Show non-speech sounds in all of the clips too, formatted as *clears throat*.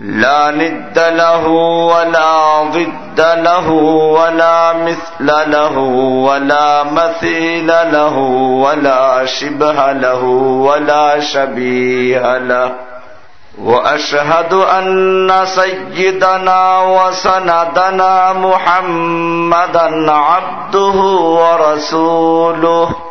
لا ند له ولا ضد له ولا مثل له ولا مثيل له ولا شبه له ولا شبيه له. وأشهد أن سيدنا وسندنا محمدا عبده ورسوله.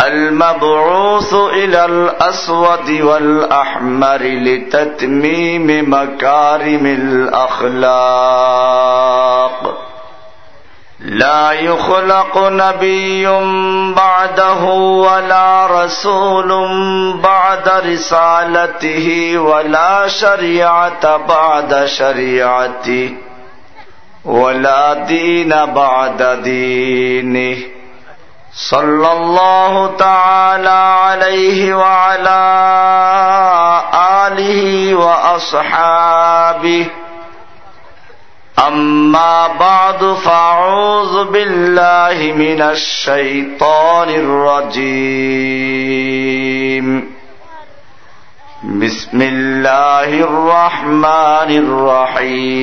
المبعوث إلى الأسود والأحمر لتتميم مكارم الأخلاق. لا يخلق نبي بعده ولا رسول بعد رسالته ولا شريعة بعد شريعته ولا دين بعد دينه. صلى الله تعالى عليه وعلى آله وأصحابه. أما بعد فأعوذ بالله من الشيطان الرجيم. بسم الله الرحمن الرحيم.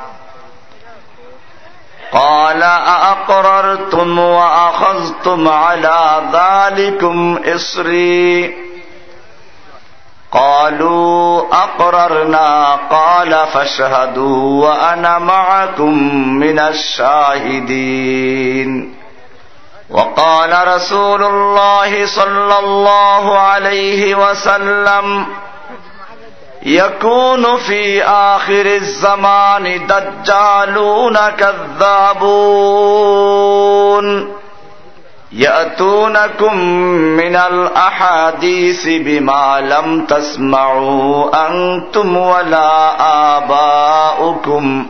قال أأقررتم وأخذتم على ذلكم إصري قالوا أقررنا قال فاشهدوا وأنا معكم من الشاهدين وقال رسول الله صلى الله عليه وسلم يكون في آخر الزمان دجالون كذابون. يأتونكم من الأحاديث بما لم تسمعوا أنتم ولا آباؤكم.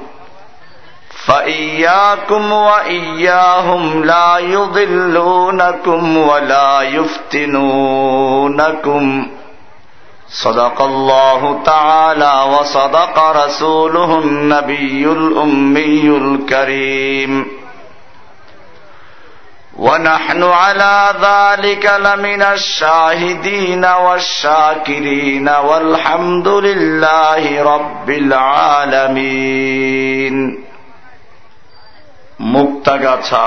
فإياكم وإياهم لا يضلونكم ولا يفتنونكم. صدق الله تعالى وصدق رسوله النبي الأمي الكريم ونحن على ذلك لمن الشاهدين والشاكرين والحمد لله رب العالمين মুক্তাগাছা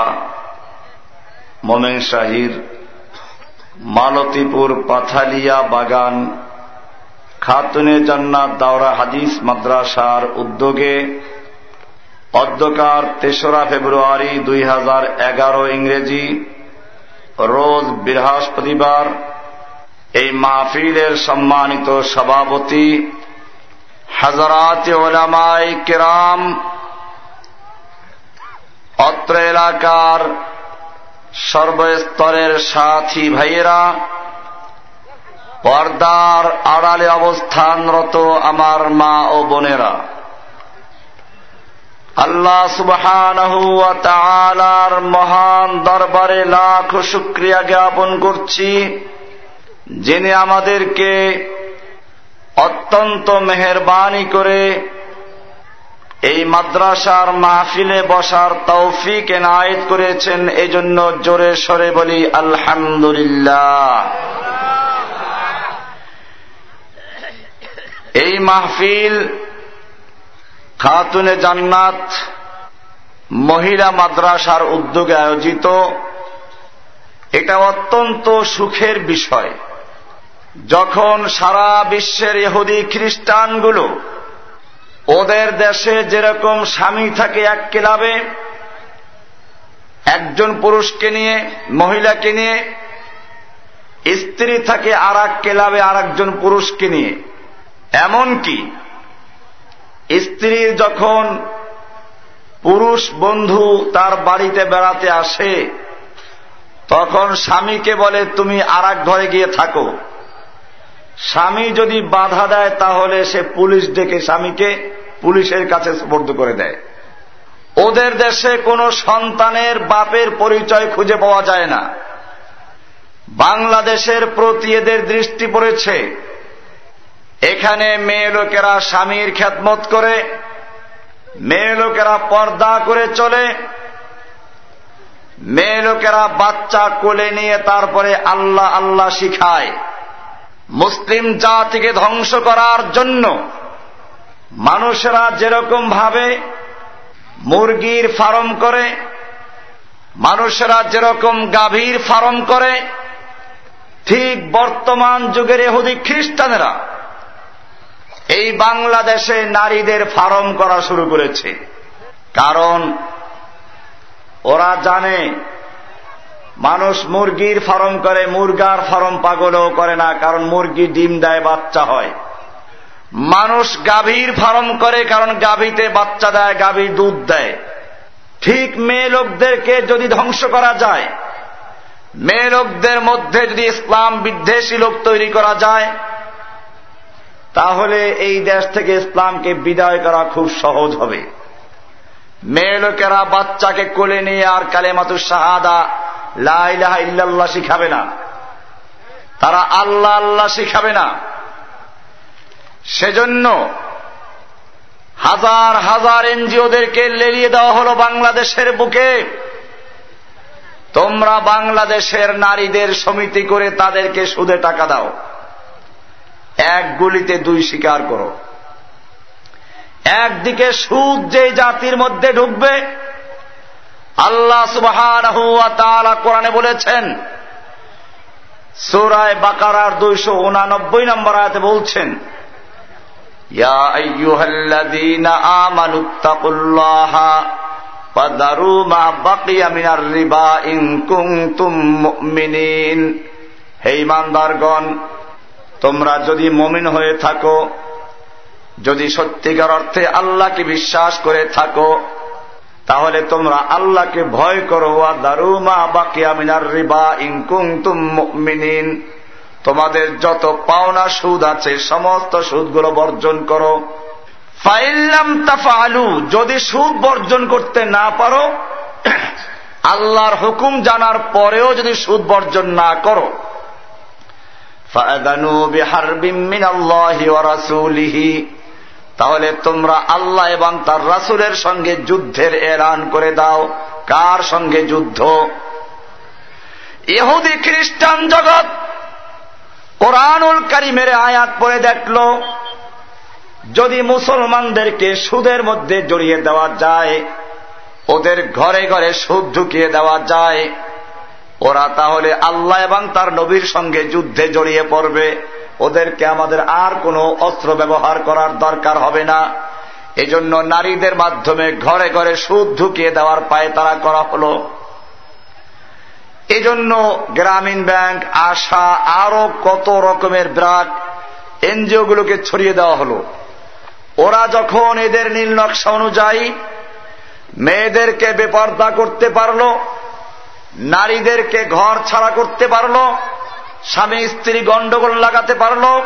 মোমেন শাহির মালতীপুর পাথালিয়া বাগান খাতুনে জান্নাত দাওরা হাদিস মাদ্রাসার উদ্যোগে অধ্যকার তেসরা ফেব্রুয়ারি দুই হাজার এগারো ইংরেজি রোজ বৃহস্পতিবার এই মাহফিলের সম্মানিত সভাপতি হাজারাত ওলামাই কেরাম অত্র এলাকার সর্বস্তরের সাথী ভাইয়েরা পর্দার আড়ালে অবস্থানরত আমার মা ও বোনেরা, আল্লাহ সুবহানার মহান দরবারে লাখ শুক্রিয়া জ্ঞাপন করছি, যিনি আমাদেরকে অত্যন্ত মেহরবানি করে এই মাদ্রাসার মাহফিলে বসার তৌফিক এনায়েত করেছেন। এজন্য জোরে সরে বলি, আলহামদুলিল্লাহ। এই মাহফিল খাতুনে জান্নাত মহিলা মাদ্রাসার উদ্যোগে আয়োজিত। এটা অত্যন্ত সুখের বিষয়। যখন সারা বিশ্বের ইহুদি খ্রিস্টানগুলো ওদের দেশে যেরকম স্বামী থাকে এক ক্লাবে, একজন পুরুষকে নিয়ে, মহিলাকে নিয়ে, স্ত্রী থাকে আর এক ক্লাবে আর একজন পুরুষকে নিয়ে এমনকি স্ত্রীর যখন পুরুষ বন্ধু তার বাড়িতে বেড়াতে আসে, তখন স্বামীকে বলে, তুমি আর ঘরে গিয়ে থাকো। স্বামী যদি বাধা দেয়, তাহলে সে পুলিশ ডেকে স্বামীকে পুলিশের কাছে স্পর্দ করে দেয়। ওদের দেশে কোনো সন্তানের বাপের পরিচয় খুঁজে পাওয়া যায় না। বাংলাদেশের প্রতি এদের দৃষ্টি পড়েছে। এখানে মেয়ে লোকেরা স্বামীর খ্যাতমত করে, মেয়ে লোকেরা পর্দা করে চলে, মেয়ে লোকেরা বাচ্চা কোলে নিয়ে তারপরে আল্লাহ আল্লাহ শিখায়। মুসলিম জাতিকে ধ্বংস করার জন্য মানুষেরা যেরকম ভাবে মুরগির ফার্ম করে, মানুষেরা যেরকম গাভীর ফার্ম করে, ঠিক বর্তমান যুগের এহুদি খ্রিস্টানেরা এই বাংলাদেশে নারীদের ফার্ম করা শুরু করেছে। কারণ ওরা জানে, মানুষ মুরগির ফার্ম করে, মুরগার ফার্ম পাগলও করে না, কারণ মুরগি ডিম দেয়, বাচ্চা হয়। মানুষ গাভীর ফার্ম করে, কারণ গাভীতে বাচ্চা দেয় গাভীর দুধ দেয়। ঠিক মেয়ে লোকদেরকে যদি ধ্বংস করা যায়, মেয়ে লোকদের মধ্যে যদি ইসলাম বিদ্বেষী লোক তৈরি করা যায় তাহলে এই দেশ থেকে ইসলামকে বিদায় করা খুব সহজ হবে। মেয়ে লোকেরা বাচ্চাকে কোলে নিয়ে আর কালেমাতুর শাহাদা লাইলাহা ইল্লাল্লাহ শিখাবে না। তারা আল্লাহ আল্লাহ শিখাবে না। সেজন্য হাজার হাজার এনজিওদেরকে লেলিয়ে দেওয়া হল বাংলাদেশের বুকে। তোমরা বাংলাদেশের নারীদের সমিতি করে তাদেরকে সুদে টাকা দাও। এক গুলিতে দুই শিকার করো। একদিকে সুদ যে জাতির মধ্যে ঢুকবে, আল্লাহ সুবাহ কোরআনে বলেছেন সুরায় বাকারার দুইশো উনানব্বই নম্বর আয়াতে বলছেন হে ইমানদারগণ তোমরা যদি মমিন হয়ে থাকো, যদি সত্যিকার অর্থে আল্লাহকে বিশ্বাস করে থাকো, তাহলে তোমরা আল্লাহকে ভয় করো। আর দারুমা বাকিয়া মিনার রিবা ইনকুং তুম তোমাদের যত পাওনা সুদ আছে, সমস্ত সুদগুলো বর্জন করো। ফাইল্লাম তাফা আলু যদি সুদ বর্জন করতে না পারো, *clears throat* আল্লাহর হুকুম জানার পরেও যদি সুদ বর্জন না করো তাহলে তোমরা আল্লাহ এবং তার রাসুলের সঙ্গে যুদ্ধের এলান করে দাও। কার সঙ্গে যুদ্ধ? ইহুদি খ্রিস্টান জগৎ কোরআনুল কারিমের আয়াত পরে দেখল, যদি মুসলমানদেরকে সুদের মধ্যে জড়িয়ে দেওয়া যায়, ওদের ঘরে ঘরে সুদ ঢুকিয়ে দেওয়া যায় ওরা তাহলে আল্লাহ এবং তার নবীর সঙ্গে যুদ্ধে জড়িয়ে পড়বে। ওদেরকে আমাদের আর কোনো অস্ত্র ব্যবহার করার দরকার হবে না। এজন্য নারীদের মাধ্যমে ঘরে ঘরে সুদ ঢুকিয়ে দেওয়ার পায়ে তারা করা হল। এজন্য গ্রামীণ ব্যাংক, আশা আরও কত রকমের ব্রাক এনজিওগুলোকে ছড়িয়ে দেওয়া হল। ওরা যখন এদের নীল নকশা অনুযায়ী মেয়েদেরকে বেপর্দা করতে পারল নারীদেরকে ঘর ছাড়া করতে পারল, স্বামী স্ত্রী গন্ডগোল লাগাতে পারল,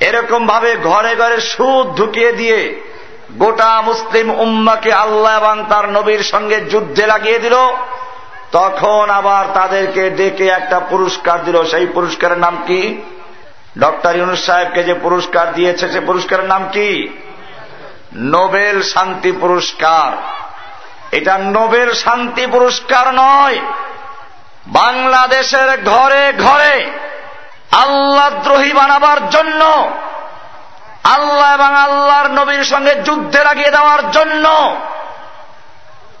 এরকম ভাবে ঘরে ঘরে সুদ ঢুকিয়ে দিয়ে গোটা মুসলিম উম্মাকে আল্লাহ এবং তার নবীর সঙ্গে যুদ্ধে লাগিয়ে দিল। তখন আবার তাদেরকে ডেকে একটা পুরস্কার দিল। সেই পুরস্কারের নাম কি? ডক্টর ইউনুস সাহেবকে যে পুরস্কার দিয়েছে, সে পুরস্কারের নাম কি? নোবেল শান্তি পুরস্কার। এটা নোবেল শান্তি পুরস্কার নয়। বাংলাদেশের ঘরে ঘরে আল্লাহ দ্রোহী বানাবার জন্য, আল্লাহ এবং আল্লাহর নবীর সঙ্গে যুদ্ধে লাগিয়ে দেওয়ার জন্য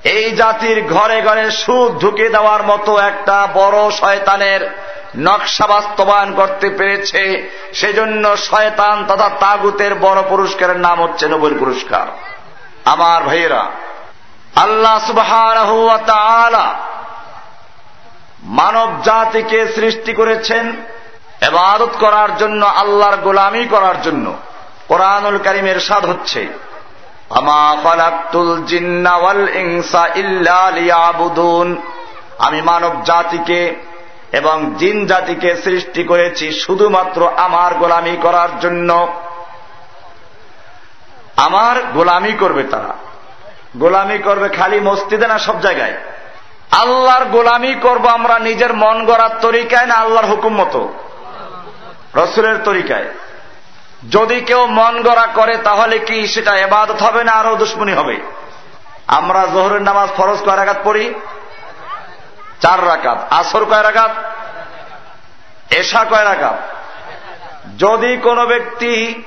এই জাতির ঘরে ঘরে সুদ ঢুকে দেওয়ার মতো একটা বড় শয়তানের নকশা বাস্তবায়ন করতে পেরেছে। সেজন্য শয়তান তথা তাগুতের বড় পুরস্কারের নাম হচ্ছে নোবেল পুরস্কার। আমার ভাইয়েরা আল্লাহ সুবাহ মানব জাতিকে সৃষ্টি করেছেন এবাদত করার জন্য, আল্লাহর গোলামি করার জন্য। কোরআনুল করিমের সাদ হচ্ছে আমি মানব জাতিকে এবং জিন জাতিকে সৃষ্টি করেছি শুধুমাত্র আমার গোলামি করার জন্য। আমার গোলামি করবে তারা। গোলামি করবে খালি মসজিদে না সব জায়গায়? আল্লাহর গোলামি করব আমরা নিজের মন গড়ার তরিকায় না আল্লাহর হুকুম মতো? রসুলের তরিকায়। যদি কেউ মন গড়া করে তাহলে কি সেটা এবাদত হবে না আরও দুশ্মনী হবে? আমরা জোহরের নামাজ ফরজ কয় রাখাত পড়ি? চার রাকাত। আসর কয় রাকাত? এশা কয় রাকাত? যদি কোনো ব্যক্তি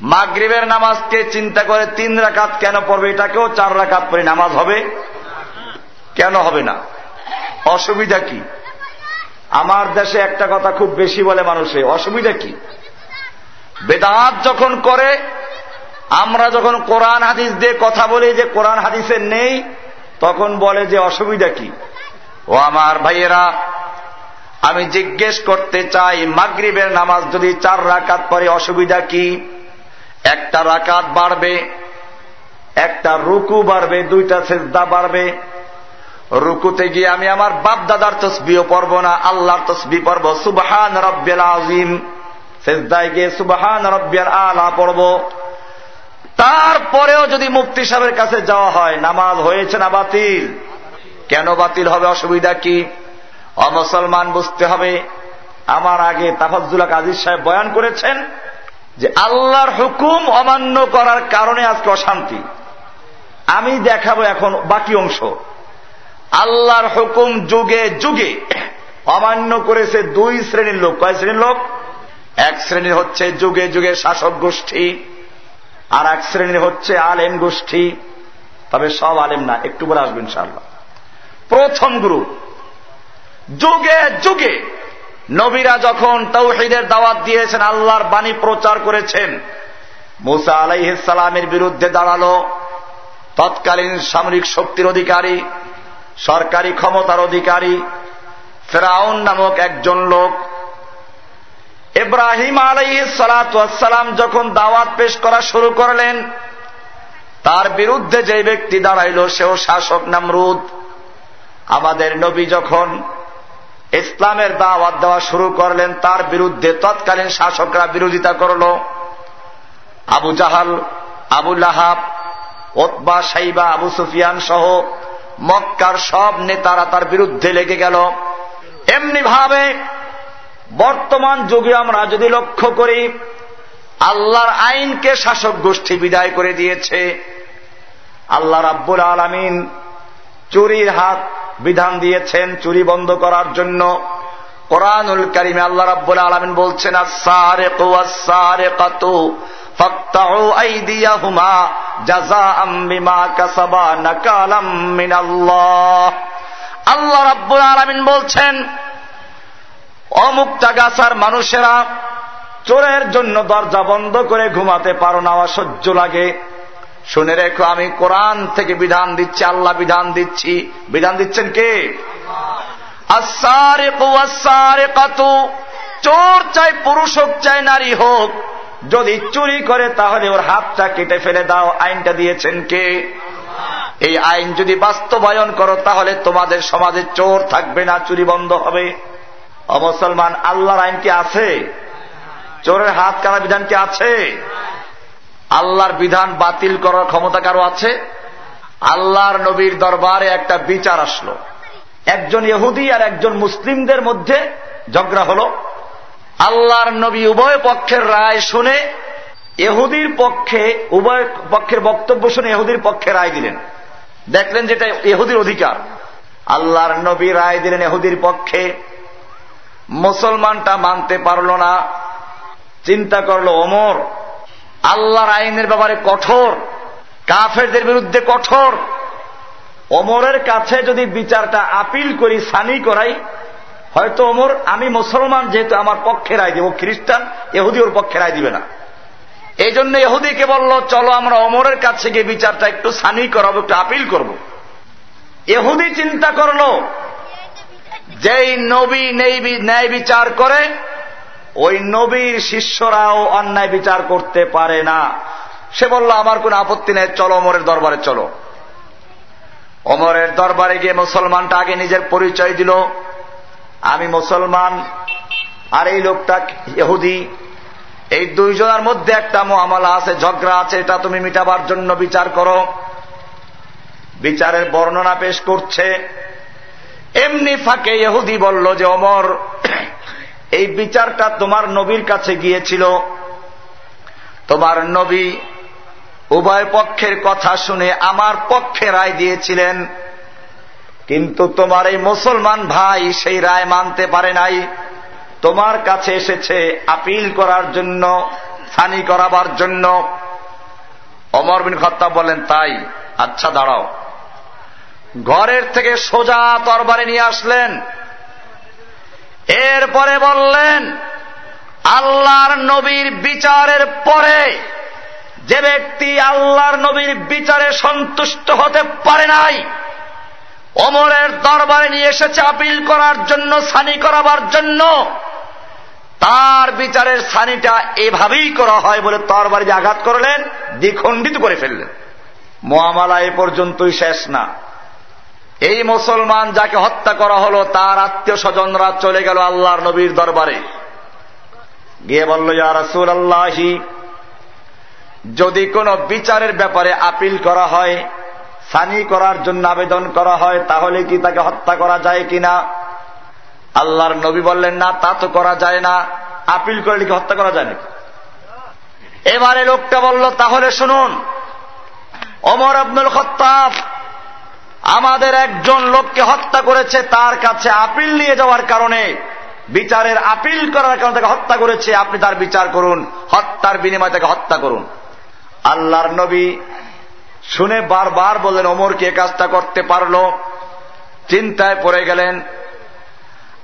মাগরিবের নামাজকে চিন্তা করে তিন রাকাত কেন পড়বে? এটাকেও চার রাকাত পরে নামাজ হবে? কেন হবে না? অসুবিধা কি? আমার দেশে একটা কথা খুব বেশি বলে মানুষে, অসুবিধা কি? বেদাত যখন করে, আমরা যখন কোরআন হাদিস দিয়ে কথা বলি যে কোরআন হাদিসের নেই, তখন বলে যে অসুবিধা কি? ও আমার ভাইয়েরা, আমি জিজ্ঞেস করতে চাই, মাগরিবের নামাজ যদি চার রাকাত পরে অসুবিধা কি? একটা রাকাত বাড়বে, একটা রুকু বাড়বে, দুইটা সেজদা বাড়বে। রুকুতে গিয়ে আমি আমার বাপ দাদার তসবিও পড়ব না, আল্লাহর তসবি পড়ব। সুবাহান রব্বেল আজিম সেজদায় গিয়ে সুবাহান রব্বের আলা পড়ব। তারপরেও যদি মুফতি সাহেবের কাছে যাওয়া হয়, নামাজ হয়েছে না বাতিল? কেন বাতিল হবে, অসুবিধা কি? অমুসলমান বুঝতে হবে। আমার আগে তাফাজুল্লাহ কাজির সাহেব বয়ান করেছেন যে আল্লাহর হুকুম অমান্য করার কারণে আজকে অশান্তি। আমি দেখাবো এখন বাকি অংশ। আল্লাহর হুকুম যুগে যুগে অমান্য করেছে দুই শ্রেণির লোক। কয় শ্রেণির লোক? এক শ্রেণির হচ্ছে যুগে যুগে শাসক গোষ্ঠী, আর এক শ্রেণির হচ্ছে আলেম গোষ্ঠী। তবে সব আলেম না, একটু বলে আসবেন প্রথম গ্রুপ। যুগে যুগে নবীরা যখন তৌহিদের দাওয়াত দিয়েছেন, আল্লাহর বাণী প্রচার করেছেন, মুসা আলাইসালামের বিরুদ্ধে দাঁড়াল। তৎকালীন সামরিক শক্তির অধিকারী, সরকারি ক্ষমতার অধিকারী, ফেরাউন নামক একজন লোক, ইব্রাহিম আলাই সালাতাম যখন দাওয়াত পেশ করা শুরু করলেন, তার বিরুদ্ধে যে ব্যক্তি দাঁড়াইল সেও শাসক নামরুদ। আমাদের নবী যখন ইসলামের দাওয়াত দেওয়া শুরু করলেন, তার বিরুদ্ধে তৎকালীন শাসকরা বিরোধিতা করল। আবু জাহাল, আবু লাহাব, ওতবা সাইবা আবু সুফিয়ান সহ মক্কার সব নেতারা তার বিরুদ্ধে লেগে গেল। এমনি ভাবে বর্তমান যুগে আমরা যদি লক্ষ্য করি, আল্লাহর আইনকে শাসক গোষ্ঠী বিদায় করে দিয়েছে। আল্লাহ রাব্বুল আলমিন চুরির হাত বিধান দিয়েছেন চুরি বন্ধ করার জন্য। কোরআনুল করিমে আল্লাহ রাব্বুল আলমিন বলছেন আল্লাহ রাব্বুল আলমিন বলছেন অমুক্তা গাছার মানুষেরা চোরের জন্য দরজা বন্ধ করে ঘুমাতে পারো না সহ্য লাগে। শুনে রেখো, আমি কোরআন থেকে বিধান দিচ্ছি, আল্লাহ বিধান দিচ্ছি। বিধান দিচ্ছেন কে? চোর চাই, পুরুষ হোক, চাই নারী হোক। যদি চুরি করে, তাহলে ওর হাতটা কেটে ফেলে দাও। আইনটা দিয়েছেন কে? এই আইন যদি বাস্তবায়ন করো, তাহলে তোমাদের সমাজে চোর থাকবে না, চুরি বন্ধ হবে। অমুসলমান আল্লাহর আইন কি আছে? চোরের হাত কারা বিধান কি আছে? আল্লাহর বিধান বাতিল করার ক্ষমতা কারও আছে? আল্লাহর নবীর দরবারে একটা বিচার আসলো। একজন ইহুদি আর একজন মুসলিমদের মধ্যে ঝগড়া হল। আল্লাহর নবী উভয় পক্ষের রায় শুনে এহুদির পক্ষে, উভয় পক্ষের বক্তব্য শুনে এহুদির পক্ষে রায় দিলেন। দেখলেন যেটা এহুদির অধিকার। আল্লাহর নবী রায় দিলেন এহুদির পক্ষে। মুসলমানটা মানতে পারল না। চিন্তা করল অমর আল্লাহর আইনের ব্যাপারে কঠোর, কাফেরদের বিরুদ্ধে কঠোর। অমরের কাছে যদি বিচারটা আপিল করি, সানি করাই, হয়তো অমর আমি মুসলমান যেহেতু আমার পক্ষে রায় দিব খ্রিস্টান এহুদি ওর পক্ষে রায় দিবে না। এই জন্য এহুদিকে বলল, চলো আমরা অমরের কাছে গিয়ে বিচারটা একটু সানি করাবো, একটু আপিল করব। এহুদি চিন্তা করল, যেই নবী নেই ন্যায় বিচার করে ওই নবীর শিষ্যরাও অন্যায় বিচার করতে পারে না। সে বলল, আমার কোন আপত্তি নেই, চলো অমরের দরবারে, চলো। অমরের দরবারে গিয়ে মুসলমানটা আগে নিজের পরিচয় দিল। আমি মুসলমান, আর এই লোকটা ইহুদি। এই দুইজনের মধ্যে একটা মহামালা আছে, ঝগড়া আছে, এটা তুমি মিটাবার জন্য বিচার করো। বিচারের বর্ণনা পেশ করছে। এমনি ফাঁকে ইহুদি বলল যে, অমর এই বিচারটা তোমার নবীর কাছে গিয়েছিল। তোমার নবী উভয় পক্ষের কথা শুনে আমার পক্ষে রায় দিয়েছিলেন। কিন্তু তোমার এই মুসলমান ভাই সেই রায় মানতে পারে নাই। তোমার কাছে এসেছে আপিল করার জন্য, ফানি করাবার জন্য। অমর বিন খত্তা বলেন, তাই আচ্ছা দাঁড়াও। ঘরের থেকে সোজা তরবারে নিয়ে আসলেন। এরপরে বললেন, আল্লাহর নবীর বিচারের পরে যে ব্যক্তি আল্লাহর নবীর বিচারে সন্তুষ্ট হতে পারে নাই, অমরের দরবারে নিয়ে এসেছে আপিল করার জন্য, সানি করাবার জন্য, তার বিচারের সানিটা এভাবেই করা হয় বলে তরবারি আঘাত করলেন, দ্বিখণ্ডিত করে ফেললেন। মহামালা এ পর্যন্তই শেষ না। এই মুসলমান যাকে হত্যা করা হলো, তার আত্মীয় স্বজনরা চলে গেল আল্লাহর নবীর দরবারে। গিয়ে বলল, ইয়া রাসুল আল্লাহি যদি কোনো বিচারের ব্যাপারে আপিল করা হয়, সানি করার জন্য আবেদন করা হয়, তাহলে কি তাকে হত্যা করা যায় কিনা? আল্লাহর নবী বললেন, না, তা তো করা যায় না। আপিল করলে কি হত্যা করা যায় না এবারে লোকটা বলল, তাহলে শুনুন অমর আব্দুল খত্তাব আমাদের একজন লোককে হত্যা করেছে, তার কাছে আপিল নিয়ে যাওয়ার কারণে, বিচারের আপিল করার কারণে তাকে হত্যা করেছে, আপনি তার বিচার করুন, হত্যার বিনিময়ে তাকে হত্যা করুন। আল্লাহর নবী শুনে বারবার বললেন ওমরকে কাজটা করতে পারল? চিন্তায় পড়ে গেলেন।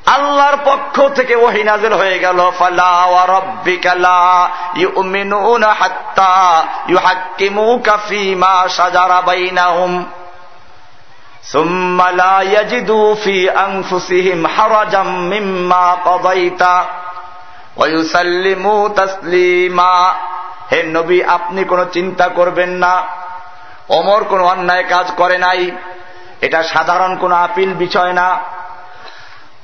আল্লাহর পক্ষ থেকে ওহি নাজিল হয়ে গেল ثم لا يجدوا في أنفسهم حرجا مما قضيت ويسلموا تسليما হে নবী আপনি কোনো চিন্তা করবেন না অমর কোন অন্যায় কাজ করে নাই এটা সাধারণ কোন আপিল বিষয় না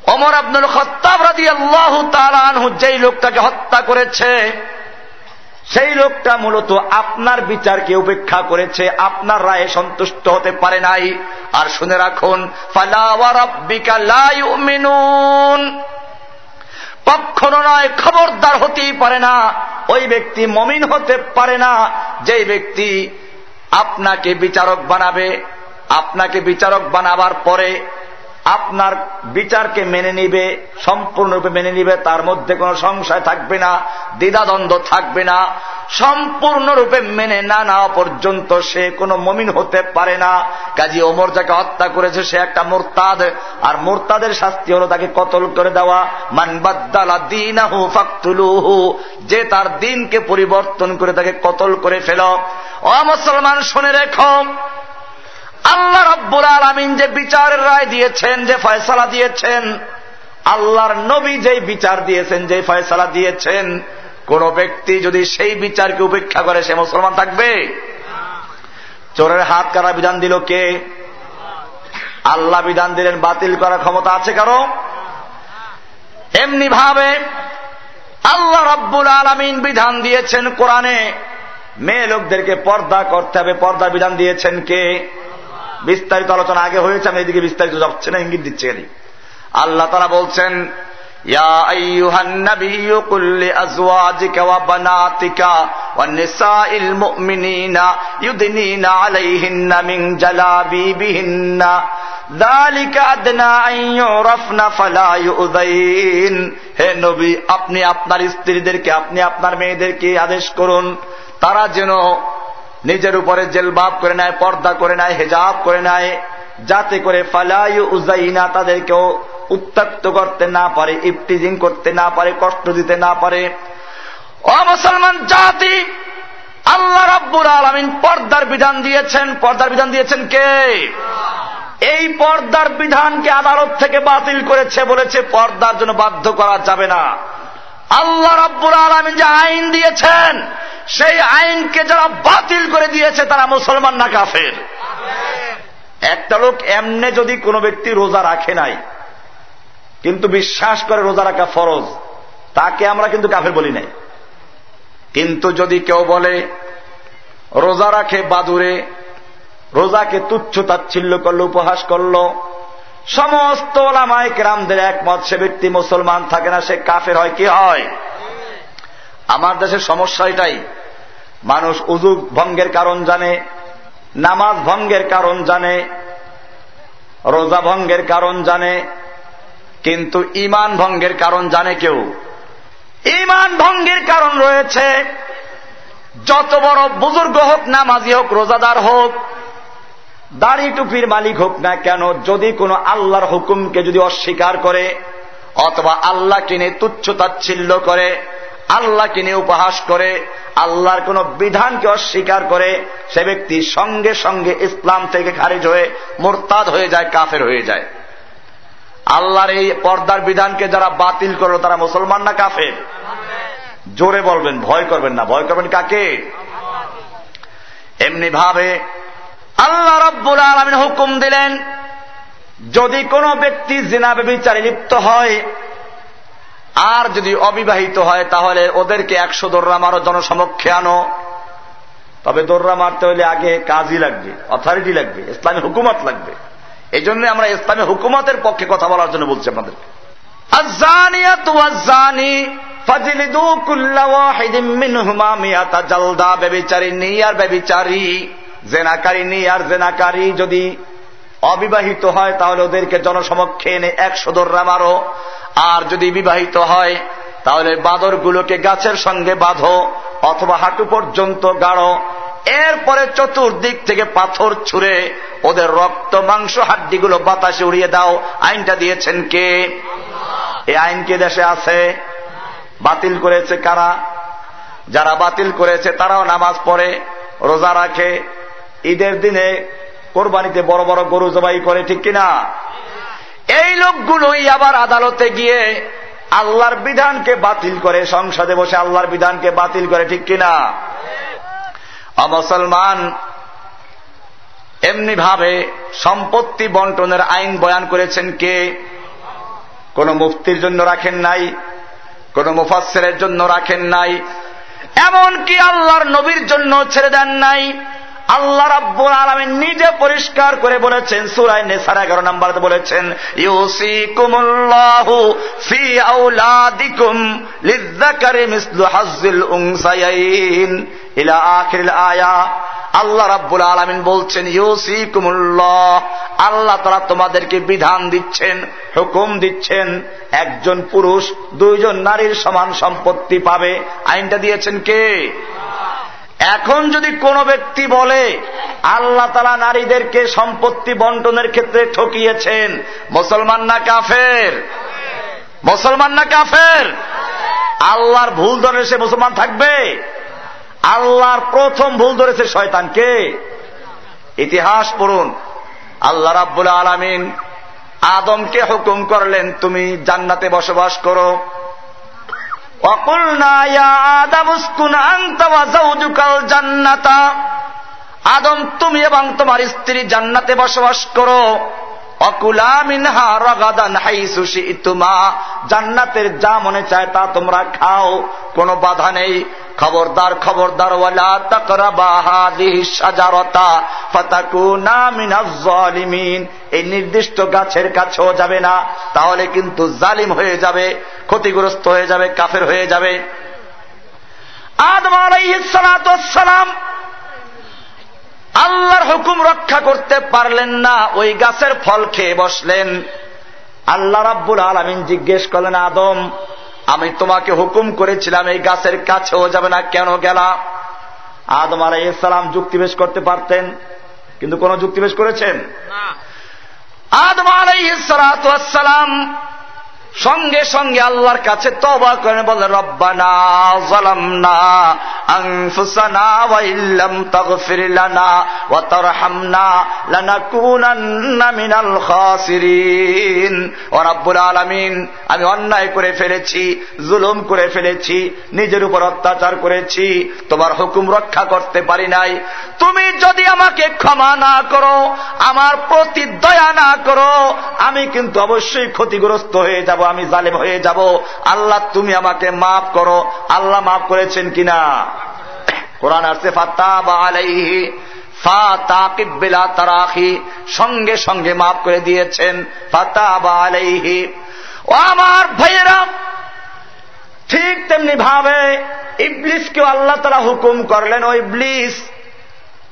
অমর আব্দুল খত্তাব রাজি আল্লাহ তালানহু যেই লোকটাকে হত্যা করেছে সেই লোকটা মূলত আপনার বিচারকে উপেক্ষা করেছে, আপনার রায়ে সন্তুষ্ট হতে পারে নাই। আর শুনে রাখুন কখনো নয়, খবরদার হতেই পারে না, ওই ব্যক্তি মমিন হতে পারে না। যেই ব্যক্তি আপনাকে বিচারক বানাবে, আপনাকে বিচারক বানাবার পরে আপনার বিচারকে মেনে নিবে, সম্পূর্ণরূপে মেনে নিবে, তার মধ্যে কোনো সংশয় থাকবে না, দ্বিধাদ্বন্দ্ব থাকবে না, সম্পূর্ণরূপে মেনে না নেওয়া পর্যন্ত সে কোনো মমিন হতে পারে না। কাজী ওমর যাকে হত্যা করেছে, সে একটা মোরতাদ, আর মোরতাদের শাস্তি হল তাকে কতল করে দেওয়া। মানবাদ্দালা ফাকতুলুহু, যে তার দিনকে পরিবর্তন করে তাকে কতল করে ফেল। অ মুসলমান, শুনে রেখো আল্লাহ রব্বুল আলমিন যে বিচারের রায় দিয়েছেন, যে ফয়সালা দিয়েছেন, আল্লাহর নবী যেই বিচার দিয়েছেন যে ফয়সালা দিয়েছেন, কোন ব্যক্তি যদি সেই বিচারকে উপেক্ষা করে, সে মুসলমান থাকবে? চোরের হাত কারা বিধান দিল কে? আল্লাহ বিধান দিলেন, বাতিল করার ক্ষমতা আছে কারও? এমনি ভাবে আল্লাহ রব্বুল আলমিন বিধান দিয়েছেন কোরআনে, মেয়ে লোকদেরকে পর্দা করতে হবে, পর্দা বিধান দিয়েছেন কে? বিস্তারিত আলোচনা আগে হয়েছে আমি এদিকে বিস্তারিত যাচ্ছে না ইঙ্গিত দিচ্ছে খালি আল্লাহ তারা বলছেন يا أيها النبي قل لأزواجك وبناتك والنساء المؤمنين يدنين عليهن من جلابيبهن ذلك أدنى أن يعرفن فلا يؤذين হে নবী আপনি আপনার স্ত্রীদেরকে আপনি আপনার মেয়েদেরকে আদেশ করুন তারা যেন নিজের উপরে জেলবাব করে নেয়, পর্দা করে নেয়, হেজাব করে নেয়, যাতে করে ফালায়ু উজাইনা তাদেরকেও উত্তক্ত করতে না পারে ইফটিজিং করতে না পারে, কষ্ট দিতে না পারে। ও মুসলমান জাতি, আল্লাহ রাব্বুর আলমিন পর্দার বিধান দিয়েছেন। পর্দার বিধান দিয়েছেন কে? এই পর্দার বিধানকে আদালত থেকে বাতিল করেছে, বলেছে পর্দার জন্য বাধ্য করা যাবে না। আল্লাহ রাব্বুর আলমিন যে আইন দিয়েছেন, সেই আইনকে যারা বাতিল করে দিয়েছে, তারা মুসলমান না কাফের? একটা লোক এমনে যদি কোনো ব্যক্তি রোজা রাখে নাই, কিন্তু বিশ্বাস করে রোজা রাখা ফরজ, তাকে আমরা কিন্তু কাফের বলি নাই। কিন্তু যদি কেউ বলে, রোজা রাখে বাদুরে, রোজাকে তুচ্ছ তাচ্ছিল্য করল, উপহাস করল সমস্ত ওলামায় কেরামদের একমত, সে ব্যক্তি মুসলমান থাকে না, সে কাফের হয়, কি হয়? আমার দেশের সমস্যা এটাই। মানুষ উজু ভঙ্গের কারণ জানে, নামাজ ভঙ্গের কারণ জানে, রোজা ভঙ্গের কারণ জানে, কিন্তু ইমান ভঙ্গের কারণ জানে কেউ। ইমান ভঙ্গের কারণ রয়েছে, যত বড় বুজুর্গ হোক, নামাজি হোক, রোজাদার হোক দাড়ি টুপির মালিক হোক না কেন, যদি কোনো আল্লাহর হুকুমকে যদি অস্বীকার করে, অথবা আল্লাহ কিনে তুচ্ছ তাচ্ছিল্য করে, আল্লাহ কিনে উপহাস করে, আল্লাহর কোন বিধানকে অস্বীকার করে, সে ব্যক্তি সঙ্গে সঙ্গে ইসলাম থেকে খারিজ হয়ে মোরতাদ হয়ে যায়, কাফের হয়ে যায়। আল্লাহর এই পর্দার বিধানকে যারা বাতিল করল, তারা মুসলমান না কাফের? জোরে বলবেন, ভয় করবেন না। ভয় করবেন কাকে? এমনি ভাবে আল্লাহ রব্বুল আলমিন হুকুম দিলেন, যদি কোনো ব্যক্তি জিনা বেবিচারে লিপ্ত হয়, আর যদি অবিবাহিত হয়, তাহলে ওদেরকে একশো দোররা মারো, জনসমক্ষে আনো। তবে দোররা মারতে হলে আগে কাজই লাগবে অথরিটি লাগবে, ইসলামী হুকুমত লাগবে। এই জন্য আমরা ইসলামী হুকুমতের পক্ষে কথা বলার জন্য বলছি আপনাদেরকে। জেনাকারী আর জেনাকারী যদি অবিবাহিত হয়, তাহলে ওদেরকে জনসমক্ষে এনে একশো দোররা মারো আর যদি বিবাহিত হয়, তাহলে বাদরগুলোকে গাছের সঙ্গে বাঁধো, অথবা হাঁটু পর্যন্ত গাড়ো। এরপরে চতুর্দিক থেকে পাথর ছুঁড়ে ওদের রক্ত, মাংস, হাড্ডিগুলো বাতাসে উড়িয়ে দাও। আইনটা দিয়েছেন কে? এই আইন কে দেশে আছে? বাতিল করেছে কারা? যারা বাতিল করেছে, তারাও নামাজ পড়ে, রোজা রাখে। ঈদের দিনে কোরবানিতে বড় বড় গরু জবাই করে, ঠিক কিনা? এই লোকগুলোই আবার আদালতে গিয়ে আল্লাহর বিধানকে বাতিল করে, সংসদে বসে আল্লাহর বিধানকে বাতিল করে, ঠিক কিনা? অমুসলমান এমনি ভাবে সম্পত্তি বন্টনের আইন বয়ান করেছেন কে? কোন মুফতির জন্য রাখেন নাই, কোন মুফাসের জন্য রাখেন নাই, এমনকি আল্লাহর নবীর জন্য ছেড়ে দেন নাই। আল্লাহ রাব্বুল আলমিন নিজে পরিষ্কার করে বলেছেন সুরাই নেসার এগারো নাম্বার বলেছেন ইউসি কুমুল্লাহু ফি আউলাদিকুম লিজ্জাকারি মিসলু ইলা আয়া, আল্লাহ রাব্বুল আলমিন বলছেন ইউসি কুমুল্লাহ আল্লাহ তারা তোমাদেরকে বিধান দিচ্ছেন, হুকুম দিচ্ছেন, একজন পুরুষ, দুইজন নারীর সমান সম্পত্তি পাবে। আইনটা দিয়েছেন কে? এখন যদি কোনো ব্যক্তি বলে, আল্লাহ তালা নারীদেরকে সম্পত্তি বন্টনের ক্ষেত্রে ঠকিয়েছেন, মুসলমান না কাফের? মুসলমান না কাফের? আল্লাহর ভুল ধরে সে মুসলমান থাকবে? আল্লাহর প্রথম ভুল ধরেছে শয়তানকে ইতিহাস পড়ুন। আল্লাহ রাব্বুল আলমিন আদমকে হুকুম করলেন, তুমি জান্নাতে বসবাস করো। আদম তুমি এবং তোমার স্ত্রী জান্নাতে বসবাস করো। জান্নাতের যা মনে চায় তা তোমরা খাও, কোনো বাধা নেই। খবরদার খবরদার, ওয়ালা জালিমিন। এই নির্দিষ্ট গাছের কাছেও যাবে না, তাহলে কিন্তু জালিম হয়ে যাবে, ক্ষতিগ্রস্ত হয়ে যাবে, কাফের হয়ে যাবে। আদম আল্লাহর হুকুম রক্ষা করতে পারলেন না ওই গাছের ফল খেয়ে বসলেন। আল্লাহ রাব্বুল আলমিন জিজ্ঞেস করলেন আদম আমি তোমাকে হুকুম করেছিলাম এই গাছের কাছেও যাবে না কেন গেলা? আদম আলাইসালাম যুক্তি পেশ করতে পারতেন কিন্তু কোন যুক্তি পেশ করেছেন? আদম আলাই আলাইসালাম সঙ্গে সঙ্গে আল্লাহর কাছে তবা করে বলে, রব্বানা আমি অন্যায় করে ফেলেছি, জুলুম করে ফেলেছি, নিজের উপর অত্যাচার করেছি, তোমার হুকুম রক্ষা করতে পারি নাই। তুমি যদি আমাকে ক্ষমা না করো, আমার প্রতি দয়া না করো, আমি কিন্তু অবশ্যই ক্ষতিগ্রস্ত হয়ে যাব। আমি জালেম হয়ে যাব। আল্লাহ, তুমি আমাকে মাফ করো। আল্লাহ মাফ করেছেন কিনা? কোরআন আসছে ফাতা বা তারাখি, সঙ্গে সঙ্গে মাফ করে দিয়েছেন। ফাতা ও আমার ভাইয়েরা, ঠিক তেমনি ভাবে ইবলিসকে আল্লাহ তারা হুকুম করলেন, ও ইবলিস,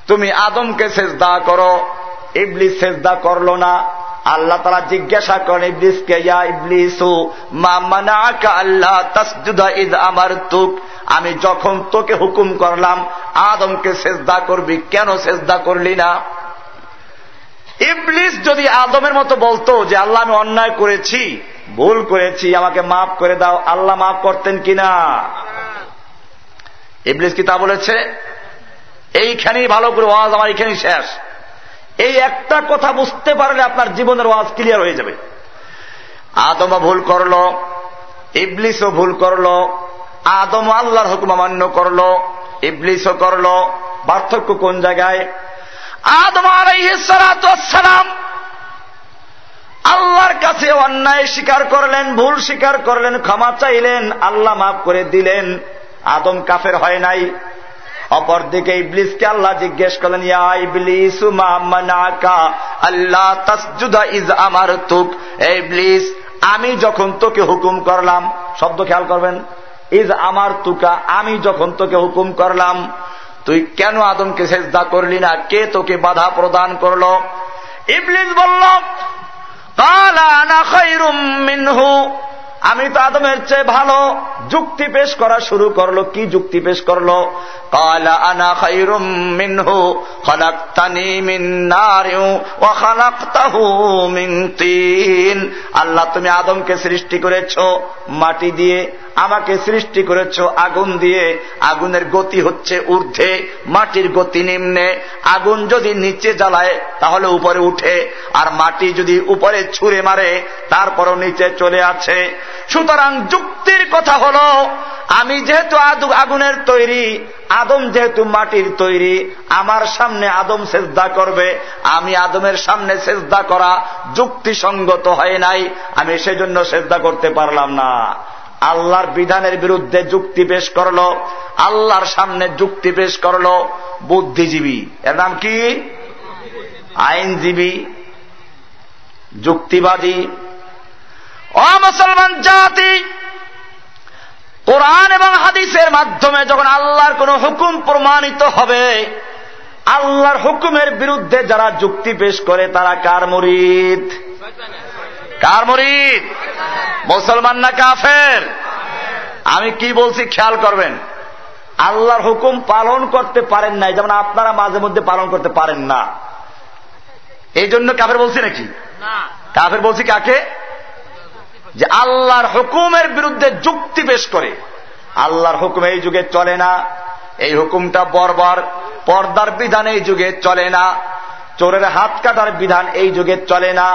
তুমি আদমকে সেজদা করো। ইবলিস সেজদা করল না। আল্লাহ তারা জিজ্ঞাসা করেন, ইবলিসকে, ইয়া ইবলিসু মামানাকা আল্লাহ তাসজুদা ইদ আমার তুক আমি যখন তোকে হুকুম করলাম, আদমকে সেজদা করবি, কেন সেজদা করলি না? ইবলিস যদি আদমের মতো বলতো যে, আল্লাহ, আমি অন্যায় করেছি, ভুল করেছি, আমাকে মাফ করে দাও, আল্লাহ মাফ করতেন কিনা ইবলিস কি তা বলেছে? এইখানেই ভালো করে ওয়াজ আমার এইখানেই শেষ। এই একটা কথা বুঝতে পারলে আপনার জীবনের ওয়াজ ক্লিয়ার হয়ে যাবে। আদমও ভুল করল, ইবলিসও ভুল করল আদম আল্লাহর হুকুম অমান্য করল, ইবলিসও করল। পার্থক্য কোন জায়গায়? আদম আলাইসালাম আল্লাহর কাছে অন্যায় স্বীকার করলেন, ভুল স্বীকার করলেন, ক্ষমা চাইলেন, আল্লাহ মাফ করে দিলেন। আদম কাফের হয় নাই। অপরদিকে ইবলিসকে আল্লাহ জিজ্ঞেস করলেন, ইয়া ইবলিস আল্লাহ তাসজুদা ইজ আমার তুক ইবলিস, আমি যখন তোকে হুকুম করলাম, শব্দ খেয়াল করবেন, ইজ আমার তুকা আমি যখন তোকে হুকুম করলাম, তুই কেন আদমকে সেজদা করলি না? কে তোকে বাধা প্রদান করল? ইবলিস বলল মিনহু। আমি তো আদমের চেয়ে ভালো। যুক্তি পেশ করা শুরু করল। কি যুক্তি পেশ করল? কালা আনা খাইরুম মিনহু, খালাক্তানি মিন নারিউ ওয়া মিন তিন। আল্লাহ, তুমি আদমকে সৃষ্টি করেছ মাটি দিয়ে, আমাকে সৃষ্টি করেছ আগুন দিয়ে। আগুনের গতি হচ্ছে ঊর্ধ্বে, মাটির গতি নিম্নে। আগুন যদি নিচে জ্বালায়, তাহলে উপরে উঠে, আর মাটি যদি উপরে ছুঁড়ে মারে, তারপরও নিচে চলে আছে সুতরাং যুক্তির কথা হল, আমি যেহেতু আগুনের তৈরি, আদম যেহেতু মাটির তৈরি, আমার সামনে আদম সেজদা করবে, আমি আদমের সামনে সেজদা করা যুক্তিসঙ্গত হয় নাই, আমি সেজন্য সেজদা করতে পারলাম না। আল্লাহর বিধানের বিরুদ্ধে যুক্তি পেশ করল, আল্লাহর সামনে যুক্তি পেশ করল বুদ্ধিজীবী। এর নাম কি? আইনজীবী, যুক্তিবাদী অমুসলমান জাতি কোরআন এবং হাদিসের মাধ্যমে যখন আল্লাহর কোন হুকুম প্রমাণিত হবে আল্লাহর হুকুমের বিরুদ্ধে যারা যুক্তি পেশ করে তারা কার মরিদ? কার মরিদ? মুসলমান না কাফের? আমি কি বলছি খেয়াল করবেন। আল্লাহর হুকুম পালন করতে পারেন নাই যেমন আপনারা মাঝে মধ্যে পালন করতে পারেন না। এই জন্য কাফের বলছি নাকি? কাফের বলছি কাকে? যে আল্লাহর হুকুমের বিরুদ্ধে যুক্তি পেশ করে। আল্লাহর হুকুম এই যুগে চলে না, এই হুকুমটা বর্বর। পর্দার বিধান এই যুগে চলে না, চোরের হাত কাটার বিধান এই যুগে চলে না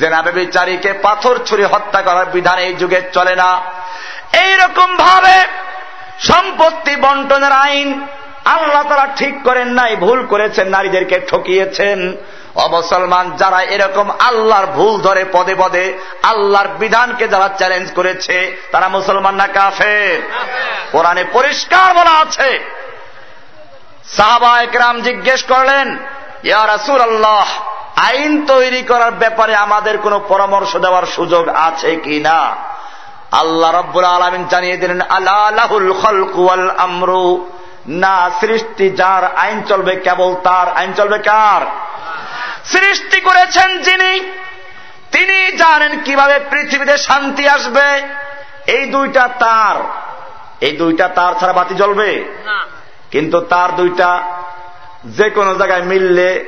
জেনাবে বিচারীকে পাথর ছুরি হত্যা করার বিধান এই যুগে চলে না। এইরকম ভাবে সম্পত্তি বন্টনের আইন আল্লাহ তারা ঠিক করেন নাই, ভুল করেছেন, নারীদেরকে ঠকিয়েছেন। অমুসলমান যারা এরকম আল্লাহর ভুল ধরে পদে পদে আল্লাহর বিধানকে যারা চ্যালেঞ্জ করেছে তারা মুসলমান না কাফের? কোরআনে পরিষ্কার বলা আছে। সাহাবা একরাম জিজ্ঞেস করলেন ইয়া রাসুল আল্লাহ আইন তৈরি করার ব্যাপারে আমাদের কোনো পরামর্শ দেওয়ার সুযোগ আছে কি না আল্লাহ রব্বুল আলমিন জানিয়ে দিলেন আল্লাহুল খলকুয়াল আমরু। না সৃষ্টি যার আইন চলবে কেবল তার। আইন চলবে কার? সৃষ্টি করেছেন যিনি তিনি জানেন কীভাবে পৃথিবীতে শান্তি আসবে। এই দুইটা তার এই দুইটা তার ছাড়া বাতি জ্বলবে? কিন্তু তার দুইটা যে কোনো জায়গায় মিললে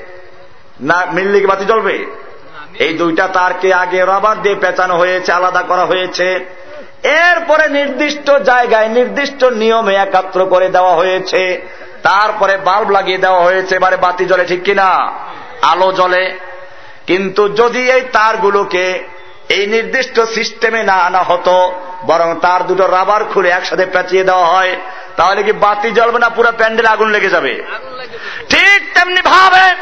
না মিললে কি বাতি জ্বলবে? এই দুইটা তারকে আগে রবার দিয়ে পেঁচানো হয়েছে আলাদা করা হয়েছে। এরপরে নির্দিষ্ট জায়গায় নির্দিষ্ট নিয়মে একাত্র করে দেওয়া হয়েছে। তারপরে বাল্ব লাগিয়ে দেওয়া হয়েছে এবারে বাতি জ্বলে ঠিক কিনা? আলো জ্বলে। কিন্তু যদি এই তারগুলোকে এই নির্দিষ্ট সিস্টেমে না আনা হতো বরং তার দুটো রাবার খুলে একসাথে পেঁচিয়ে দেওয়া হয় তাহলে কি বাতি জ্বলবে না পুরো প্যান্ডেল আগুন লেগে যাবে? ঠিক তেমনি ভাবে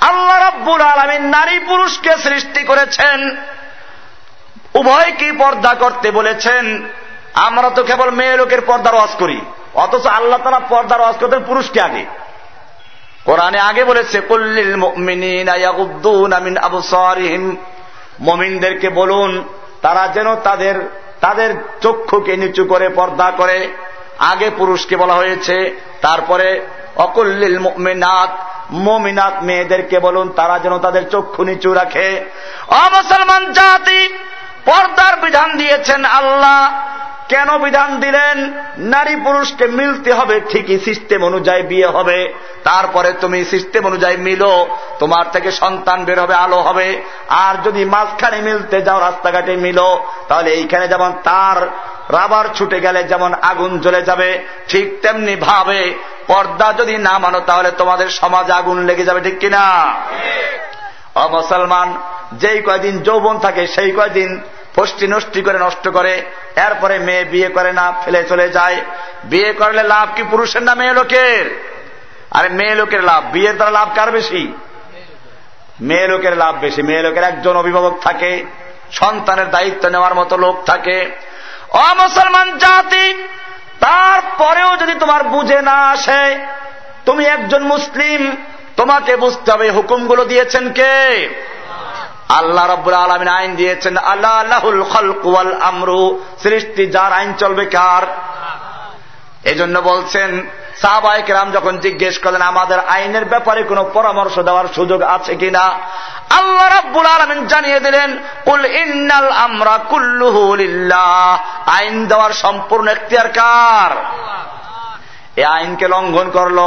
আল্লাহ রব্বুল আলমিন নারী পুরুষকে সৃষ্টি করেছেন। উভয় কি পর্দা করতে বলেছেন? আমরা তো কেবল মেয়ে লোকের পর্দার ওয়াজ করি। অথচ আল্লাহ তারা পর্দার ওয়াজ করতেন পুরুষকে আগে। কোরআনে আগে বলেছে কুল্লিল মমিনদেরকে বলুন, তারা যেন তাদের তাদের চক্ষুকে নিচু করে পর্দা করে। আগে পুরুষকে বলা হয়েছে, তারপরে অকুল্লিল মিনাত মমিনাত। মেয়েদেরকে বলুন, তারা যেন তাদের চক্ষু নিচু রাখে। অমুসলমান জাতি পর্দার বিধান দিয়েছেন আল্লাহ। কেন বিধান দিলেন? নারী পুরুষকে মিলতে হবে ঠিকই সিস্টেম অনুযায়ী বিয়ে হবে। তারপরে তুমি সিস্টেম অনুযায়ী মিলো তোমার থেকে সন্তান বের হবে আলো হবে। আর যদি মাঝখানে মিলতে যাও রাস্তাঘাটে মিলো তাহলে এইখানে যেমন তার রাবার ছুটে গেলে যেমন আগুন জ্বলে যাবে ঠিক তেমনি ভাবে পর্দা যদি না মানো তাহলে তোমাদের সমাজে আগুন লেগে যাবে ঠিক কিনা? অমুসলমান যেই কয়দিন যৌবন থাকে সেই কয়দিন ফষ্টি নষ্টি করে, নষ্ট করে। এরপরে মেয়ে বিয়ে করে না, ফেলে চলে যায়। বিয়ে করলে লাভ কি পুরুষের না মেয়ে লোকের? আরে মেয়ে লোকের লাভ। বিয়ের দ্বারা লাভ কার বেশি? মেয়ে লোকের লাভ বেশি। মেয়ে লোকের একজন অভিভাবক থাকে, সন্তানের দায়িত্ব নেওয়ার মতো লোক থাকে। অমুসলমান জাতি, তারপরেও যদি তোমার বুঝে না আসে, তুমি একজন মুসলিম, তোমাকে বুঝতে হবে হুকুমগুলো দিয়েছেন কে? আল্লাহ রব্বুল আলমিন আইন দিয়েছেন, আল্লাহ আল্লাহুল খলকুয়াল আমরু, সৃষ্টি যার আইন চলবে কার? এজন্য বলছেন সাহবায়ক রাম যখন জিজ্ঞেস করলেন, আমাদের আইনের ব্যাপারে কোন পরামর্শ দেওয়ার সুযোগ আছে কিনা? আল্লাহ রাব্বুল আলমিন জানিয়ে দিলেন, কুল ইন্নাল আমরা কুল্লুহুলিল্লাহ আইন দেওয়ার সম্পূর্ণ এখতিয়ার কার? এ আইনকে লঙ্ঘন করল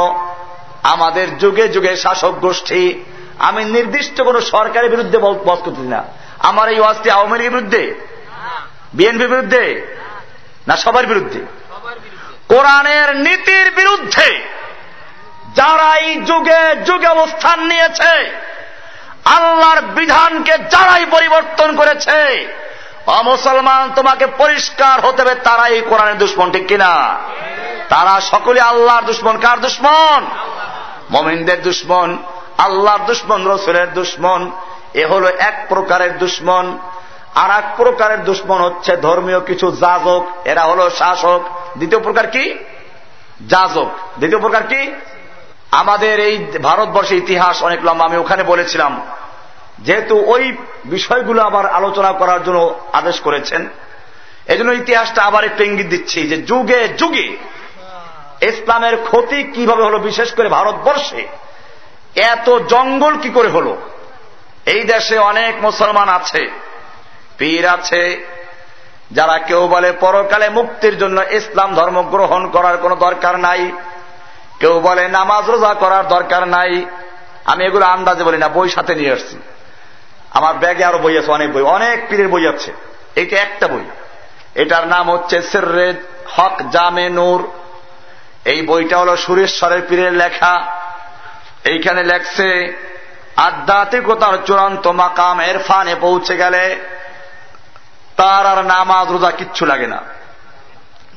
আমাদের যুগে যুগে শাসক গোষ্ঠী। আমি নির্দিষ্ট কোন সরকারের বিরুদ্ধে বস করতেছি না। আমার এই ওয়াজটি আওয়ামী লীগের বিরুদ্ধে? বিএনপির বিরুদ্ধে? না সবার বিরুদ্ধে? কোরআনের নীতির বিরুদ্ধে যারা এই যুগে যুগে অবস্থান নিয়েছে, আল্লাহর বিধানকে যারাই পরিবর্তন করেছে, অমুসলমান তোমাকে পরিষ্কার হতে হবে তারা এই কোরআনের দুশ্মন, ঠিক কিনা? তারা সকলে আল্লাহর দুশ্মন। কার দুশ্মন? মমিনদের দুশ্মন। আল্লাহর দুশ্মন, রসুলের দুশ্মন, এ হল এক প্রকারের দুশ্মন। আর এক প্রকারের দুশ্মন হচ্ছে ধর্মীয় কিছু যাজক, এরা হল শাসক। দ্বিতীয় প্রকার কি? যাজক। দ্বিতীয় প্রকার কি? আমাদের এই ভারতবর্ষের ইতিহাস অনেক লম্বা, আমি ওখানে বলেছিলাম। যেহেতু ওই বিষয়গুলো আবার আলোচনা করার জন্য আদেশ করেছেন, এজন্য ইতিহাসটা আবার একটু ইঙ্গিত দিচ্ছি যে যুগে যুগে ইসলামের ক্ষতি কীভাবে হলো, বিশেষ করে ভারতবর্ষে। এত জঙ্গল কি করে হলো? এই দেশে অনেক মুসলমান আছে, পীর আছে, যারা কেউ বলে পরকালে মুক্তির জন্য ইসলাম ধর্ম গ্রহণ করার কোনো দরকার নাই, কেউ বলে নামাজ রোজা করার দরকার নাই। আমি এগুলো আন্দাজে বলি না, বই সাথে নিয়ে আসছি। আমার ব্যাগে আরও বই আছে, অনেক বই। অনেক পীরের বই আছে। এটা একটা বই। এটার নাম হচ্ছে সিররেদ হক জামে নূর। এই বইটা হল সুরেশ্বরের পীরের লেখা। এইখানে লেখছে, আধ্যাত্মিকতার চূড়ান্ত মাকাম এরফানে পৌঁছে গেলে তার আর নামাজ, রোজা কিচ্ছু লাগে না।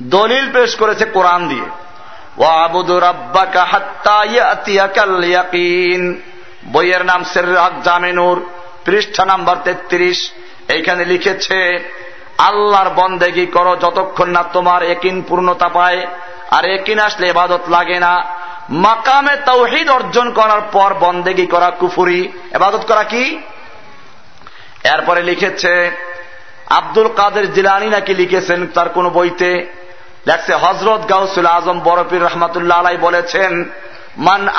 দলিল পেশ করেছে কোরআন দিয়ে। বইয়ের নাম জামিনুর পৃষ্ঠা নাম্বার তেত্রিশ। এইখানে লিখেছে, আল্লাহর বন্দেগি করো যতক্ষণ না তোমার একিন পূর্ণতা পায়, আর একিন আসলে এবাদত লাগে না। মাকামে তৌহিদ অর্জন করার পর বন্দেগি করা কুফুরি। এবাদত করা কি? এরপরে লিখেছে, আব্দুল কাদের জিলানি নাকি লিখেছেন তার কোন বইতে। দেখছে হজরত গাউসুল আজম বরফির রহমতুল্লাহ আলাই বলেছেন, মান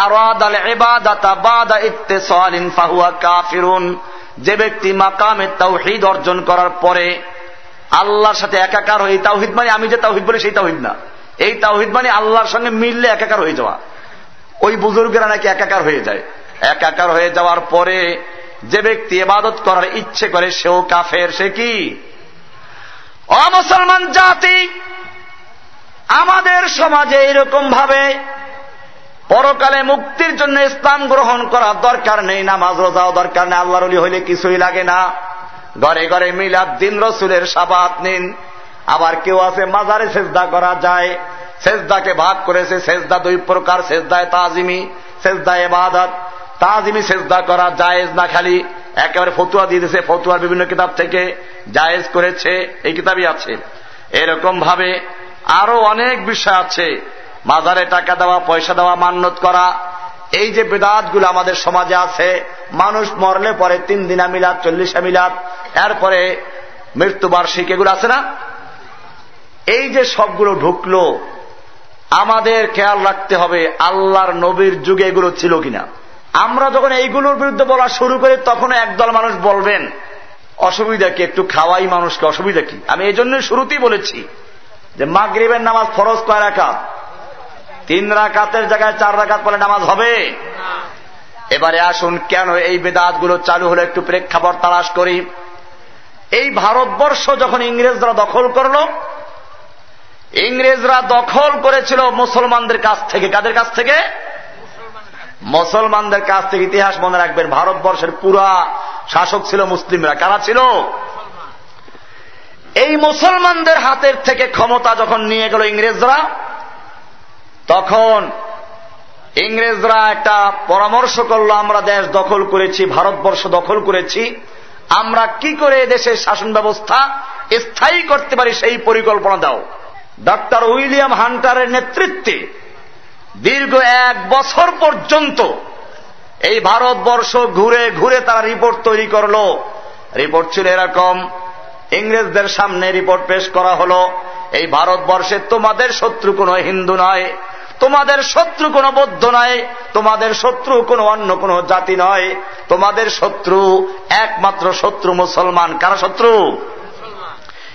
কাফিরুন। যে ব্যক্তি মাকামে তাওহীদ অর্জন করার পরে আল্লাহর সাথে একাকার হয়ে তাওহিদ মানে আমি যে তাওহিদ বলি সেই তাওহিদ না। এই তাওহিদ মানে আল্লাহর সঙ্গে মিললে একাকার হয়ে যাওয়া। ওই বুজুর্গেরা নাকি একাকার হয়ে যায়। একাকার হয়ে যাওয়ার পরে যে ব্যক্তি এবাদত করার ইচ্ছে করে, সেও কাফের, সে কি? অমুসলমান জাতি, আমাদের সমাজে এরকম ভাবে পরকালে মুক্তির জন্য ইসলাম গ্রহণ করার দরকার নেই, নামাজ, রোজাও দরকার নেই, আল্লাহর হইলে কিছুই লাগে না। ঘরে ঘরে মিলাদ দিন, রসুলের সাবাত নিন। আবার কেউ আছে মাজারে সেজদা করা যায়, সেজদাকে ভাগ করেছে, সেজদা দুই প্রকার, সেজদায় তাজিমি, সেজদায় এবাদত তাজিমি সেজদা করা জায়েজ না খালি? একেবারে ফতুয়া দিয়ে দিয়েছে, ফতুয়ার বিভিন্ন কিতাব থেকে জায়েজ করেছে, এই কিতাবই আছে। এরকম ভাবে আরও অনেক বিষয় আছে। মাজারে টাকা দেওয়া, পয়সা দেওয়া মান্যত করা। এই যে বেদাতগুলো আমাদের সমাজে আছে, মানুষ মরলে পরে তিন দিনা মিলাদ, চল্লিশা মিলাদ, এরপরে মৃত্যুবার্ষিক, এগুলো আছে না? এই যে সবগুলো ঢুকলো, আমাদের খেয়াল রাখতে হবে আল্লাহর নবীর যুগে এগুলো ছিল কিনা। আমরা যখন এইগুলোর বিরুদ্ধে বলা শুরু করি, তখন একদল মানুষ বলবেন, অসুবিধা কি? একটু খাওয়াই মানুষকে, অসুবিধা কি? আমি এই জন্য শুরুতেই বলেছি যে মাগরিবের নামাজ ফরজ কয় রাখাত তিন রাকাতের জায়গায় চার রাকাত পরে নামাজ হবে? এবারে আসুন, কেন এই বেদাতগুলো চালু হলে একটু প্রেক্ষাপট তালাশ করি। এই ভারতবর্ষ যখন ইংরেজরা দখল করল ইংরেজরা দখল করেছিল মুসলমানদের কাছ থেকে। কাদের কাছ থেকে? মুসলমানদের কাছ থেকে। ইতিহাস মনে রাখবেন, ভারতবর্ষের পুরা শাসক ছিল মুসলিমরা। কারা ছিল? এই মুসলমানদের হাতের থেকে ক্ষমতা যখন নিয়ে গেল ইংরেজরা, তখন ইংরেজরা একটা পরামর্শ করল, আমরা দেশ দখল করেছি, ভারতবর্ষ দখল করেছি। আমরা কি করে দেশের শাসন ব্যবস্থা স্থায়ী করতে পারি সেই পরিকল্পনা দাও। ডক্টর উইলিয়াম হান্টারের নেতৃত্বে দীর্ঘ এক বছর পর্যন্ত এই ভারতবর্ষ ঘুরে ঘুরে তারা রিপোর্ট তৈরি করল। রিপোর্ট ছিল এরকম, ইংরেজদের সামনে রিপোর্ট পেশ করা হলো, এই ভারতবর্ষে তোমাদের শত্রু কোনো হিন্দু নয়, তোমাদের শত্রু কোনো বৌদ্ধ নয়, তোমাদের শত্রু কোনো অন্য কোন জাতি নয়, তোমাদের শত্রু একমাত্র শত্রু মুসলমান। কারা শত্রু?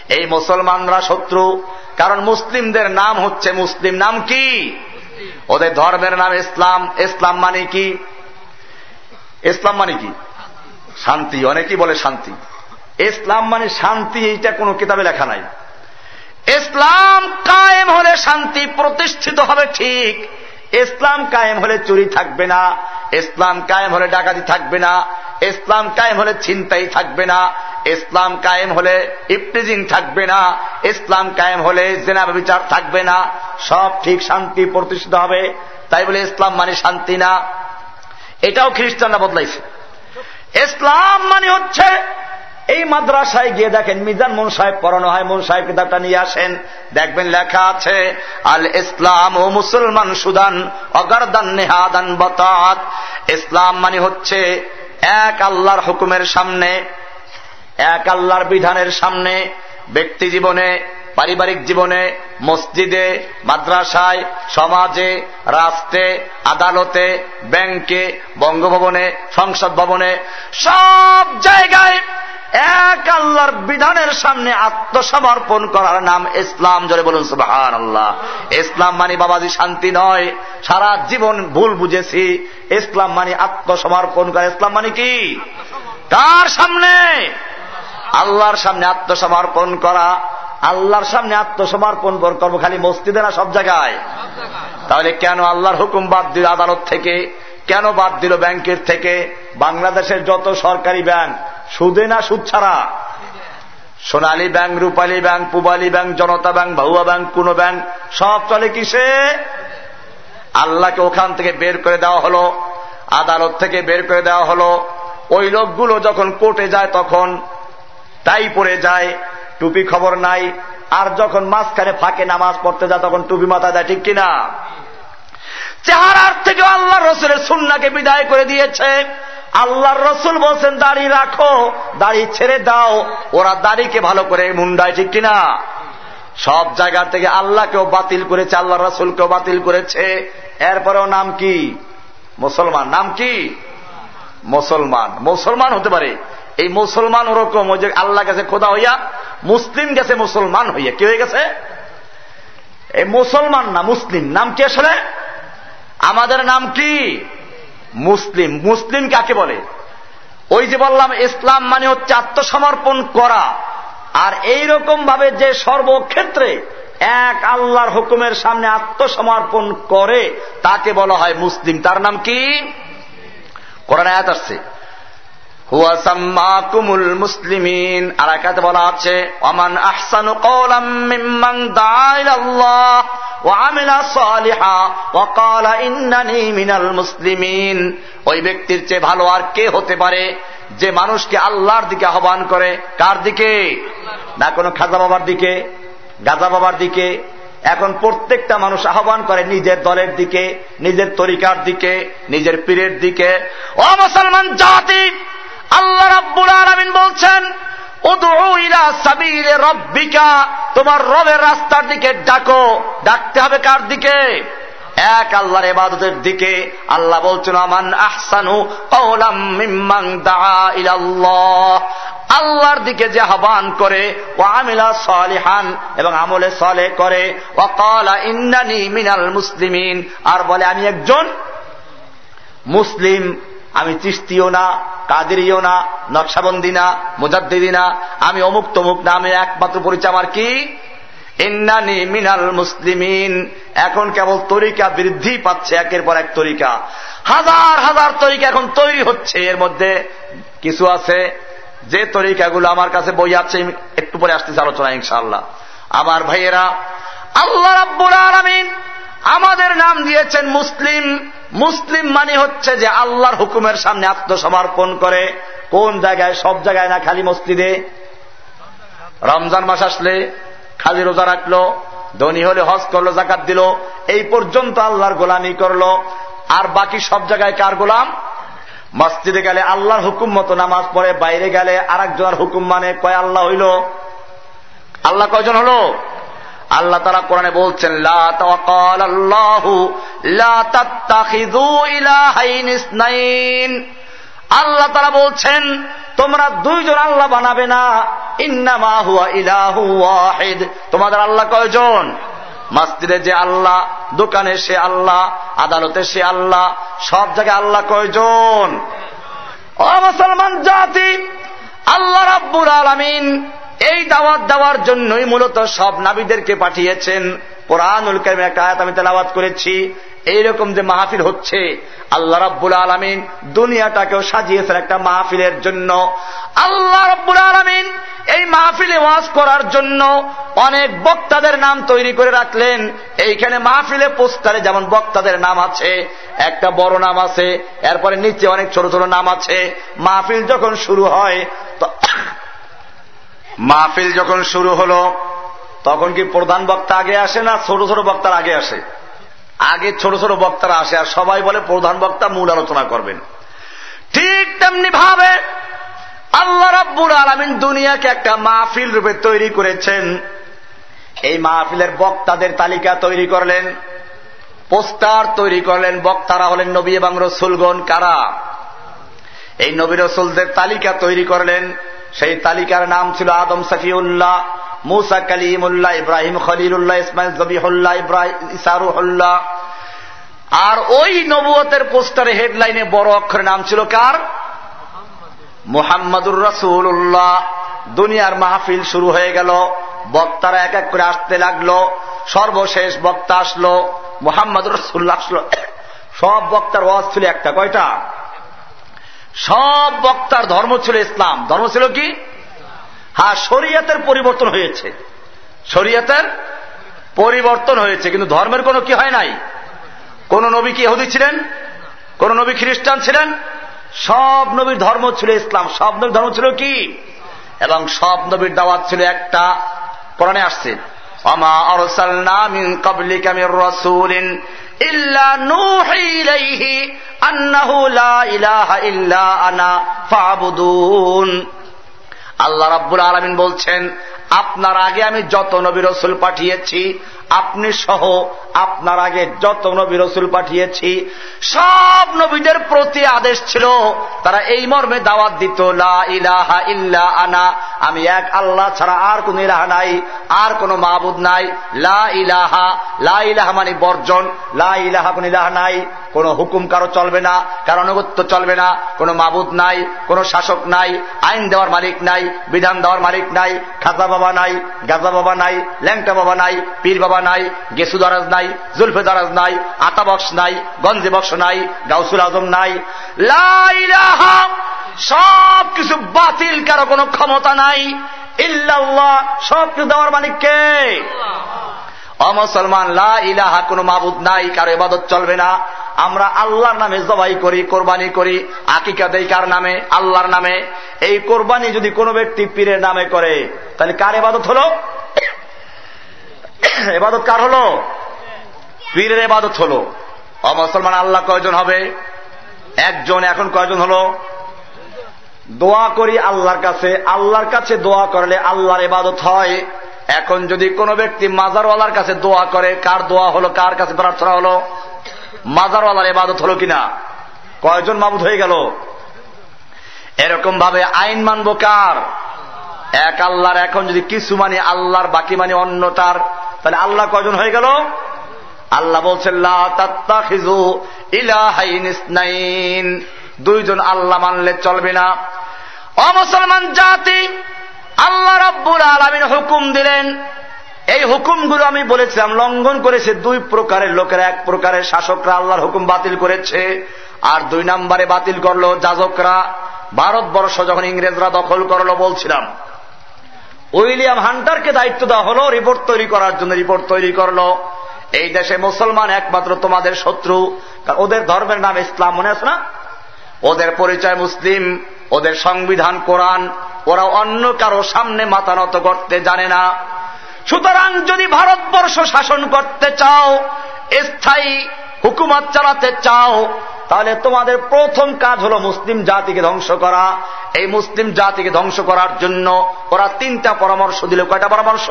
এই মুসলমানরা শত্রু। কারণ মুসলিমদের নাম হচ্ছে মুসলিম। নাম কি? ওদের ধর্মের নাম ইসলাম। ইসলাম মানে কি? ইসলাম মানে কি? শান্তি। অনেকেই বলে শান্তি। ইসলাম মানে শান্তি এইটা কোনো কিতাবে লেখা নাই। ইসলাম কায়েম হলে শান্তি প্রতিষ্ঠিত হবে ঠিক। ইসলাম কায়েম হলে চুরি থাকবে না, ইসলাম কায়েম হলে ডাকাতি থাকবে না, ইসলাম কায়েম হলে ছিনতাই থাকবে না, ইসলাম কায়েম হলে ইফটিজিং থাকবে না, ইসলাম কায়েম হলে জেনা বিচার থাকবে না, সব ঠিক শান্তি প্রতিষ্ঠিত হবে। তাই বলে ইসলাম মানে শান্তি না। এটাও খ্রিস্টানরা বদলাইছে। ইসলাম মানে হচ্ছে এই মাদ্রাসায় গিয়ে দেখেন মিজান মন সাহেব পড়ানো হয়, মন সাহেব কিতাবটা নিয়ে আসেন। দেখবেন লেখা আছে, আল ইসলাম ও মুসলমান সুদান, অগারদান নেহাদান বতাত। ইসলাম মানে হচ্ছে এক আল্লাহর হুকুমের সামনে, এক আল্লাহর বিধানের সামনে, ব্যক্তি জীবনে, পারিবারিক জীবনে, মসজিদে, মাদ্রাসায়, সমাজে, রাষ্ট্রে, আদালতে, ব্যাংকে, বঙ্গভবনে, সংসদ ভবনে, সব জায়গায় এক আল্লাহর বিধানের সামনে আত্মসমর্পণ করার নাম ইসলাম। জোরে বলুন সুবাহান আল্লাহ ইসলাম মানে বাবাজি, শান্তি নয়। সারা জীবন ভুল বুঝেছি। ইসলাম মানে আত্মসমর্পণ করা ইসলাম মানে কি? তার সামনে? আল্লাহর সামনে আত্মসমর্পণ করা। আল্লাহর সামনে আত্মসমর্পণ করব খালি মসজিদে না সব জায়গায়? তাহলে কেন আল্লাহর হুকুম বাদ দিল আদালত থেকে কেন বাদ দিল ব্যাংকের থেকে? বাংলাদেশের যত সরকারি ব্যাংক, সুদে না সুদ ছাড়া? Sonali bank, Rupali bank, Pubali bank, Janata bank ভাউয়া bank, কোন ব্যাংক, সব চলে কিসে? আল্লাহকে ওখান থেকে বের করে দেওয়া হলো, আদালত থেকে বের করে দেওয়া হলো। ওই লোকগুলো যখন কোর্টে যায় তখন তাই পড়ে যায়, টুপি খবর নাই, আর যখন মাঝখানে ফাঁকে নামাজ পড়তে যায় তখন টুপি মাথা দেয়, ঠিক কিনা? চেহারার থেকে আল্লাহ রসুলের সুন্নাকে বিদায় করে দিয়েছে। আল্লাহর রসুল বলছেন, দাড়ি রাখো, দাড়ি ছেড়ে দাও, ওরা দাড়িকে ভালো করে মুন্ডায়, ঠিক কিনা? সব জায়গা থেকে আল্লাহকেও বাতিল করেছে, আল্লাহ রসুলকেও বাতিল করেছে। এরপরেও নাম কি? মুসলমান। নাম কি? মুসলমান। মুসলমান হতে পারে। এই মুসলমান ওরকম, ওই যে আল্লাহ গেছে খোদা হইয়া, মুসলিম গেছে মুসলমান হইয়া। কি হয়ে গেছে? এই মুসলমান না, মুসলিম। নাম কি আসলে? আমাদের নাম কি? মুসলিম। মুসলিম কাকে বলে? ওই যে বললাম, ইসলাম মানে হচ্ছে আত্মসমর্পণ করা। আর এই রকম ভাবে যে সর্বক্ষেত্রে এক আল্লাহর হুকুমের সামনে আত্মসমর্পণ করে, তাকে বলা হয় মুসলিম। তার নাম কি? কোরআন আয়াত আসছে। মুসলিমিন। আর একাতে বলা আছে অমান আহসানু কওলাম মিম্মান দাআ ইলাল্লাহ। মুসলিমিন। ওই ব্যক্তির চেয়ে ভালো আর কে হতে পারে যে মানুষকে আল্লাহর দিকে আহ্বান করে? কার দিকে? না কোনো খাজা বাবার দিকে, গাজা বাবার দিকে। এখন প্রত্যেকটা মানুষ আহ্বান করে নিজের দলের দিকে, নিজের তরিকার দিকে, নিজের পীরের দিকে। ও মুসলমান জাতি, আল্লাহ রাব্বুল আলামিন বলছেন তোমার রবের রাস্তার দিকে ডাকো। ডাকতে হবে কার দিকে? এক আল্লাহর এবাদতের দিকে। আল্লাহ বলছেন, আমান আহসানু আল্লাহর দিকে যে আহ্বান করে ও আমিলা সালিহান, এবং আমলে সলে করে ও কলা ইন্দানি মিনাল মুসলিমিন। আর বলে, আমি একজন মুসলিম। আমি চিস্তিও না, কাদেরিও না নকশাবন্দি না মুজাদ্দিদি না আমি অমুক তমুক নামে একমাত্র পরিচয় আমার কি? ইন্নানি মিনাল মুসলিমিন। এখন কেবল তরিকা বৃদ্ধি পাচ্ছে একের পর এক তরিকা। হাজার হাজার তরিকা এখন তৈরি হচ্ছে। এর মধ্যে কিছু আছে, যে তরিকাগুলো আমার কাছে বই আছে একটু পরে আসতেছে আলোচনা ইনশাআল্লাহ। আমার ভাইয়েরা, আল্লাহ রাব্বুল আলামিন আমাদের নাম দিয়েছেন মুসলিম। মুসলিম মানে হচ্ছে যে আল্লাহর হুকুমের সামনে আত্মসমর্পণ করে। কোন জায়গায়? সব জায়গায় না খালি মসজিদে? রমজান মাস আসলে খালি রোজা রাখল, ধনী হলে হজ করল, জাকাত দিল, এই পর্যন্ত আল্লাহর গোলামি করল। আর বাকি সব জায়গায় কার গোলাম? মসজিদে গেলে আল্লাহর হুকুম মতো নামাজ পড়ে, বাইরে গেলে আর একজনের হুকুম মানে কয় আল্লাহ হইল? আল্লাহ কয়জন হলো? আল্লাহ তারা কোরআনে বলছেন আল্লাহ তারা বলছেন, তোমরা দুইজন আল্লাহ বানাবে না। ইন্নামা হুয়া ইলাহু ওয়াহিদ। তোমাদের আল্লাহ কয়জন? মসজিদে যে আল্লাহ, দোকানে সে আল্লাহ, আদালতে সে আল্লাহ, সব জায়গায় আল্লাহ কয়জন? ও মুসলমান জাতি, আল্লাহ রাব্বুল আলমিন এই দাওয়াত দেওয়ার জন্যই মূলত সব নাবিদেরকে পাঠিয়েছেন। কোরআনুল কারিমের একটা আয়াত আমি তেলাওয়াত করেছি। এইরকম যে মাহফিল হচ্ছে, আল্লাহ রাব্বুল আলমিন দুনিয়াটাকেও সাজিয়েছেন একটা মাহফিলের জন্য। আল্লাহ রাব্বুল আলমিন এই মাহফিলে ওয়াজ করার জন্য অনেক বক্তাদের নাম তৈরি করে রাখলেন। এইখানে মাহফিলে পোস্টারে যেমন বক্তাদের নাম আছে, একটা বড় নাম আছে, এরপরে নিচে অনেক ছোট ছোট নাম আছে। মাহফিল যখন শুরু হয় মাহফিল যখন শুরু হলো, তখন কি প্রধান বক্তা আগে আসে না ছোট ছোট বক্তার আগে আসে? আগে ছোট ছোট বক্তারা আসে আর সবাই বলে প্রধান বক্তা মূল আলোচনা করবেন। ঠিক তেমনি ভাবে আল্লাহ রাব্বুল আলমিন দুনিয়াকে একটা মাহফিল রূপে তৈরি করেছেন। এই মাহফিলের বক্তাদের তালিকা তৈরি করলেন, পোস্টার তৈরি করলেন, বক্তারা হলেন নবী এবং রসুলগণ কারা? এই নবী রসুলদের তালিকা তৈরি করলেন সেই তালিকার নাম ছিল আদম সফিউল্লাহ, মুসা কালিমুল্লাহ, ইব্রাহিম খলিলুল্লাহ, ইসমাইল জবিহুল্লাহ ইব্রাহিম ইসারুহুল্লাহ আর ওই নবুয়তের পোস্টারে হেডলাইনে বড় অক্ষরের নাম ছিল কার? মুহাম্মাদুর রসুল্লাহ দুনিয়ার মাহফিল শুরু হয়ে গেল। বক্তারা এক এক করে আসতে লাগল। সর্বশেষ বক্তা আসলো। মোহাম্মদুর রসুল্লাহ আসলো। সব বক্তার ওয়াজ ছিল একটা। কয়টা? সব বক্তার ধর্ম ছিল ইসলাম। ধর্ম ছিল কি? হ্যাঁ শরিয়াতের পরিবর্তন হয়েছে। শরিয়াতের পরিবর্তন হয়েছে, কিন্তু ধর্মের কোনো কি হয় নাই? কোন নবী কি এহুদি ছিলেন? কোন নবী খ্রিস্টান ছিলেন? সব নবীর ধর্ম ছিল ইসলাম। সব নবীর ধর্ম ছিল কি? এবং সব নবীর দাওয়াত ছিল একটা। কোরআনে আসছে অমা অরসালনা মিন কাবলিকা মির রাসূলিন ইল্লা নূহি ইলাইহি আন্নাহু লা ইলাহা ইল্লা আনা ফাবুদুন। আল্লাহ রাব্বুল আলমিন বলছেন আপনার আগে আমি যত নবী রসুল পাঠিয়েছি, আপনি সহ আপনার আগে যত নবী রসুল পাঠিয়েছি, সব নবীদের প্রতি আদেশ ছিল, তারা এই মর্মে দাওয়াত দিত, লা ইলাহা ইল্লা আনা আমি এক আল্লাহ ছাড়া আর কোন ইলাহা নাই, আর কোন মাহবুদ নাই, লা ইলাহা লা ইলাহা মানে বর্জন, লা ইলাহা কোন ইলাহা নাই, কোন হুকুম কারও চলবে না, কারও অনুগত্য চলবে না, কোন মাবুদ নাই, কোন শাসক নাই, আইন দেওয়ার মালিক নাই, বিধান দেওয়ার মালিক নাই, খাজা বাবা নাই, গাজা বাবা নাই, ল্যাংটা বাবা নাই, পীর বাবা নাই, গেসু দারাজ নাই, জুলফে দারাজ নাই, আতা বক্স নাই, গঞ্জে বক্স নাই, গাউসুল আজম নাই। সব কিছু বাতিল, কারও কোনো ক্ষমতা নাই। ইল্লাল্লাহ সব কিছু দেওয়ার মালিককে অমুসলমান লা ইলাহা কোনো মাবুদ নাই, কারও এবাদত চলবে না। আমরা আল্লাহর নামে জবাই করি, কোরবানি করি আকিকা দেই কার নামে? আল্লাহর নামে। এই কোরবানি যদি কোনো ব্যক্তি পীরের নামে করে, তাহলে কার এবাদত হলো? এবাদত কার হলো? পীরের এবাদত হলো। অমুসলমান আল্লাহ কয়জন হবে? একজন, এখন কয়জন হলো? দোয়া করি আল্লাহর কাছে। আল্লাহর কাছে দোয়া করলে আল্লাহর এবাদত হয়। এখন যদি কোনো ব্যক্তি মাজারওয়ালার কাছে দোয়া করে, কার দোয়া হলো, কার কাছে প্রার্থনা হলো, মাজারওয়ালার এবাদত হলো কিনা? কয়জন মাবুদ হয়ে গেল? এরকম ভাবে আইন মানব কার? এক আল্লাহর, এখন যদি কিছু মানে আল্লাহর, বাকি মানে অন্যটার তাহলে আল্লাহ কয়জন হয়ে গেল? আল্লাহ বলছেন দুইজন আল্লাহ মানলে চলবে না। অমুসলমান জাতি আল্লাহ রব্বুল আলমিন হুকুম দিলেন। এই হুকুমগুলো আমি বলেছিলাম, লঙ্ঘন করেছে দুই প্রকারের লোকেরা। এক প্রকারের শাসকরা আল্লাহর হুকুম বাতিল করেছে, আর দুই নম্বরে বাতিল করল যাজকরা। ভারতবর্ষ যখন ইংরেজরা দখল করল বলছিলাম। উইলিয়াম হান্টারকে দায়িত্ব দেওয়া হলো, রিপোর্ট তৈরি করার জন্য রিপোর্ট তৈরি করল। এই দেশে মুসলমান একমাত্র তোমাদের শত্রু ওদের ধর্মের নাম ইসলাম মনে আছে না? ওদের পরিচয় মুসলিম, ওদের সংবিধান কোরআন ওরা অন্য কারও সামনে মাথা নত করতে জানে না। সুতরাং যদি ভারতবর্ষ শাসন করতে চাও, স্থায়ী হুকুমত চালাতে চাও, তাহলে তোমাদের প্রথম কাজ হলো মুসলিম জাতিকে ধ্বংস করা। এই মুসলিম জাতিকে ধ্বংস করার জন্য ওরা তিনটা পরামর্শ দিল। কয়টা পরামর্শ?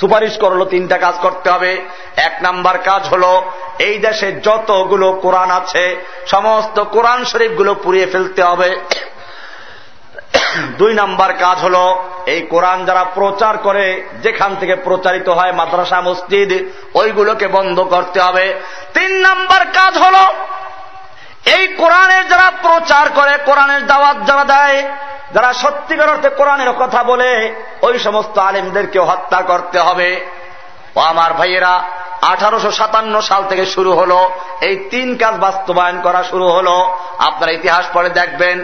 সুপারিশ করল, তিনটা কাজ করতে হবে। এক নাম্বার কাজ হলো, এই দেশে যতগুলো কোরআন আছে, সমস্ত কোরআন শরীফগুলো পুড়িয়ে ফেলতে হবে। দুই নাম্বার কাজ হল, এই কোরআন যারা প্রচার করে, যেখান থেকে প্রচারিত হয় মাদ্রাসা, মসজিদ, ওইগুলোকে বন্ধ করতে হবে। তিন নাম্বার কাজ হল, এই কোরআনের যারা প্রচার করে, কোরআনের দাওয়াত যারা দেয়, যারা সত্যিকার অর্থে কোরআনের কথা বলে, ওই সমস্ত আলিমদেরকে হত্যা করতে হবে। ও আমার ভাইয়েরা, আঠারোশো সাতান্ন সাল থেকে শুরু হলো, এই তিন কাজ বাস্তবায়ন করা শুরু হলো। আপনার ইতিহাস পরে দেখবেন,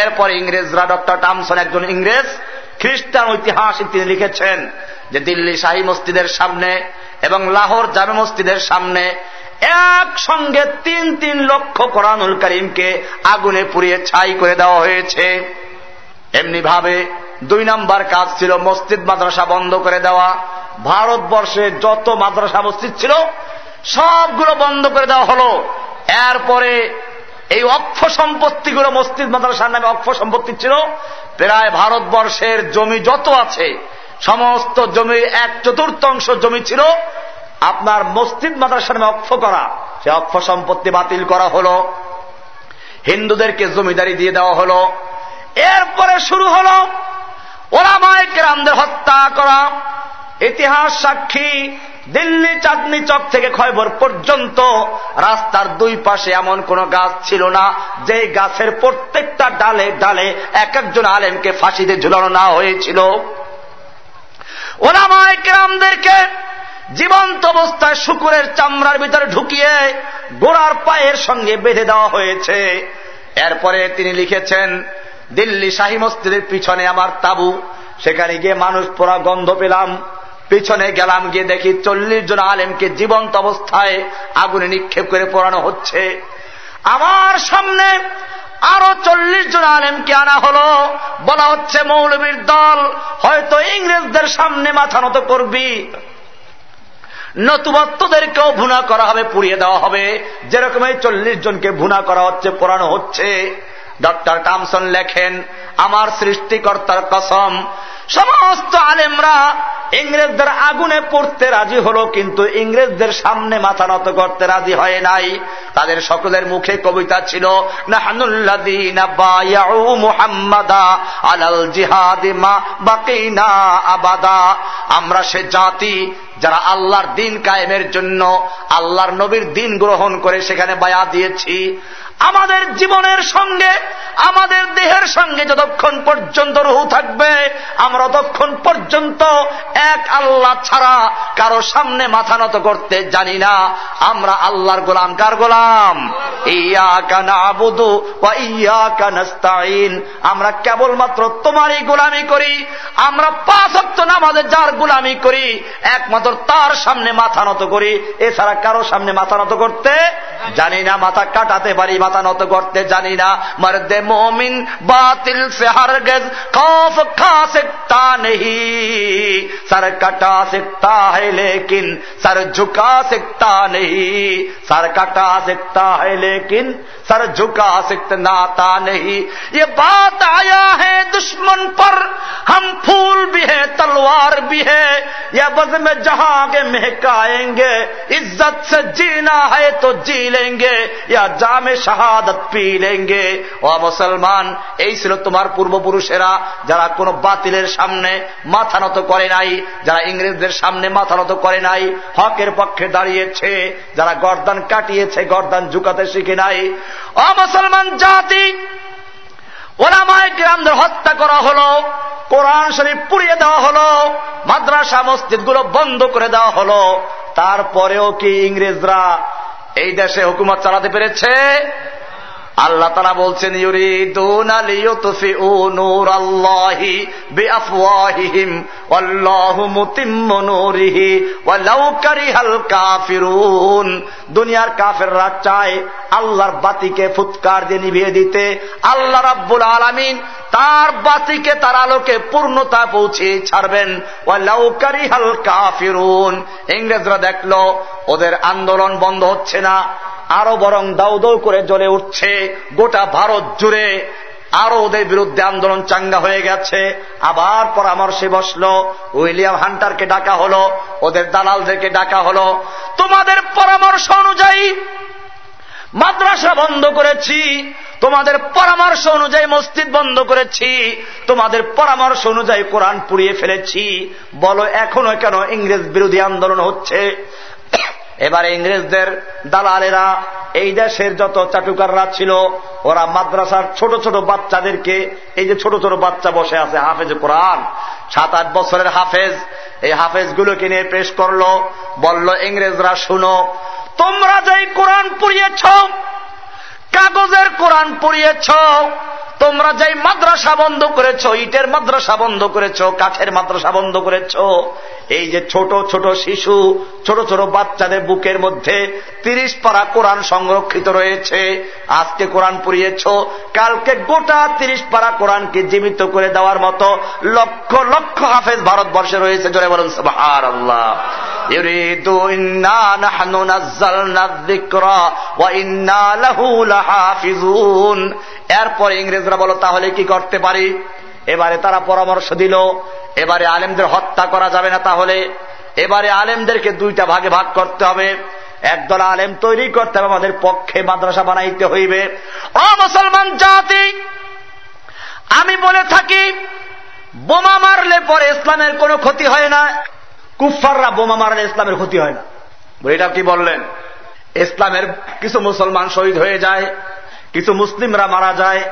এরপর ইংরেজরা ডক্টর টামসন একজন ইংরেজ, খ্রিস্টান ঐতিহাসিক তিনি লিখেছেন যে দিল্লি শাহী মসজিদের সামনে এবং লাহোর জামে মসজিদের সামনে একসঙ্গে তিন তিন লক্ষ কোরআনুল করিমকে আগুনে পুড়িয়ে ছাই করে দেওয়া হয়েছে। এমনি ভাবে দুই নাম্বার কাজ ছিল মসজিদ মাদ্রাসা বন্ধ করে দেওয়া ভারতবর্ষে যত মাদ্রাসা মসজিদ ছিল, সবগুলো বন্ধ করে দেওয়া হলো। এরপরে এই অক্ষ সম্পত্তিগুলো মসজিদ মাদ্রাসার নামে অক্ষ সম্পত্তি ছিল। প্রায় ভারতবর্ষের জমি যত আছে, সমস্ত জমির এক চতুর্থাংশ জমি ছিল। আপনার মসজিদ মাদ্রাসার নামে অক্ষ করা, সে অক্ষ সম্পত্তি বাতিল করা হল। হিন্দুদেরকে জমিদারি দিয়ে দেওয়া হল। এরপরে শুরু হল ওরামায় কেরামদের হত্যা করা। ইতিহাস সাক্ষী, দিল্লি চাঁদনি চক থেকে খয়বর পর্যন্ত রাস্তার দুই পাশে এমন কোন গাছ ছিল না যে গাছের প্রত্যেকটা ডালে ডালে এক একজন আলেমকে ফাঁসিতে ঝুলানো না হয়েছিল। ওরামায় কেরামদেরকে জীবন্ত অবস্থায় শুকুরের চামড়ার ভিতরে ঢুকিয়ে গোড়ার পায়ের সঙ্গে বেঁধে দেওয়া হয়েছে। এরপরে তিনি লিখেছেন, দিল্লি শাহী মসজিদের পিছনে আমার তাবু, সেখানে গিয়ে মানুষ পোড়া গন্ধ পেলাম। পিছনে গেলাম, গিয়ে দেখি চল্লিশ জন আলেমকে জীবন্ত অবস্থায় আগুনে নিক্ষেপ করে পোড়ানো হচ্ছে। আমার সামনে আরও চল্লিশ জন আলেমকে আনা হলো। বলা হচ্ছে, মৌলবীর দল হয়তো ইংরেজদের সামনে মাথা নত করবি। নতুবত্বদেরকেও ভুনা করা হবে, পুড়িয়ে দেওয়া হবে। যেরকম এই চল্লিশ জনকে ভুনা করা হচ্ছে, পোড়ানো হচ্ছে। ডক্টর কামসন লেখেন, আমার সৃষ্টিকর্তার কসম, সমস্ত আলেমরা ইংরেজদের আগুনে পড়তে রাজি হলো, কিন্তু ইংরেজদের সামনে মাথা নত করতে রাজি হয় নাই। তাদের সকলের মুখে কবিতা ছিল আবাদা। আমরা সে জাতি যারা আল্লাহর দিন কায়েমের জন্য, আল্লাহর নবীর দিন গ্রহণ করে সেখানে বায়া দিয়েছি। আমাদের জীবনের সঙ্গে, আমাদের দেহের সঙ্গে যতক্ষণ পর্যন্ত রহু থাকবে, আমরা ততক্ষণ পর্যন্ত এক আল্লাহ ছাড়া কারও সামনে মাথা নত করতে জানি না। আমরা আল্লাহর গোলাম। কার গোলাম? ইয়া কানা আবুদু বা ইয়া কানাস্তাইন আমরা কেবলমাত্র তোমারই গোলামি করি। আমরা পাঁচ অক্ত নামাজে যার গোলামি করি, একমাত্র তার সামনে মাথা নত করি। এছাড়া কারও সামনে মাথা নত করতে জানি না মাথা কাটাতে পারি মাথা নত করতে জানি না মর্দে मोमिन बातिल से हरगज खौफ खा सकता नहीं सर कटा सकता है लेकिन सर झुका सकता नहीं सर कटा सकता है लेकिन सर झुका सकता नाता नहीं ये बात आया है दुश्मन पर हम फूल भी है तलवार भी है या बज में जहां के महकाएंगे इज्जत से जीना है तो जी लेंगे या जामे शहादत पी लेंगे और মুসলমান এই ছিল তোমার পূর্বপুরুষেরা যারা কোন বাতিলের সামনে মাথা নত করে নাই যারা ইংরেজদের সামনে মাথা নত করে নাই হকের পক্ষে দাঁড়িয়েছে যারা গর্দান কাটিয়েছে গর্দান ঝুকাতে শিখে নাই অমুসলমান জাতি ওলামায় গ্রামদের হত্যা করা হলো কোরআন শরীফ পুড়িয়ে দেওয়া হলো মাদ্রাসা মসজিদ গুলো বন্ধ করে দেওয়া হলো তারপরেও কি ইংরেজরা এই দেশে হুকুমত চালাতে পেরেছে আল্লাহ তারা বলছেন দুনিয়ার কাফেররা চায় আল্লাহর বাতিকে ফুৎকার দিয়ে নিভিয়ে দিতে। আল্লাহ রাব্বুল আলমিন তার বাতিকে, তার আলোকে পূর্ণতা পৌঁছে ছাড়বেন। ওয়ালাউকারি হাল কাফিরুন। ইংরেজরা দেখল, ওদের আন্দোলন বন্ধ হচ্ছে না। আরও বরং দাউ দাউ করে জ্বলে উঠছে। গোটা ভারত জুড়ে আরও ওদের বিরুদ্ধে আন্দোলন চাঙ্গা হয়ে গেছে। আবার পরামর্শে বসল, উইলিয়াম হান্টারকে ডাকা হলো, ওদের দালালদেরকে ডাকা হলো। তোমাদের পরামর্শ অনুযায়ী মাদ্রাসা বন্ধ করেছি, তোমাদের পরামর্শ অনুযায়ী মসজিদ বন্ধ করেছি, তোমাদের পরামর্শ অনুযায়ী কোরআন পুড়িয়ে ফেলেছি। বলো, এখনও কেন ইংরেজ বিরোধী আন্দোলন হচ্ছে? এবারে ইংরেজদের দালালেরা এই দেশের যত চাটুকাররা ছিল, ওরা মাদ্রাসার ছোট ছোট বাচ্চাদেরকে, এই যে ছোট ছোট বাচ্চা বসে আছে, হাফেজ কোরআন, সাত আট বছরের হাফেজ, এই হাফেজ গুলোকে নিয়ে পেশ করল, বলল, ইংরেজরা শুনো, তোমরা যেই কোরআন পড়িয়েছ, কাগজের কোরআন পুড়িয়েছ তোমরা যেই মাদ্রাসা বন্ধ করেছ, ইটের মাদ্রাসা বন্ধ করেছ, কাঠের মাদ্রাসা বন্ধ করেছ, এই যে ছোট ছোট শিশু, ছোট ছোট বাচ্চাদের বুকের মধ্যে তিরিশ পারা কোরআন সংরক্ষিত রয়েছে, আজকে কোরআন পুড়িয়েছ, কালকে গোটা তিরিশ পারা কোরআনকে জীবিত করে দেওয়ার মতো লক্ষ লক্ষ হাফেজ ভারতবর্ষে রয়েছে, জোরে বলুন আর আল্লাহ এরপর ইংরেজরা বলো, তাহলে কি করতে পারি? এবারে তারা পরামর্শ দিল, এবারে আলেমদের হত্যা করা যাবে না তাহলে। এবারে আলেমদেরকে দুইটা ভাগে ভাগ করতে হবে। একদল আলেম তৈরি করতে হবে, আমাদের পক্ষে মাদ্রাসা বানাইতে হইবে। ও মুসলমান জাতি, আমি বলে থাকি, বোমা মারলে পরে ইসলামের কোনো ক্ষতি হয় না কুফাররা বোমা মারলে ইসলামের ক্ষতি হয় না। এটা কি বললেন? ইসলামের কিছু মুসলমান শহীদ হয়ে যায়, কিছু মুসলিমরা মারা যায়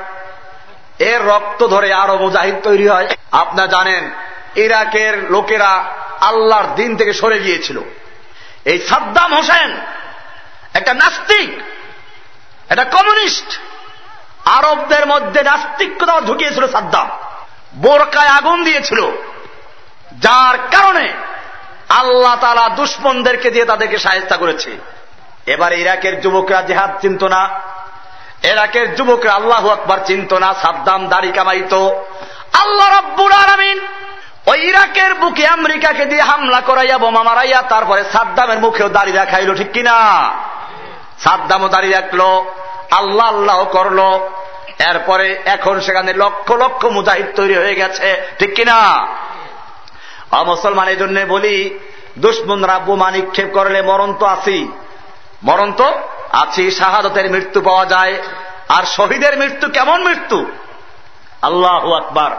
এর রক্ত ধরে আরও মুজাহিদ তৈরি হয়। আপনার জানেন, ইরাকের লোকেরা আল্লাহর দিন থেকে সরে গিয়েছিল। এই সাদ্দাম হোসেন একটা নাস্তিক, একটা কমিউনিস্ট, আরবদের মধ্যে নাস্তিকতা ঢুকিয়েছিল সাদ্দাম। বোরকায় আগুন দিয়েছিল। যার কারণে আল্লাহ তালা দুশ্মনদেরকে দিয়ে তাদেরকে সাহেস্তা করেছে। এবার ইরাকের যুবকরা জেহাদ চিন্ত না। এরাকের যুবকরা আল্লাহ আকবার চিন্ত না সাবদাম দাড়ি কামাইত। আল্লাহ রব্বুর আলমিন ওই ইরাকের বুকে আমেরিকাকে দিয়ে হামলা করাইয়া, বোমা মারাইয়া, তারপরে সাদ্দামের মুখেও দাড়ি দেখাইল, ঠিক কিনা? সাদ্দামও দাঁড়িয়ে রাখল, আল্লাহ আল্লাহ করল। এরপরে এখন সেখানে লক্ষ লক্ষ মুজাহিদ তৈরি হয়ে গেছে, ঠিক কিনা? মুসলমান এই জন্য বলি, দুশ্মনরা বোমা নিক্ষেপ করলে মরণ তো আছি মরণ তো আছি শাহাদতের মৃত্যু পাওয়া যায়। আর শহীদের মৃত্যু কেমন মৃত্যু? আল্লাহ আকবার।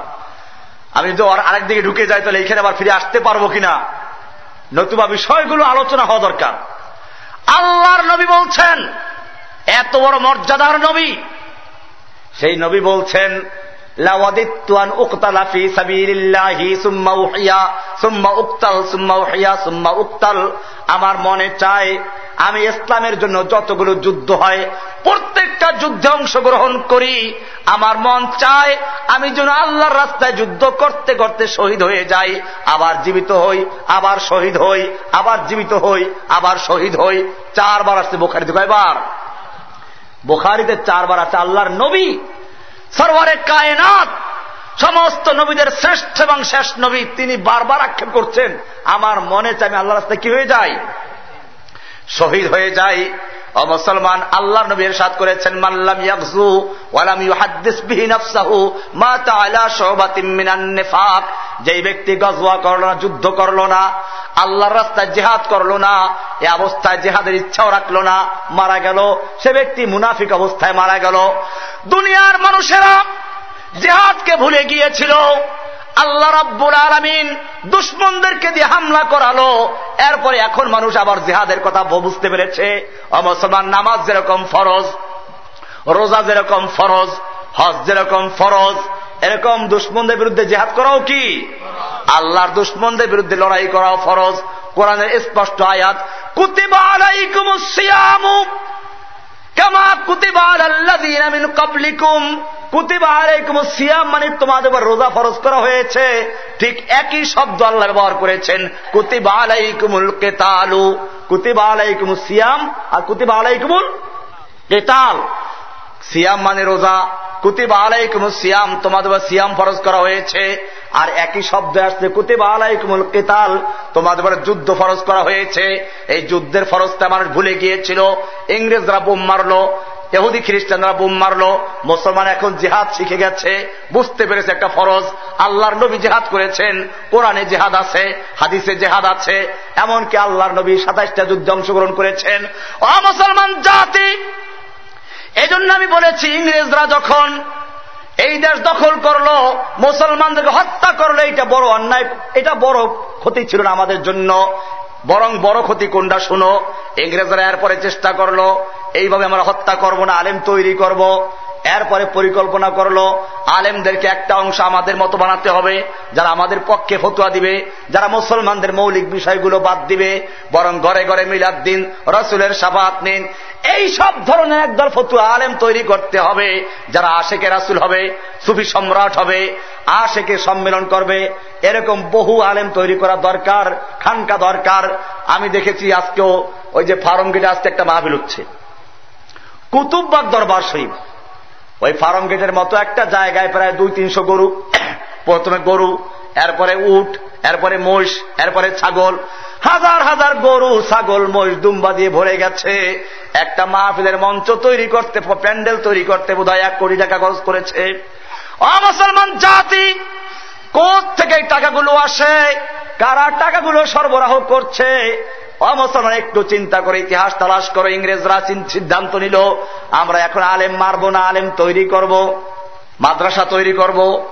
আমি যদি আরেক দিকে ঢুকে যাই, তাহলে এখানে আবার ফিরে আসতে পারব কিনা? নতুবা বিষয়গুলো আলোচনা হওয়া দরকার। আল্লাহর নবী বলছেন, এত বড় মর্যাদার নবী। সেই নবী বলছেন আমার মনে চায় আমি ইসলামের জন্য যতগুলো যুদ্ধ হয়, প্রত্যেকটা যুদ্ধে অংশগ্রহণ করি। আমার মন চায় আমি যেন আল্লাহর রাস্তায় যুদ্ধ করতে করতে শহীদ হয়ে যাই। আবার জীবিত হই, আবার শহীদ হই, আবার জীবিত হই, আবার শহীদ হই। চারবার আসছে বোখারিতে কয়বার? বোখারিতে চারবার আছে, আল্লাহর নবী সরওয়ারে কায়নাত, সমস্ত নবীদের শ্রেষ্ঠ এবং শেষ নবী তিনি বারবার আক্ষেপ করছেন। আমার মনে চাই আমি আল্লাহ রাস্তায় কি হয়ে যাই? শহীদ হয়ে যাই। ও মুসলমান আল্লাহ নবী এরশাদ করেছেন মাল্লাম ইয়াকজু ওয়ালাম ইউহাদ্দিস বিহি নাফসাহু মা তাআলা শুবাতিন মিনান নিফাক। যেই ব্যক্তি গজওয়া করল না, যুদ্ধ করল না, আল্লাহর রাস্তায় জেহাদ করল না, এ অবস্থায় জেহাদের ইচ্ছাও রাখল না, মারা গেল। সে ব্যক্তি মুনাফিক অবস্থায় মারা গেল। দুনিয়ার মানুষেরা জেহাদকে ভুলে গিয়েছিল। আল্লাহ রাব্বুল আলমিন দুশ্মনদেরকে দিয়ে হামলা করালো। এরপরে এখন মানুষ আবার জেহাদের কথা বুঝতে পেরেছে। মুসলমান, নামাজ যেরকম ফরজ, রোজা যেরকম ফরজ, হজ যেরকম ফরজ, এরকম দুশ্মনদের বিরুদ্ধে জেহাদ করাও কি? আল্লাহর দুশ্মনদের বিরুদ্ধে লড়াই করাও ফরজ। কোরআনের স্পষ্ট আয়াত, কুতিবা আলাইকুম সিয়ামু কামা কুতিবা আল্লাযীনা মিন কাবলিকুম কুতিবা আলাইকুম সিয়াম মানে তোমাদের উপর রোজা ফরজ করা হয়েছে। ঠিক একই শব্দ আল্লাহ ব্যবহার করেছেন, কুতিবা আলাইকুমুল কেতালু। কুতিবা আলাইকুম সিয়াম আর কুতিবা আলাইকুমুল কেতাল। সিয়াম মানে রোজা, কুতিবা আলাইকুম সিয়াম, তোমাদের সিয়াম ফরজ করা হয়েছে। আর একই শব্দ আসছে, কুতিবা আলাইকুমুল কেতাল। তোমাদের যুদ্ধ ফরজ করা হয়েছে। এই যুদ্ধের ফরজটা মানুষ ভুলে গিয়েছিল। ইংরেজরা বোম মারলো এহুদি খ্রিস্টানরা বোম মারলো। মুসলমান এখন জেহাদ শিখে গেছে। বুঝতে পেরেছে একটা ফরজ। আল্লাহর নবী জেহাদ করেছেন। কোরআনে জেহাদ আছে, হাদিসে জেহাদ আছে। এমনকি আল্লাহর নবী সাতাইশটা যুদ্ধে অংশগ্রহণ করেছেন। অ মুসলমান জাতি! এই জন্য আমি বলেছি, ইংরেজরা যখন এই দেশ দখল করল, মুসলমানদেরকে হত্যা করল এটা বড় অন্যায়, এটা বড় ক্ষতি ছিল না আমাদের জন্য। বরং বড় ক্ষতি কোনটা শুনো? ইংরেজরা এরপরে চেষ্টা করল, এইভাবে আমরা হত্যা করব না, আলেম তৈরি করব। এরপরে পরিকল্পনা করল, আলেমদেরকে একটা অংশ আমাদের মতো বানাতে হবে, যারা আমাদের পক্ষে ফতুয়া দিবে, যারা মুসলমানদের মৌলিক বিষয়গুলো বাদ দিবে, বরং ঘরে ঘরে মিলাদ দিন, রসুলের সাফাত নিন, এই সব ধরনের একদল ফতুয়া আলেম তৈরি করতে হবে, যারা আশেকে রাসুল হবে, সুফি সম্রাট হবে, আশেকে সম্মেলন করবে, এরকম বহু আলেম তৈরি করা দরকার, খানকা দরকার। আমি দেখেছি আজকেও ওই যে ফার্ম আজকে একটা মাহবিল হচ্ছে। কুতুববাগ দরবার শরীফ ওই ফার্ম গেটের মতো একটা জায়গায় প্রায় দুই, তিনশো গরু। প্রথমে গরু, এরপরে উট, এরপরে মোষ এরপরে ছাগল। হাজার হাজার গরু, ছাগল মোষ দুম্বা দিয়ে ভরে গেছে। একটা মাহফিলের মঞ্চ তৈরি করতে, প্যান্ডেল তৈরি করতে বোধ এক কোটি টাকা খরচ করেছে। অমুসলমান জাতি কোথ থেকে টাকাগুলো আসে? কারা টাকাগুলো সরবরাহ করছে? অমুসলমান একটু চিন্তা করে ইতিহাস তালাশ করো, ইংরেজরা সিদ্ধান্ত নিল, আমরা এখন আলেম মারবো না, আলেম তৈরি করব, মাদ্রাসা তৈরি করব।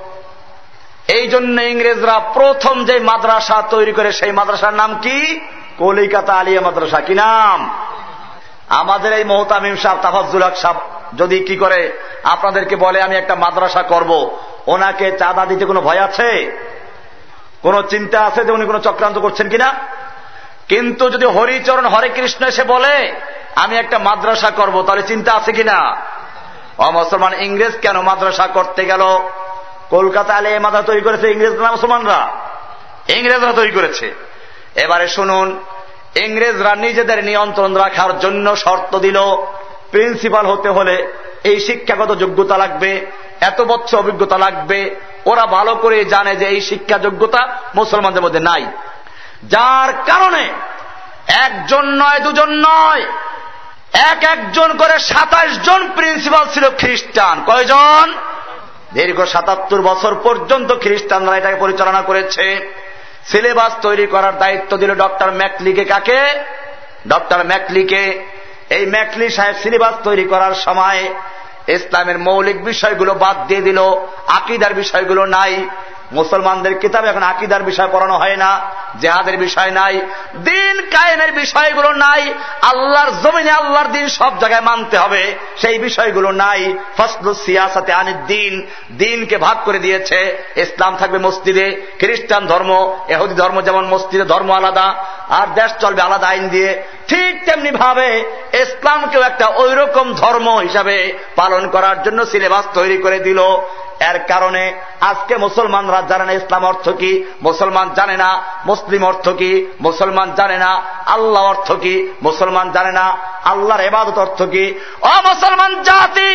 এই জন্য ইংরেজরা প্রথম যে মাদ্রাসা তৈরি করে, সেই মাদ্রাসার নাম কি? কলিকাতা আলিয়া মাদ্রাসা। কি নাম? আমাদের এই মোহতামিম সাহ তাফাজুল হক সাহ যদি কি করে, আপনাদেরকে বলে, আমি একটা মাদ্রাসা করব। ওনাকে চাঁদা দিতে কোনো ভয় আছে? কোন চিন্তা আছে যে উনি কোনো চক্রান্ত করছেন কিনা? কিন্তু যদি হরিচরণ হরে কৃষ্ণ এসে বলে, আমি একটা মাদ্রাসা করব তাহলে চিন্তা আছে কিনা? অমুসলমান ইংরেজ কেন মাদ্রাসা করতে গেল? কলকাতা আলে মাদ্রাসা তৈরি করেছে ইংরেজ না মুসলমানরা? ইংরেজরা তৈরি করেছে। এবারে শুনুন, ইংরেজরা নিজেদের নিয়ন্ত্রণ রাখার জন্য শর্ত দিল, প্রিন্সিপাল হতে হলে এই শিক্ষাগত যোগ্যতা লাগবে, এত বছর অভিজ্ঞতা লাগবে, ওরা ভালো করে জানে যে এই শিক্ষা যোগ্যতা মুসলমানদের মধ্যে নাই। যার কারণে একজন নয়, দুজন নয়, এক একজন করে সাতাশ জন প্রিন্সিপাল ছিল খ্রিস্টান। কয়জন? দীর্ঘ সাতাত্তর বছর পর্যন্ত খ্রিস্টানরা এটাকে পরিচালনা করেছে। সিলেবাস তৈরি করার দায়িত্ব দিল ডক্টর ম্যাকলিকে কাকে? ডক্টর ম্যাকলিকে। এই ম্যাকলি সাহেব সিলেবাস তৈরি করার সময় ইসলামের মৌলিক বিষয়গুলো বাদ দিয়ে দিল, আকিদার বিষয়গুলো নাই। মুসলমানদের কিতাব এখন আকিদার বিষয় পড়ানো হয় না, জেহাদের বিষয় নাই, দিন কায়েমের বিষয়গুলো নাই, আল্লাহর জমিনে আল্লাহর দিন সব জায়গায় মানতে হবে, সেই বিষয়গুলো নাই। ফসলু সিয়াসাতে আনি দিন, দিনকে ভাগ করে দিয়েছে, ইসলাম থাকবে মসজিদে, খ্রিস্টান ধর্ম এহুদি ধর্ম যেমন মসজিদে ধর্ম আলাদা, আর দেশ চলবে আলাদা আইন দিয়ে। ঠিক তেমনি ভাবে ইসলামকেও একটা ওইরকম ধর্ম হিসাবে পালন করার জন্য সিলেবাস তৈরি করে দিল। এর কারণে আজকে মুসলমানরা জানে না ইসলাম অর্থ কি, মুসলমান জানে না মুসলিম অর্থ কি, মুসলমান জানে না আল্লাহ অর্থ কি, মুসলমান জানে না আল্লাহর এবাদত অর্থ কি। অ মুসলমান জাতি,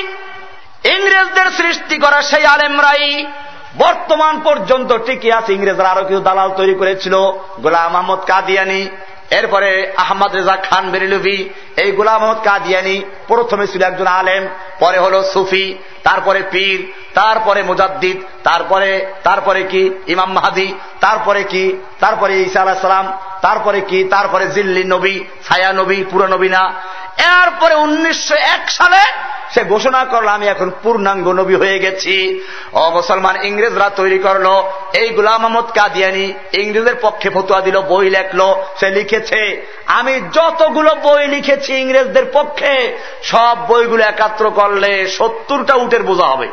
ইংরেজদের সৃষ্টি করা সেই আলেমরাই বর্তমান পর্যন্ত টিকে আছে। ইংরেজরা আরও কিছু দালাল তৈরি করেছিল, গোলাম আহমদ কাদিয়ানি, এরপরে আহমদ রেজা খান বেরিলুভি, এই গোলাম আহমদ কাদিয়ানি প্রথমে ছিল একজন আলেম, পরে হল সুফি তারপরে পীর, তারপরে মুজাদ্দিদ, তারপরে তারপরে কি? ইমাম মাহাদি, তারপরে কি? তারপরে ঈসা আলাহ সালাম, তারপরে কি? তারপরে জিল্লি নবী, ছায়া নবী, পুরো নবী না। এরপরে উনিশশো এক সালে সে ঘোষণা করল, আমি এখন পূর্ণাঙ্গ নবী হয়ে গেছি। ও মুসলমান, ইংরেজরা তৈরি করল, এই গুলাম মোহাম্মদ কাদিয়ানি ইংরেজের পক্ষে ফতুয়া দিল, বই লেখলো, সে লিখেছে, আমি যতগুলো বই লিখেছি ইংরেজদের পক্ষে, সব বইগুলো একাত্র করলে সত্তরটা উটের বোঝা হবে।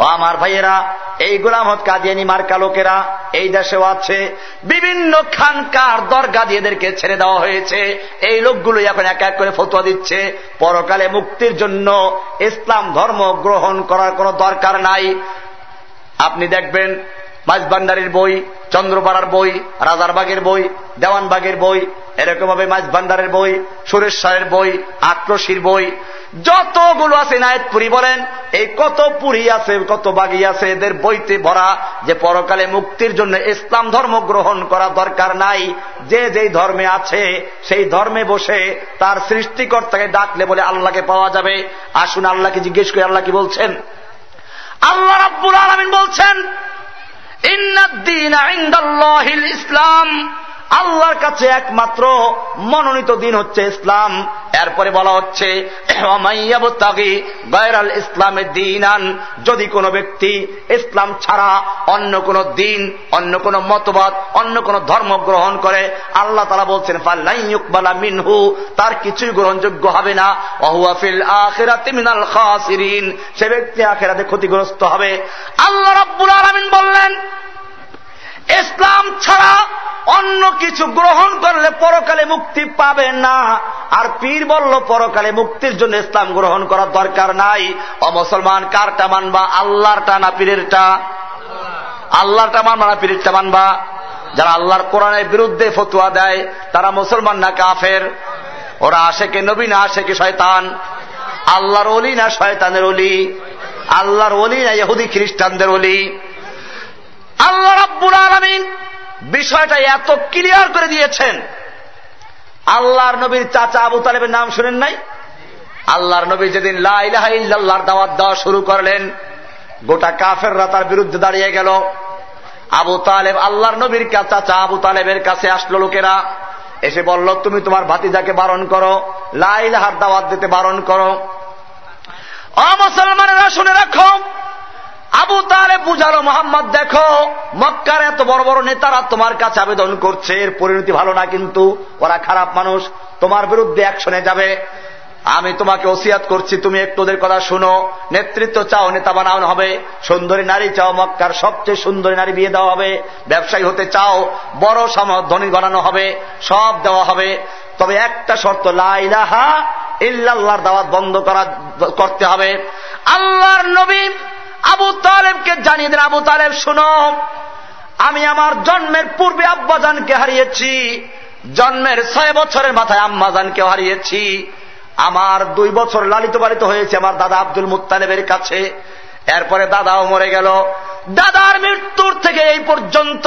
ও আমার ভাইয়েরা, এই গোলামত কাদিয়ানি মার্কা লোকেরা, এই দেশেও আছে বিভিন্ন খানকার দরগা দিয়ে এদেরকে ছেড়ে দেওয়া হয়েছে। এই লোকগুলো এখন এক এক করে ফতুয়া দিচ্ছে। পরকালে মুক্তির জন্য ইসলাম ধর্ম গ্রহণ করার কোনো দরকার নাই। আপনি দেখবেন মাঝভান্ডারির বই, চন্দ্রপাড়ার বই, রাজারবাগের বই, দেওয়ানবাগের বই এরকম ভাবে মাছ ভান্ডারের বই, সুরেশ্বরের বই, আক্রোশীর বই যতগুলো আছে নায়তপুরি বলেন, এই কত পুরী আছে, কত বাগি আছে, এদের বইতে ভরা যে পরকালে মুক্তির জন্য ইসলাম ধর্ম গ্রহণ করা দরকার নাই। যে যেই ধর্মে আছে, সেই ধর্মে বসে তার সৃষ্টিকর্তাকে ডাকলে বলে আল্লাহকে পাওয়া যাবে। আসুন আল্লাহকে জিজ্ঞেস করে, আল্লাহ কি বলছেন? আল্লাহ রাব্বুল আলমিন বলছেন ইসলাম আল্লাহর কাছে একমাত্র মনোনীত দিন হচ্ছে ইসলাম। এরপরে বলা হচ্ছে ইসলামের দিন আন যদি কোনো ব্যক্তি ইসলাম ছাড়া অন্য কোন দিন, অন্য কোন মতবাদ, অন্য কোন ধর্ম গ্রহণ করে, আল্লাহ তারা বলছেন ফাল্লাইকবালা মিনহু, তার কিছুই গ্রহণযোগ্য হবে না। অহুয়াফিল আখেরাতে মিনাল খাসিরিন। সে ব্যক্তি আখেরাতে ক্ষতিগ্রস্ত হবে। আল্লাহ রব্বুল আলমিন বললেন ইসলাম ছাড়া অন্য কিছু গ্রহণ করলে পরকালে মুক্তি পাবে না। আর পীর বলল, পরকালে মুক্তির জন্য ইসলাম গ্রহণ করার দরকার নাই। ও মুসলমান, কারটা মানবা? আল্লাহরটা না পীরেরটা? আল্লাহটা মানবা না পীরেরটা মানবা? যারা আল্লাহর কোরআনের বিরুদ্ধে ফতুয়া দেয়, তারা মুসলমান না কাফের? ওরা আসে কে নবী, না আসে কে শয়তান? আল্লাহর অলি না শয়তানের অলি আল্লাহর অলি না ইহুদি খ্রিস্টানদের অলি আল্লাহ রাব্বুল আলমিন বিষয়টা এত ক্লিয়ার করে দিয়েছেন। আল্লাহর নবীর চাচা আবু তালেবের নাম শুনেন নাই? আল্লাহর নবী যেদিন লাইলাহার দাওয়াত দেওয়া শুরু করলেন, গোটা কাফেররা তার বিরুদ্ধে দাঁড়িয়ে গেল। আবু তালেব আল্লাহর নবীর চাচা আবু তালেবের কাছে আসলো লোকেরা। এসে বলল, তুমি তোমার ভাতিজাকে বারণ করো লাইলাহার দাওয়াত দিতে বারণ করো। অমুসলমানেরা শুনে রাখো বুঝালো মোহাম্মদ, দেখো, মক্কার এত বড় বড় নেতারা তোমার কাছে আবেদন করছে, এর পরিণতি ভালো না কিন্তু, ওরা খারাপ মানুষ, তোমার বিরুদ্ধে অ্যাকশনে যাবে। আমি তোমাকে ওসিয়াত করছি, তুমি একটু ওদের কথা শুনো, নেতৃত্ব চাও, নেতা বানানো হবে, সুন্দরী নারী চাও, মক্কার সবচেয়ে সুন্দরী নারী বিয়ে দেওয়া হবে, ব্যবসায়ী হতে চাও, বড় ধনী বানানো হবে, সব দেওয়া হবে। তবে একটা শর্ত লাইলাহা ইল্লাহর দাওয়াত বন্ধ করা, করতে হবে। আল্লাহর নবী আবু তালেবকে জানিয়ে দেন, আবু তালেব, শুনো, আমি আমার জন্মের পূর্বে আব্বাজানকে হারিয়েছি। জন্মের ছয় বছরের মাথায় আম্মাজানকে হারিয়েছি। আমার দুই বছর লালিত পালিত হয়েছে আমার দাদা আব্দুল মুতালেবের কাছে। এরপরে দাদাও মরে গেল। দাদার মৃত্যুর থেকে এই পর্যন্ত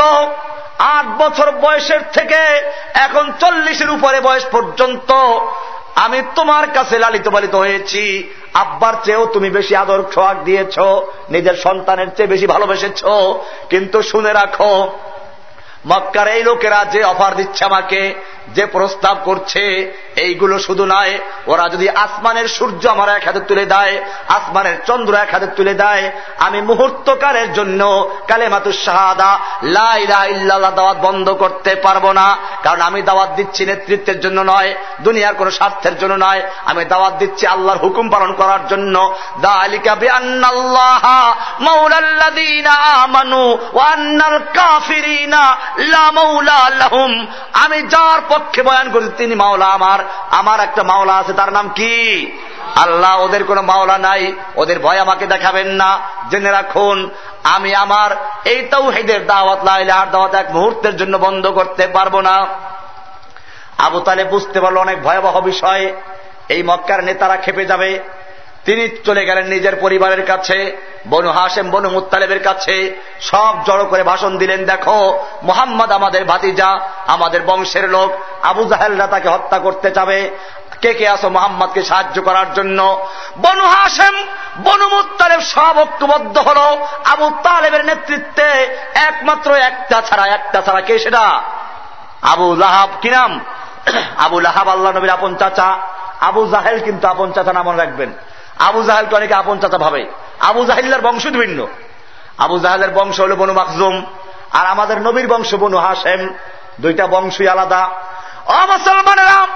আট বছর বয়সের থেকে এখন চল্লিশের উপরে বয়স পর্যন্ত আমি তোমার কাছে লালিত পালিত হয়েছি। আব্বার চেয়েও তুমি বেশি আদর ছোয়াক দিয়েছ, নিজের সন্তানের চেয়ে বেশি ভালোবেসেছ। কিন্তু শুনে রাখো, মক্কার এই লোকেরা যে অফার দিচ্ছে আমাকে যে প্রস্তাব করছে, এইগুলো শুধু নয়, ওরা যদি আসমানের সূর্য আমার এক হাতে তুলে দেয়, আসমানের চন্দ্র এক হাতে তুলে দেয়, আমি মুহূর্তকারের জন্য কালেমাতু শাহাদা লাইলা দাওয়াত বন্ধ করতে পারব না। কারণ আমি দাওয়াত দিচ্ছি নেতৃত্বের জন্য নয়, দুনিয়ার কোন স্বার্থের জন্য নয়। আমি দাওয়াত দিচ্ছি আল্লাহর হুকুম পালন করার জন্য। আমি যার পক্ষে বয়ান করি তিনি মাওলা আমার আমার একটা মাওলা আছে, তার নাম কি? আল্লাহ, ওদের কোনো মাওলা নাই, ওদের ভয় আমাকে দেখাবেন না, জেনে রাখুন, আমি আমার এই তাও হেদের দাওয়াত লাইলে আর দাওয়াত এক মুহূর্তের জন্য বন্ধ করতে পারব না। আবু তালে বুঝতে পারল, অনেক ভয়াবহ বিষয়, এই মক্কার নেতারা খেপে যাবে তিনি চলে গেলেন নিজের পরিবারের কাছে, বনু হাসেম বনু মুতালেবের কাছে। সব জড়ো করে ভাষণ দিলেন, দেখো, মোহাম্মদ আমাদের ভাতিজা, আমাদের বংশের লোক। আবু জাহেলরা তাকে হত্যা করতে চাবে কে কে আসো মোহাম্মদকে সাহায্য করার জন্য? বনু হাসেম বনু মুতালেব সব ঐক্যবদ্ধ হল। আবু তালেবের নেতৃত্বে একমাত্র একটা ছাড়া একটা ছাড়া কে সেটা? আবু লাহাব, কি নাম? আবু লাহাব আল্লাহ নবীর আপন চাচা। আবু জাহেল কিন্তু আপন চাচা নাম রাখবেন। আবু জাহেলকে অনেকে আপন চাচা ভাবে। আবু জাহিল্লার বংশ ভিন্ন। আবু জাহেলের বংশ হল বনু মাকজুম আর আমাদের নবীর বংশ বনু হাসেম দুইটা বংশই আলাদা। অমুসলমানেরা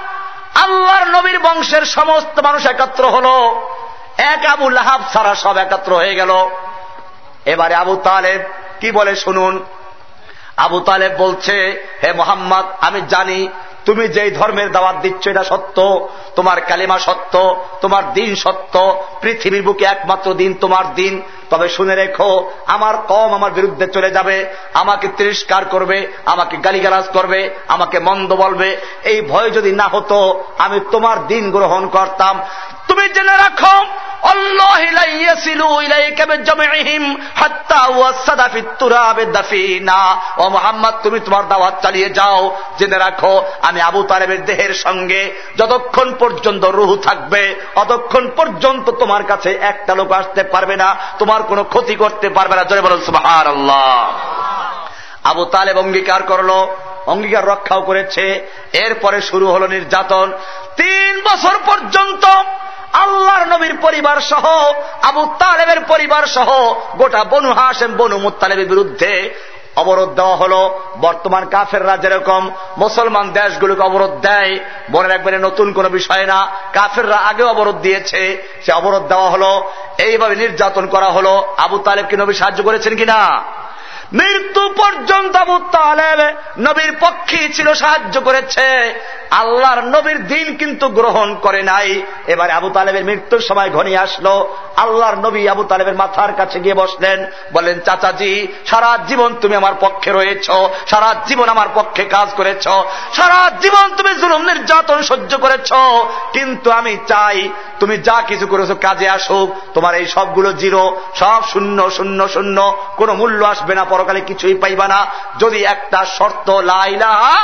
আল্লাহর নবীর বংশের সমস্ত মানুষ একাত্র হল। এক আবু লাহাব ছাড়া সব একাত্র হয়ে গেল। এবারে আবু তালেব কি বলে শুনুন? আবু তালেব বলছে, হে মোহাম্মদ, আমি জানি তুমি যেই ধর্মের দাওয়াত দিচ্ছ, এটা সত্য। তোমার কালিমা সত্য, তোমার দিন সত্য। পৃথিবীর বুকে একমাত্র দিন তোমার দিন। তবে শুনে রেখো, আমার কম আমার বিরুদ্ধে চলে যাবে, আমাকে তিরস্কার করবে, আমাকে গালিগালাজ করবে, আমাকে মন্দ বলবে। এই ভয় যদি না হতো, আমি তোমার দিন গ্রহণ করতাম। তুমি জেনে রাখো তুমি তোমার দাওয়াত চালিয়ে যাও। জেনে রাখো, আমি আবু তালেবের দেহের সঙ্গে যতক্ষণ পর্যন্ত রুহু থাকবে, অতক্ষণ পর্যন্ত তোমার কাছে একটা লোক আসতে পারবে না, তোমার কোনো ক্ষতি করতে পারবে না। জয় বলুন আল্লাহ আবু তালেব অঙ্গীকার করল, অঙ্গীকার রক্ষাও করেছে। এরপরে শুরু হল নির্যাতন। তিন বছর পর্যন্ত আল্লাহর নবীর পরিবার সহ, আবু তালেবের পরিবার সহ, গোটা বনু হাসেম বনু মুতালেবের বিরুদ্ধে অবরোধ দেওয়া হল। বর্তমান কাফেররা যেরকম মুসলমান দেশগুলোকে অবরোধ দেয়। মনে রাখবেন নতুন কোন বিষয় না। কাফেররা আগে অবরোধ দিয়েছে, সে অবরোধ দেওয়া হলো। এইভাবে নির্যাতন করা হলো। আবু তালেবকে নবী সাহায্য করেছেন কিনা? মৃত্যু পর্যন্ত নবীর পক্ষে ছিল সাহায্য করেছে। আল্লাহর নবীর দিন কিন্তু গ্রহণ করে নাই। এবারে আবু তালেবের মৃত্যুর সময় ঘনিয়ে আসলো। আল্লাহর নবী আবু তালেবের মাথার কাছে গিয়ে বসলেন। বলেন চাচাজি, সারা জীবন তুমি আমার পক্ষে রয়েছ। সারা জীবন আমার পক্ষে কাজ করেছ। সারা জীবন তুমি জুলুম নির্যাতন সহ্য করেছ। কিন্তু আমি চাই তুমি যা কিছু করেছ কাজে আসুক। তোমার এই সবগুলো জিরো। সব শূন্য শূন্য শূন্য। কোনো মূল্য আসবে না পরকালে কিছুই পাইবা না। যদি একটা শর্ত লাইলা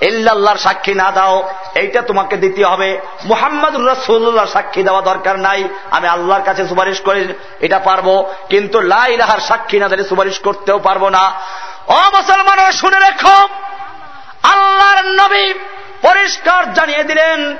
ইল্লাহর সাক্ষী না দাও, এইটা তোমাকে দিতে হবে। মুহাম্মদ রসুল্লাহ সাক্ষী দেওয়া দরকার নাই। আমি আল্লাহর কাছে সুপারিশ করে এটা পারব। কিন্তু লাইলাহার সাক্ষী না দিলে সুপারিশ করতেও পারব না। ও মুসলমানরা, শুনে রেখো। আল্লাহর নবী পরিষ্কার জানিয়ে দিলেন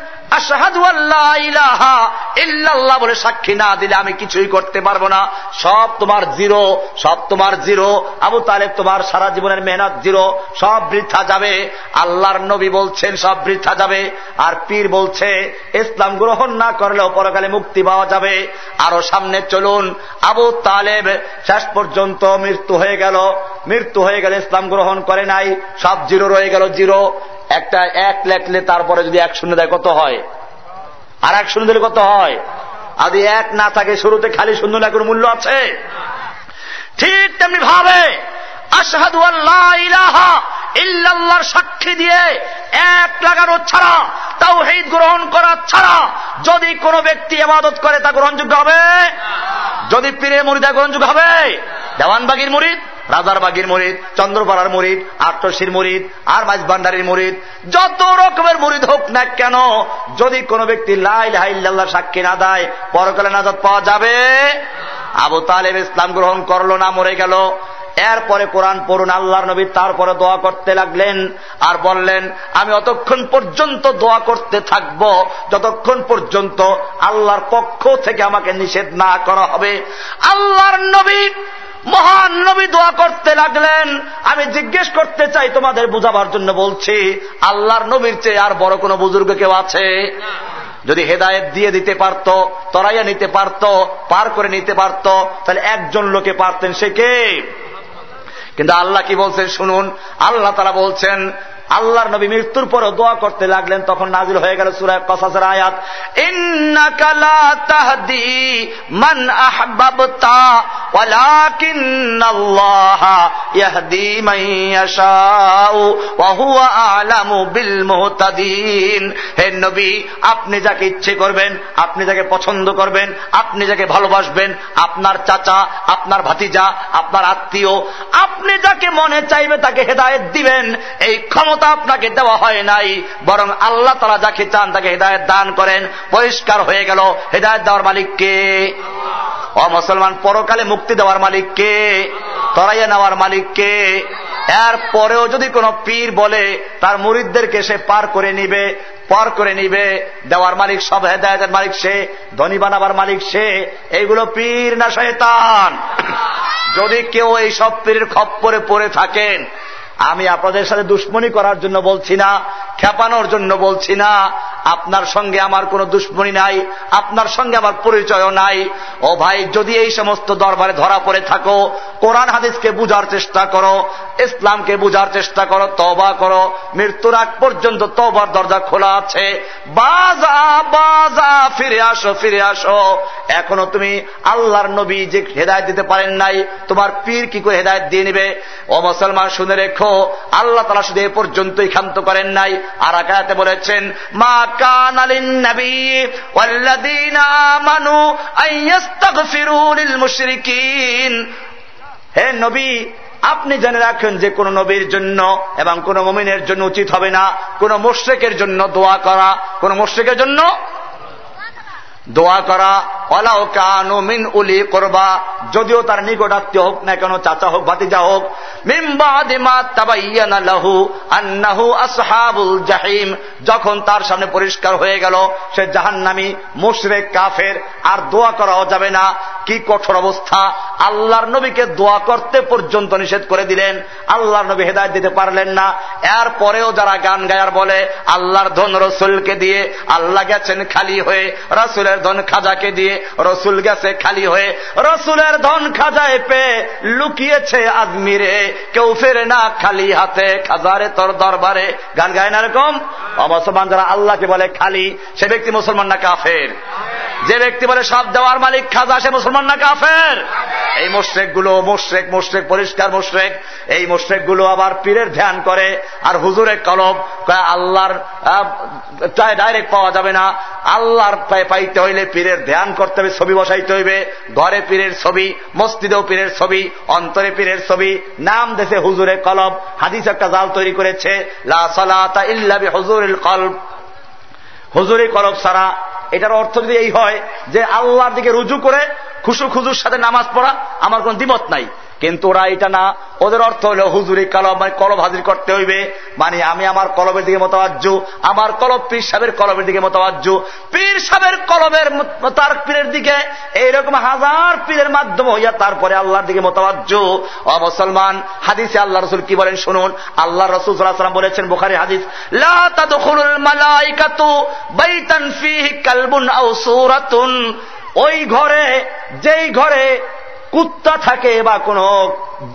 ইল্লাল্লাহ বলে সাক্ষী না দিলে আমি কিছুই করতে পারব না। সব তোমার জিরো, সব তোমার জিরো। আবু তালেব তোমার সারা জীবনের মেহনত জিরো। সব বৃথা যাবে। আল্লাহর নবী বলছেন সব বৃথা যাবে। আর পীর বলছে, ইসলাম গ্রহণ না করলেও পরকালে মুক্তি পাওয়া যাবে। আরও সামনে চলুন। আবু তালেব শেষ পর্যন্ত মৃত্যু হয়ে গেল। মৃত্যু হয়ে গেলে ইসলাম গ্রহণ করে নাই। সব জিরো রয়ে গেল, জিরো। একটা এক লেখলে তারপরে যদি এক শূন্য দেয় কত হয়? আর এক শূন্য দিলে কত হয়? আদি এক না থাকে, শুরুতে খালি শূন্য লেখার মূল্য আছে? ঠিক তেমনি ভাবে, আশহাদু আল্লাহ ইলাহা ইল্লাল্লাহর সাক্ষী দিয়ে এক লাগানো ছাড়া তাও হেদ গ্রহণ করা ছাড়া যদি কোনো ব্যক্তি এবাদত করে, তা গ্রহণযোগ্য হবে? যদি পীরে মরিদা গ্রহণযোগ্য হবে? দেওয়ানবাগির মুরিদ রাজারবাগির মুরিদ, চন্দ্রপাড়ার মুরিদ আটশির মুরিদ, আর মাঝবান্ডারির মুরিদ, যত রকমের মুরিদ হোক না কেন, যদি কোনো ব্যক্তি লাইল হাইল্লাহ সাক্ষী না দেয়, পরকালে নাজাদ পাওয়া যাবে? আবু তালেব ইসলাম গ্রহণ করল না, মরে গেল। এরপরে কোরআন পড়ুন, আল্লাহর নবী তারপরে দোয়া করতে লাগলেন, আর বললেন, আমি অতক্ষণ পর্যন্ত দোয়া করতে থাকব, যতক্ষণ পর্যন্ত আল্লাহর পক্ষ থেকে আমাকে নিষেধ না করা হবে। আল্লাহর নবী মহান নবী দোয়া করতে লাগলেন। আমি জিজ্ঞেস করতে চাই, তোমাদের বুঝাবার জন্য বলছি, আল্লাহর নবীর চেয়ে আর বড় কোনো বুজুর্গ কেউ আছে? যদি হেদায়ত দিয়ে দিতে পারত, তরাইয়া নিতে পারত, পার করে নিতে পারত, তাহলে একজন লোকে পারতেন, সে কে? কিন্তু আল্লাহ কি বলছেন? শুনুন, আল্লাহ তারা বলছেন আল্লাহর নবী মৃত্যুর পরে দোয়া করতে লাগলেন, তখন নাজিল হয়ে গেল সুরায় কসাসের আয়াত। মান হে নবী, আপনি যাকে ইচ্ছে করবেন, আপনি যাকে পছন্দ করবেন, আপনি যাকে ভালোবাসবেন, আপনার চাচা, আপনার ভাতিজা, আপনার আত্মীয়, আপনি যাকে মনে চাইবে তাকে হেদায়ত দিবেন। এই ক্ষমতা ক্ষমতা আপনাকে দেওয়া হয় নাই, বরং আল্লাহ তারা যাকে চান তাকে হৃদায়ত দান করেন। পরিষ্কার হয়ে গেল, হৃদায়ত দেওয়ার মালিককে ও মুসলমান, পরকালে মুক্তি দেওয়ার মালিককে তরাইয়া নেওয়ার মালিককে এর পরেও যদি কোনো পীর বলে, তার মুরিদদেরকে সে পার করে নিবে, পার করে নিবে, দেওয়ার মালিক সব হেদায়তের মালিক সে, ধনী বানাবার মালিক সে এইগুলো পীর না শয়তান? যদি কেউ এই সব পীরের খপ্পরে পড়ে থাকেন আমি আপনাদের সাথে দুশ্মনী করার জন্য বলছি না, খেপানোর জন্য বলছি না। আপনার সঙ্গে আমার কোনো দুশ্মনী নাই, আপনার সঙ্গে আমার পরিচয়ও নাই। ও ভাই, যদি এই সমস্ত দরবারে ধরা পড়ে থাকো, কোরআন হাদিসকে বুঝার চেষ্টা করো, ইসলামকে বুঝার চেষ্টা করো তবা করো, মৃত্যুর আগ পর্যন্ত তবার দরজা খোলা আছে। বাজা বাজা, ফিরে আসো ফিরে আসো। এখনও তুমি আল্লাহর নবী যে হেদায়ত দিতে পারেন নাই, তোমার পীর কি করে হেদায়ত দিয়ে নিবে? ও মুসলমান, শুনে রেখো আল্লাহ তালা শুধু এ পর্যন্তই ক্ষান্ত করেন নাই আর আকায়াতে বলেছেন মা কান আলিন নবী والذين آمنوا أن يستغفروا للمشركين হে নবী আপনি জেনে রাখেন যে কোন নবীর জন্য এবং কোন মমিনের জন্য উচিত হবে না কোন মোশ্রেকের জন্য দোয়া করা কোন মোশ্রেকের জন্য দোয়া করা অলাও কানু মিন উলি করবা যদিও তার নিকট আত্মীয় হোক না কেন, চাচা হোক, ভাতিজা হোক লাহু আসহাবুল জাহিম যখন তার সামনে পরিষ্কার হয়ে গেল, সে জাহান্নামি, মুশরেক, কাফের, আর দোয়া করাও যাবে না। কি কঠোর অবস্থা। আল্লাহর নবীকে দোয়া করতে পর্যন্ত নিষেধ করে দিলেন। আল্লাহর নবী হেদায়ত দিতে পারলেন না। এর পরেও যারা গান গায়ার বলে, আল্লাহর ধন রসুলকে দিয়ে আল্লাহ গেছেন খালি হয়ে, রসুলের ধন খাজাকে দিয়ে রসুল গেছে খালি হয়ে। রসুলের ধন খাজায় পেয়ে লুকিয়েছে আজমিরে। কেউ ফেরে না খালি হাতে, খাজারে তোর দরবারে। গান গায় না এরকম? মুসলমান যারা আল্লাহকে বলে খালি। সে ব্যক্তি মুসলমান না কাফের? যে ব্যক্তি বলে, সব দেওয়ার মালিক খাজা, সে মুসলমান না কাফের? এই মোশ্রেকগুলো মোশ্রেক মোশ্রেক, পরিষ্কার মোশ্রেক। এই মোশ্রেকগুলো আবার পীরের ধ্যান করে, আর হুজুরের কলব আল্লাহর ডাইরেক্ট পাওয়া যাবে না। আল্লাহর পাইতে হইলে পীরের ধ্যান করতে হবে, ছবি বসাইতে হইবে। ঘরে পীরের ছবি, মসজিদেও পীরের ছবি, অন্তরে পীরের ছবি। নাম দেশে হুজুরের কলব হাদিস একটা জাল তৈরি করেছে, লা সালাতা কলব। হুজুরি কলব ছাড়া এটার অর্থ যদি এই হয় যে আল্লাহর দিকে রুজু করে খুশু খুজুর সাথে নামাজ পড়া আমার কোন দিমত নাই। কিন্তু ওরা এটা না। ওদের অর্থ হলো, হুজুরি কলব মানে কলব হাজির করতে হইবে। মানে আমি আমার কলবের দিকে মতবাজ্য আমার কলব পীর সাহেবের কলবের দিকে মতবাজ্য পীর সাহেবের কলবের তার পীরের দিকে এইরকম হাজার পীরের মাধ্যমে হইয়া তারপরে আল্লাহর দিকে মতবাজ্য অ মুসলমান, হাদিসে আল্লাহ রসুল কি বলেন শুনুন। আল্লাহ রসুল বলেছেন, বোখারি হাদিস ওই ঘরে, যেই ঘরে কুত্তা থাকে বা কোন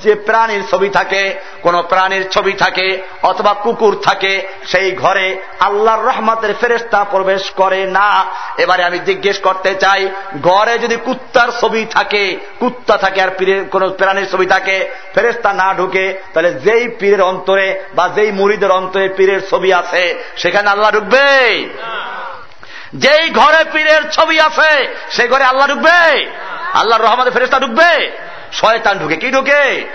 যে প্রাণীর ছবি থাকে, কোন প্রাণীর ছবি থাকে অথবা কুকুর থাকে, সেই ঘরে আল্লাহর রহমতের ফেরেস্তা প্রবেশ করে না। এবারে আমি জিজ্ঞেস করতে চাই, ঘরে যদি কুত্তার ছবি থাকে, কুত্তা থাকে আর পীরের কোন প্রাণীর ছবি থাকে ফেরেস্তা না ঢুকে, তাহলে যেই পীরের অন্তরে বা যেই মুড়িদের অন্তরে পীরের ছবি আছে, সেখানে আল্লাহ ঢুকবে? যেই ঘরে পীরের ছবি আছে সেই ঘরে আল্লাহ ঢুকবে? আল্লাহর রহমতে ফেরেস্তা ঢুকবে? শয়তান ঢুকে। কি ঢুকে?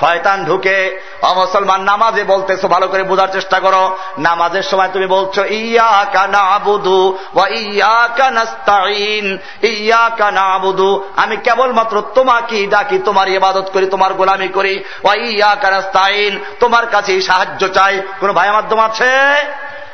শয়তান ঢুকে। অমুসলমান নামাজে বলতেছো, ভালো করে বোঝার চেষ্টা করো। নামাজের সময় তুমি বলছো ইয়া কানা আবুদু ইয়া কানাস্তাইন ইয়া কানা আবুদু আমি কেবলমাত্র তোমাকে ডাকি তোমার ইবাদত করি, তোমার গোলামি করি। ও ইয়া কানাস্তাইন তোমার কাছে সাহায্য চাই। কোন ভাই মাধ্যম আছে?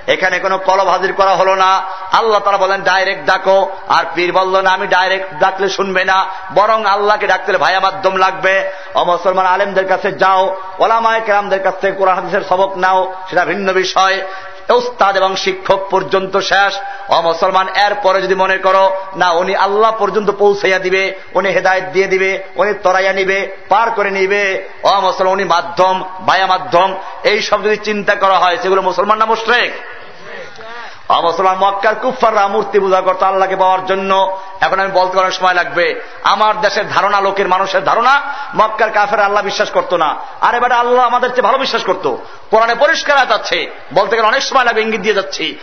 এখানে কোনো কলব হাজির করা হলো না। আল্লাহ তারা বলেন, ডাইরেক্ট ডাকো। আর পীর বলল, না, আমি ডাইরেক্ট ডাকলে শুনবে না। বরং আল্লাহকে ডাকতে ভাইয়া মাধ্যম লাগবে। অমুসলমান আলেমদের কাছে যাও, ওলামায় কেরামদের কাছ থেকে কোরআন হাদিসের সবক নাও, সেটা ভিন্ন বিষয়। উস্তাদ এবং শিক্ষক পর্যন্ত শেষ। অ অমুসলমান এরপরে যদি মনে করো, না, উনি আল্লাহ পর্যন্ত পৌঁছাইয়া দিবে, উনি হেদায়ত দিয়ে দিবে, উনি তরাইয়া নিবে, পার করে নিবে অ মুসলমান, উনি মাধ্যম, বায়া মাধ্যম এই সব যদি চিন্তা করা হয়, সেগুলো মুসলমান না মুশ্রেক? মুসলমান মক্কার কুফাররা মূর্তি পূজা করতো আল্লাহকে পাওয়ার জন্য। এখন আমি বলতে অনেক সময় লাগবে। আমার দেশের ধারণা, লোকের মানুষের ধারণা, মক্কার কাফের আল্লাহ বিশ্বাস করতো না। আর এবারে আল্লাহ আমাদের চেয়ে ভালো বিশ্বাস করতো। কোরআনে পরিষ্কার আছে। বলতে গেলে অনেক সময় লাগবে, ইঙ্গিত দিয়ে যাচ্ছি।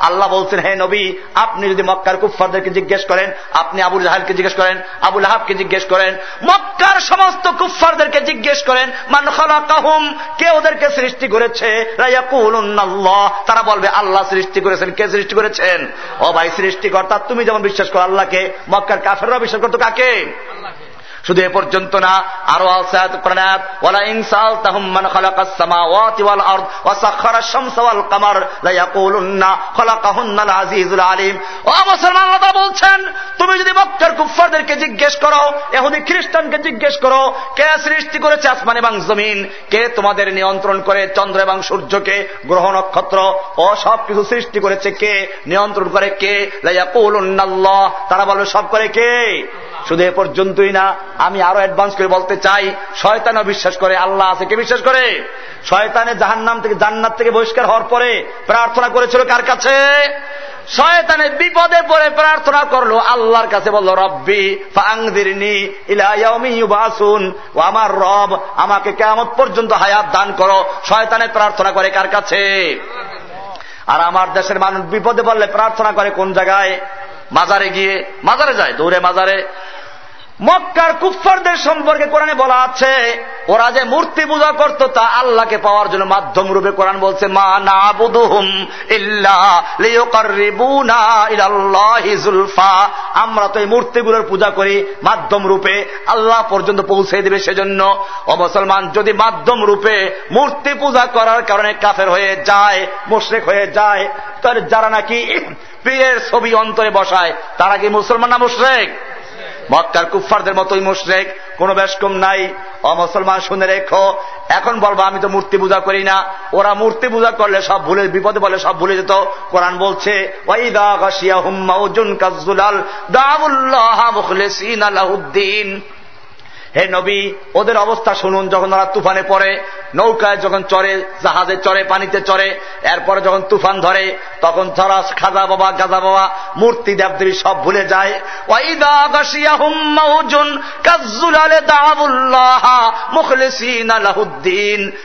আল্লাহ বলছেন, হে নবী, আপনি যদি মক্কার কুফারদেরকে জিজ্ঞেস করেন, আপনি আবুল জাহালকে জিজ্ঞেস করেন আবুল আহাবকে জিজ্ঞেস করেন, মক্কার সমস্ত কুফারদেরকে জিজ্ঞেস করেন, মান খালা কাহুম কে ওদেরকে সৃষ্টি করেছে? তারা বলবে, আল্লাহ সৃষ্টি করেছেন। কে সৃষ্টি করেছেন? ও ভাই সৃষ্টিকর্তা, তুমি যেমন বিশ্বাস করো আল্লাহকে, মক্কার কাফেররা বিশ্বাস করতো কাকে? শুধু এ পর্যন্ত না, আরও বলছেন, তুমি যদি মক্কার কুফারদেরকে জিজ্ঞেস করো এহুদি খ্রিস্টানকে জিজ্ঞেস করো, কে সৃষ্টি করেছে আসমান এবং জমিন, কে তোমাদের নিয়ন্ত্রণ করে চন্দ্র এবং সূর্যকে গ্রহ নক্ষত্র, ও সব কিছু সৃষ্টি করেছে কে, নিয়ন্ত্রণ করে কে? তারা বলবে সব করে কে? শুধু এ পর্যন্তই না, আমি আরও অ্যাডভান্স করে বলতে চাই, শয়তানও বিশ্বাস করে, আল্লাহ আছে, কে বিশ্বাস করে? শয়তানে জাহান নাম থেকে, জান্নাত থেকে বহিষ্কার হওয়ার পরে প্রার্থনা করেছিল কার কাছে? শয়তানে বিপদে পড়ে প্রার্থনা করল আল্লাহর কাছে, বলল, রব্বি ফাংদিরনি ও আমার রব, আমাকে কেমন পর্যন্ত হায়াত দান করো। শয়তানে প্রার্থনা করে কার কাছে? আর আমার দেশের মানুষ বিপদে পড়লে প্রার্থনা করে কোন জায়গায়? মাজারে গিয়ে মাজারে যায় দৌড়ে মাজারে। মক্কার কুফারদের সম্পর্কে কোরআনে বলা আছে, ওরা যে মূর্তি পূজা করতো তা আল্লাহকে পাওয়ার জন্য মাধ্যম রূপে কোরআন বলছে, মা না বুধুহুম ইল্লাফা আমরা তো এই মূর্তিগুলোর পূজা করি মাধ্যম রূপে, আল্লাহ পর্যন্ত পৌঁছে দেবে সেজন্য। ও মুসলমান, যদি মাধ্যম রূপে মূর্তি পূজা করার কারণে কাফের হয়ে যায়, মুশ্রেক হয়ে যায়, তার যারা নাকি পীরের ছবি অন্তরে বসায়, তারা কি মুসলমান না মুশ্রেক? মক্কার কুফারদের মতোই মুশরেক, কোনো কম নাই। অমুসলমান শুনে রেখো, এখন বলব, আমি তো মূর্তি পূজা করি না। ওরা মূর্তি পূজা করলে সব ভুলে, বিপদে বলে সব ভুলে যেত, কোরআন বলছে হে নবী, ওদের অবস্থা শুনুন, যখন ওরা তুফানে পড়ে, নৌকায় যখন চড়ে, জাহাজে চড়ে, পানিতে চড়ে, এরপরে যখন তুফান ধরে, তখন তারা খাজা বাবা, গাজা বাবা, মূর্তি দেবদেবী সব ভুলে যায়।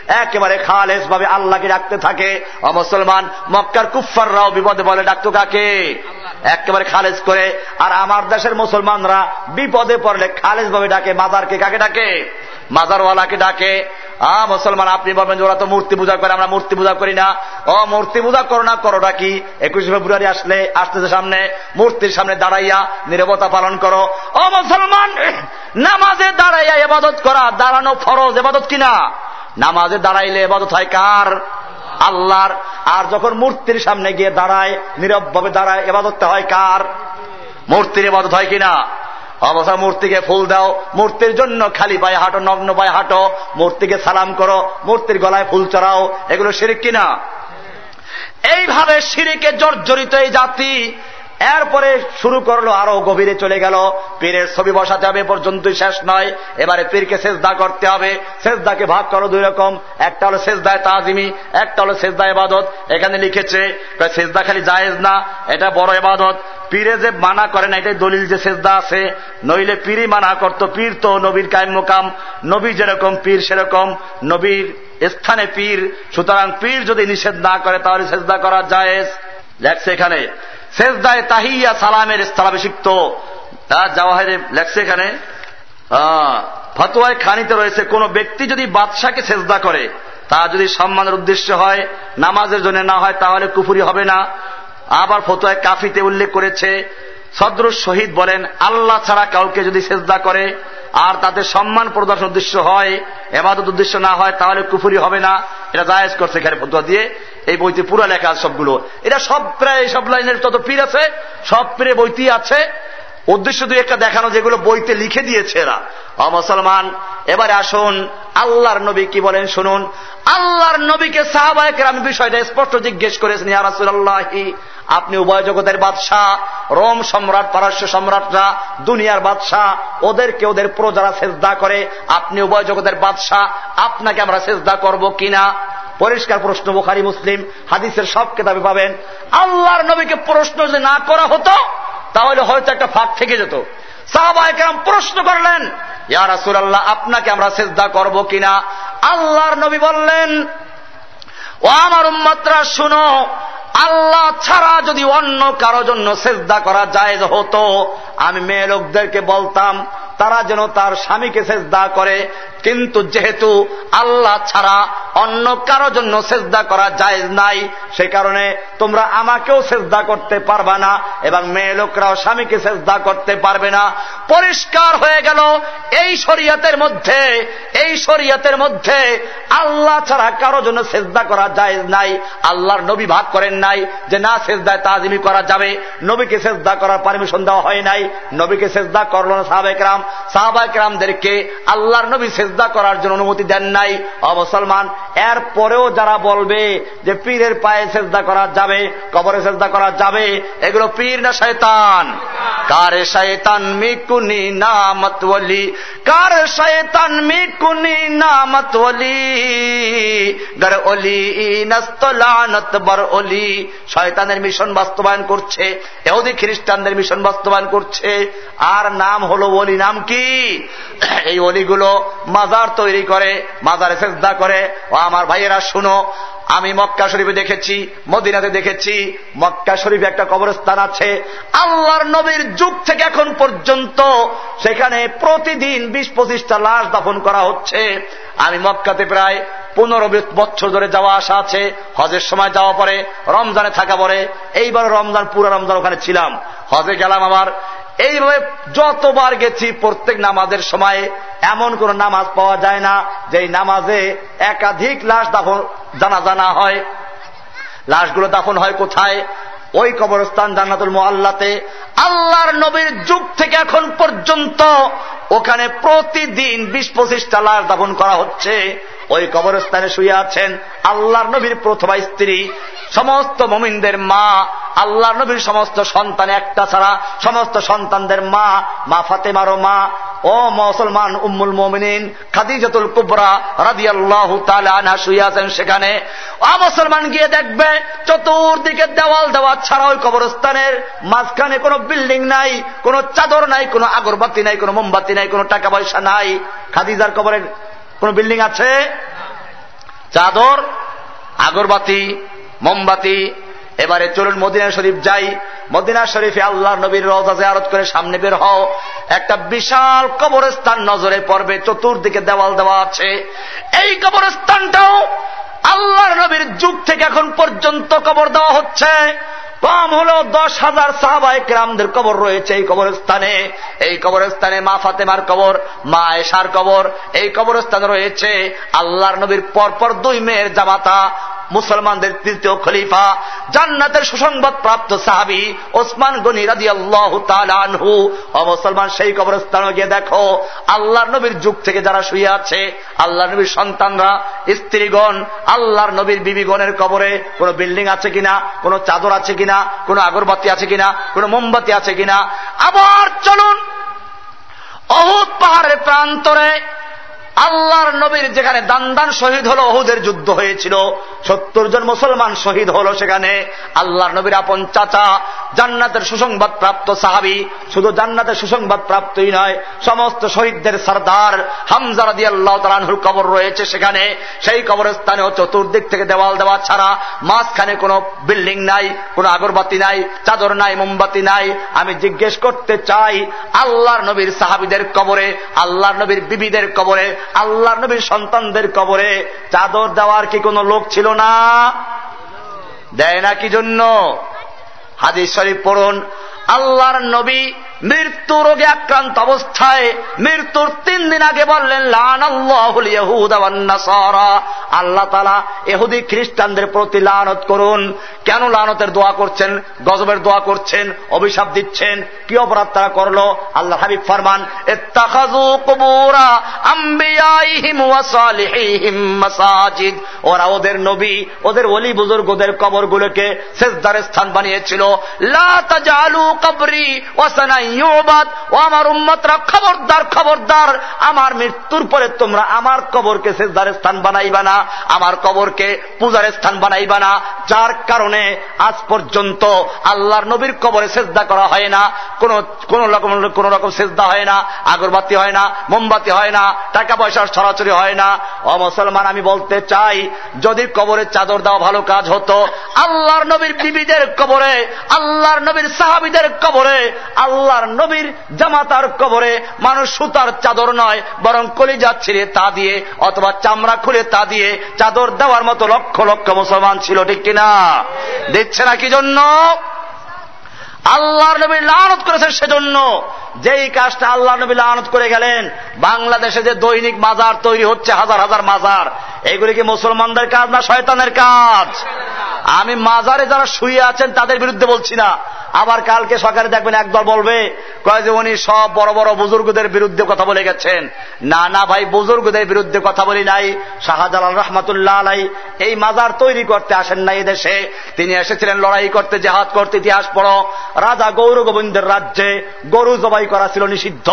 একেবারে খালেস ভাবে আল্লাহকে ডাকতে থাকে। মুসলমান, মক্কার কুফাররাও বিপদে বলে ডাকতো কাকে? একেবারে খালেজ করে। আর আমার দেশের মুসলমানরা বিপদে পড়লে খালেজ ভাবে ডাকে মাজারকে কাকে ডাকে? মাজারওয়ালাকে ডাকে। আ, মুসলমান, আপনি বলবেন ওরা তো মূর্তি পূজা করে, আমরা মূর্তি পূজা করি না। ও, মূর্তি পূজা করো না, করোটা কি? একুশে ফেব্রুয়ারি আসলে, আসতেছে সামনে। মূর্তির সামনে দাঁড়াইয়া নিরবতা পালন করো। ও, মুসলমান, নামাজে দাঁড়াইয়া এবাদত করা, দাঁড়ানো ফরজ, এবাদত কিনা? নামাজে দাঁড়াইলে এবাদত হয় কার? আল্লাহর। আর যখন মূর্তির সামনে গিয়ে দাঁড়ায়, নীরবভাবে দাঁড়ায়, এবাদতটা হয় কার? মূর্তির এবাদত হয় কিনা? অবস্থা, মূর্তিকে ফুল দাও, মূর্তির জন্য খালি পায়ে হাঁটো, নগ্ন পায়ে হাঁটো, মূর্তিকে সালাম করো, মূর্তির গলায় ফুল চড়াও, এগুলো শিরিক কিনা? এইভাবে সিরিকে জর্জরিত এই জাতি এরপরে শুরু করল, আরও গভীরে চলে গেল। পীরের ছবি বসাতে হবে পর্যন্তই শেষ নয়। এবারে পীরকে সেজদা করতে হবে। সেজদাকে ভাগ করো দুই রকম। একটা হলো সেজদায় তাজিমি, একটা হলো সেজদা এবাদত এখানে লিখেছে সেজদা খালি জায়েজ না, এটা বড় এবাদত পীরে যে মানা করে না, এটাই দলিল যে সেজদা আছে। নইলে পীরই মানা করত, পীর তো নবীর কায়েম মোকাম। নবী যেরকম, পীর সেরকম। নবীর স্থানে পীর। সুতরাং পীর যদি নিষেধ না করে, তাহলে সেজদা করা যায় লেখছে এখানে সেজদায় তাহিয়া সালামের স্থলাভিষিক্ত জাওয়াহেরে লেখছে এখানে ফতোয়ায় খানিতে রয়েছে, কোন ব্যক্তি যদি বাদশাকে সেজদা করে, তা যদি সম্মানের উদ্দেশ্য হয়, নামাজের জন্য না হয়, তাহলে কুফুরি হবে না। আবার ফতোয়ায় কাফিতে উল্লেখ করেছে, সদরুস শহীদ বলেন, আল্লাহ ছাড়া কাউকে যদি সেজদা করে আর তাতে সম্মান প্রদর্শন উদ্দেশ্য হয় এবাদত উদ্দেশ্য না হয়, তাহলে কুফুরি হবে না। এটা জায়েজ করছে এখানে ফতুয়া দিয়ে। এই বইতে পুরা লেখা সবগুলো। এটা সব প্রায় সব লাইনের যত পীর আছে, সব পীরে বইটি আছে। উদ্দেশ্য দুই একটা দেখানো, যেগুলো বইতে লিখে দিয়েছে এরা। অ মুসলমান, এবারে আসুন, আল্লাহর নবী কি বলেন শুনুন। আল্লাহর নবীকে সাহাবাহিকের আমি বিষয়টা স্পষ্ট জিজ্ঞেস করেছেন ইয়ারাসুল্লাহি আপনি উভয় জগতের বাদশাহ, রোম সম্রাট, পারস্য সম্রাটরা, দুনিয়ার বাদশাহ, ওদেরকে ওদের প্রজারা সেজদা করে, আপনি উভয় জগতের বাদশাহ, আপনাকে আমরা সেজদা করব কিনা? পরিষ্কার প্রশ্ন, বোখারি, মুসলিম, হাদিসের সব কেতাবে পাবেন। আল্লাহর নবীকে প্রশ্ন যে না করা হতো, তাহলে হয়তো একটা ফাঁক থেকে যেত। সাহবাহাম প্রশ্ন করলেন, ইয়া রাসুলাল্লাহ, আপনাকে আমরা সেজদা করব কিনা? আল্লাহর নবী বললেন, ও আমার উম্মাত্রা, শুনো আল্লাহ ছাড়া যদি অন্য কারও জন্য সেজদা করা যায় হতো, আমি মেয়ে লোকদেরকে বলতাম, তারা যেন তার স্বামীকে সেজদা করে কিন্তু যেহেতু আল্লাহ ছাড়া অন্য কারও জন্য সেজদা করা যায় নাই, সে কারণে তোমরা আমাকেও সেজদা করতে পারবা না এবং মেয়ে লোকরাও স্বামীকে সেজদা করতে পারবে না। পরিষ্কার হয়ে গেল, এই শরিয়াতের মধ্যে, এই শরিয়াতের মধ্যে আল্লাহ ছাড়া কারও জন্য সেজদা করা যায় নাই। আল্লাহর নবী ভাগ করেন নাই যে না, সেজদায় তাজিমি করা যাবে। নবীকে সেজদা করার পারমিশন দেওয়া হয় নাই। নবীকে সেজদা করল না সাহাবেকরাম সাহাবাকরামদেরকে আল্লাহর নবী সেজদা করার জন্য অনুমতি দেন নাই। অমুসলমান এর পরেও যারা বলবে যে পীরের পায়ে সেজদা করা যাবে, কবরে সেজদা করা যাবে, এগুলো পীর না শয়তান? কারে শয়তান মিকুনি নামত বলি কার শয়তান মিকুনি নামত বলি গর অলি নস্তলানত বর অলি শয়তানের মিশন বাস্তবায়ন করছে, এহুদি খ্রিস্টানদের মিশন বাস্তবায়ন করছে। আর নাম হলো অলি নাম কি? এই অলিগুলো মাজার তৈরি করে, মাজারে চেষ্টা করে। ও আমার ভাইয়েরা, শুনো, আমি মক্কা শরীফে দেখেছি, মদিনাতে দেখেছি, মক্কা শরীফে একটা কবরস্থান আছে। আল্লাহর নবীর যুগ থেকে এখন পর্যন্ত সেখানে প্রতিদিন বিশ পঁচিশটা লাশ দাফন করা হচ্ছে। আমি মক্কাতে প্রায় পনেরো বছর ধরে যাওয়া আসা আছে। হজের সময় যাওয়া পরে, রমজানে থাকা পরে, এইবার রমজান, পুরো রমজান ওখানে ছিলাম। হজে গেলাম আমার এইভাবে যতবার গেছি প্রত্যেক নামাজের সময়ে এমন কোন নামাজ পাওয়া যায় না যে নামাজে একাধিক লাশ দাফন জানা জানা হয়। লাশগুলো দাফন হয় কোথায়? ওই কবরস্থান জান্নাতুল মোয়াল্লাতে আল্লাহর নবীর যুগ থেকে এখন পর্যন্ত ওখানে প্রতিদিন বিশ পঁচিশটা লাশ দাফন করা হচ্ছে। ওই কবরস্থানে শুয়ে আছেন আল্লাহর নবীর প্রথমা স্ত্রী, সমস্ত মমিনদের মা আল্লাহ নবীর সমস্ত সন্তান একটা ছাড়া, সমস্ত সন্তানদের মা মা ফাতেমারও মা, ও মুসলমান উম্মুল মোমিনিন, খাদিজাতুল কুবরা রাদি আল্লাহ আনহা শুয়ে আছেন সেখানে। মুসলমান গিয়ে দেখবে চতুর্দিকে দেওয়াল দেওয়া ছাড়া ওই কবরস্থানের মাঝখানে কোনো বিল্ডিং নাই, কোনো চাদর নাই, কোনো আগরবাতি নাই, কোনো মোমবাতি নাই, কোনো টাকা পয়সা নাই। খাদিজার কবরের কোন বিল্ডিং আছে? চাদর আগরবাতি মোমবাতি এবারে চলুন মদিনা শরীফ যাই। মদিনা শরীফে আল্লাহ নবীর রজা জেয়ারত করে সামনে বের হও। একটা বিশাল কবরস্থান নজরে পড়বে, চতুর্দিকে দেওয়াল দেওয়া আছে। এই কবরস্থানটাও আল্লাহর নবীর যুগ থেকে এখন পর্যন্ত কবর দেওয়া হচ্ছে। কম হল দশ হাজার সাহাবাই গ্রামদের কবর রয়েছে এই কবরস্থানে। এই কবরস্থানে মা ফাতেমার কবর, মা এশার কবর, এই কবরস্থানে রয়েছে আল্লাহর নবীর পরপর দুই মেয়ের জামাতা মুসলমানদের তৃতীয় খলিফা, জান্নাতের সুসংবাদ প্রাপ্ত সাহাবি ওসমান গনি রাজি আল্লাহ আনহু। ও মুসলমান, সেই কবরস্থানে গিয়ে দেখো, আল্লাহর নবীর যুগ থেকে যারা শুয়ে আছে আল্লাহ নবীর সন্তানরা, স্ত্রীগণ, আল্লাহর নবীর বিবিগণের কবরে কোন বিল্ডিং আছে কিনা, কোন চাদর আছে কিনা, কোন আগরবাতি আছে কিনা, কোন মোমবাতি আছে কিনা, আবার চলুন অহুদ পাহাড়ের প্রান্তরে আল্লাহর নবীর যেখানে দান শহীদ হল অহুদের যুদ্ধ হয়েছিল। সত্তর জন মুসলমান শহীদ হল সেখানে। আল্লাহর নবীর আপন চাচা, জান্নাতের সুসংবাদ প্রাপ্ত সাহাবি। শুধু জান্নাতের সুসংবাদ প্রাপ্তই নয়, সমস্ত শহীদদের সর্দার হামজার দিয়ে আল্লাহ তালানহুর কবর রয়েছে সেখানে। সেই কবরস্থানেও চতুর্দিক থেকে দেওয়াল দেওয়া ছাড়া মাঝখানে কোনো বিল্ডিং নাই, কোনো আগরবাতি নাই, চাদর নাই, মোমবাতি নাই। আমি জিজ্ঞেস করতে চাই, আল্লাহর নবীর সাহাবিদের কবরে, আল্লাহর নবীর বিবিদের কবরে আল্লাহর নবীর সন্তানদের কবরে চাদর দেওয়ার কি কোনো লোক ছিল না? দেয় না কি জন্য? হাদিস শরীফ পড়ুন, আল্লাহর নবী মৃত্যু রোগে আক্রান্ত অবস্থায় মৃত্যুর তিন দিন আগে বললেন লান আল্লাহ তালা এহুদি খ্রিস্টানদের প্রতি লানত করুন। কেন লানতের দোয়া করছেন? গজবের দোয়া করছেন? অভিশাপ দিচ্ছেন? কি অপরাধ তারা করল? আল্লাহ হাবিব ফরমান ওরা ওদের নবী, ওদের অলি বুজুর্গদের কবরগুলোকে শেষদার স্থান বানিয়েছিল। লা তাজালু কবরি ওয়াসানাই আমার উম্মতরা খবরদার খবরদার। আমার মৃত্যুর পরে তোমরা আমার কবরকে শেষদার স্থান বানাইবা না, আমার কবরকে পূজার স্থান বানাইবা না। যার কারণে আজ পর্যন্ত আল্লাহর নবীর কবরে সেজদা করা হয় না, কোন রকম কোন রকম সেজদা হয় না, আগরবাতি হয় না, মোমবাতি হয় না টাকা পয়সার ছড়াছড়ি হয় না। ও মুসলমান, আমি বলতে চাই, যদি কবরে চাদর দেওয়া ভালো কাজ হতো, আল্লাহর নবীর বিবিদের কবরে, আল্লাহর নবীর সাহাবিদের কবরে আল্লাহর নবীর জামাতার কবরে মানুষ সুতার চাদর নয়, বরং কলিজা ছিঁড়ে তা দিয়ে অথবা চামড়া খুলে তা দিয়ে চাদর দেওয়ার মতো লক্ষ লক্ষ মুসলমান ছিল, ঠিক কিনা? দিচ্ছে না কি জন্য? আল্লাহর নবীর লানত করেছে সেজন্য। যেই কাজটা আল্লাহ নবী লানত করে গেলেন, বাংলাদেশে যে দৈনিক মাজার তৈরি হচ্ছে, হাজার হাজার মাজার, এগুলি কি মুসলমানদের কাজ না শয়তানের কাজ? আমি মাজারে যারা শুয়ে আছেন, তাদের বিরুদ্ধে বলছি না। আবার কালকে সকালে দেখবেন একদল বলবে, কয় যে উনি সব বড় বড় বুজুর্গদের বিরুদ্ধে কথা বলে গেছেন। না না ভাই, বুজুর্গদের বিরুদ্ধে কথা বলি নাই। শাহজালাল রহমাতুল্লাহ আলাই এই মাজার তৈরি করতে আসেন নাই দেশে তিনি এসেছিলেন লড়াই করতে, জেহাদ করতে, ইতিহাস পড়ো। রাজা গৌর গোবিন্দের রাজ্যে গরু জবাই করা ছিল নিষিদ্ধ।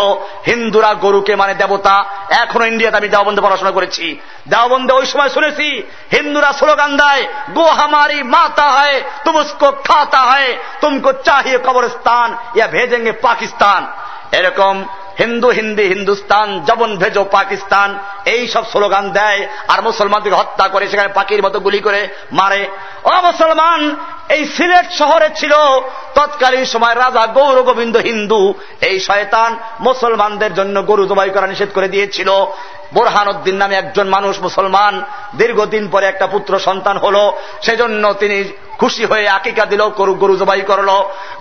হিন্দুরা গরুকে মানে দেবতা। এখনও ইন্ডিয়াতে আমি দেওবন্দে পড়াশোনা করেছি। দেওবন্দে ওই সময় শুনেছি, হিন্দুরা স্লোগান দেয়, গো হামারি মাতা হয়, তুমস্কো খাতা হয়, তুমকো চাহিয়ে কবরস্থান, ইয়া ভেজেঙ্গে পাকিস্তান। এরকম হিন্দু, হিন্দি, হিন্দুস্তান, জবন ভেজো পাকিস্তান, এই সব স্লোগান দেয় আর মুসলমানদের হত্যা করে, সেখানে পাখির মতো গুলি করে মারে। ও মুসলমান, এই সিলেট শহরে ছিল তৎকালীন সময় রাজা গৌর গোবিন্দ হিন্দু। এই শয়তান মুসলমানদের জন্য গরু জবাই করা নিষেধ করে দিয়েছিল। বোরহানুদ্দিন নামে একজন মানুষ মুসলমান, দীর্ঘদিন পরে একটা পুত্র সন্তান হল। সেজন্য তিনি খুশি হয়ে আকিকা দিল, গরু গরু জবাই করল।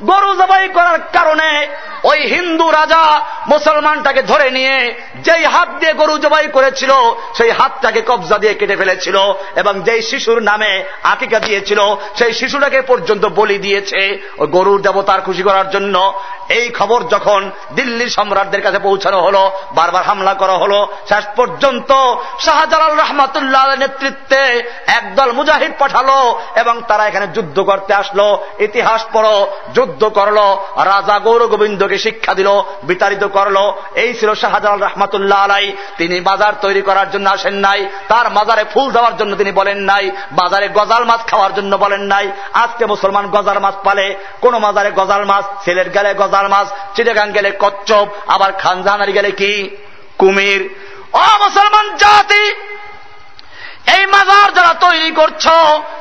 গরু জবাই করার কারণে ওই হিন্দু রাজা মুসলমানটাকে ধরে নিয়ে যেই হাত দিয়ে গরু জবাই করেছিল, সেই হাতটাকে কবজা দিয়ে কেটে ফেলেছিল এবং যেই শিশুর নামে আকিকা দিয়েছিল, সেই শিশুটাকে পর্যন্ত বলি দিয়েছে ওই গরুর দেবতার খুশি করার জন্য। এই খবর যখন দিল্লির সম্রাটদের কাছে পৌঁছানো হলো, বারবার হামলা করা হলো, শেষ পর্যন্ত শাহজালাল রহমাতুল্লাহ নেতৃত্বে একদল মুজাহিদ পাঠালো এবং তারা এখানে যুদ্ধ করতে আসলো। ইতিহাস পড়ো, যুদ্ধ করল, রাজা গৌর গোবিন্দকে শিক্ষা দিল, বিতাড়িত করল, এই ছিল শাহজালাল রহমাতুল্লাহ আলাই তিনি বাজার তৈরি করার জন্য আসেন নাই, তার মাজারে ফুল দেওয়ার জন্য তিনি বলেন নাই, বাজারে গজাল মাছ খাওয়ার জন্য বলেন নাই। আজকে মুসলমান গজাল মাছ পালে, কোন মাজারে গজাল মাছ, ছেলের গেলে গজাল মাছ, চিটাগাং গেলে কচ্চপ আবার খানজাহানারি গেলে কি? কুমির। অ মুসলমান জাতি এই মাজার যারা তৈরি করছ,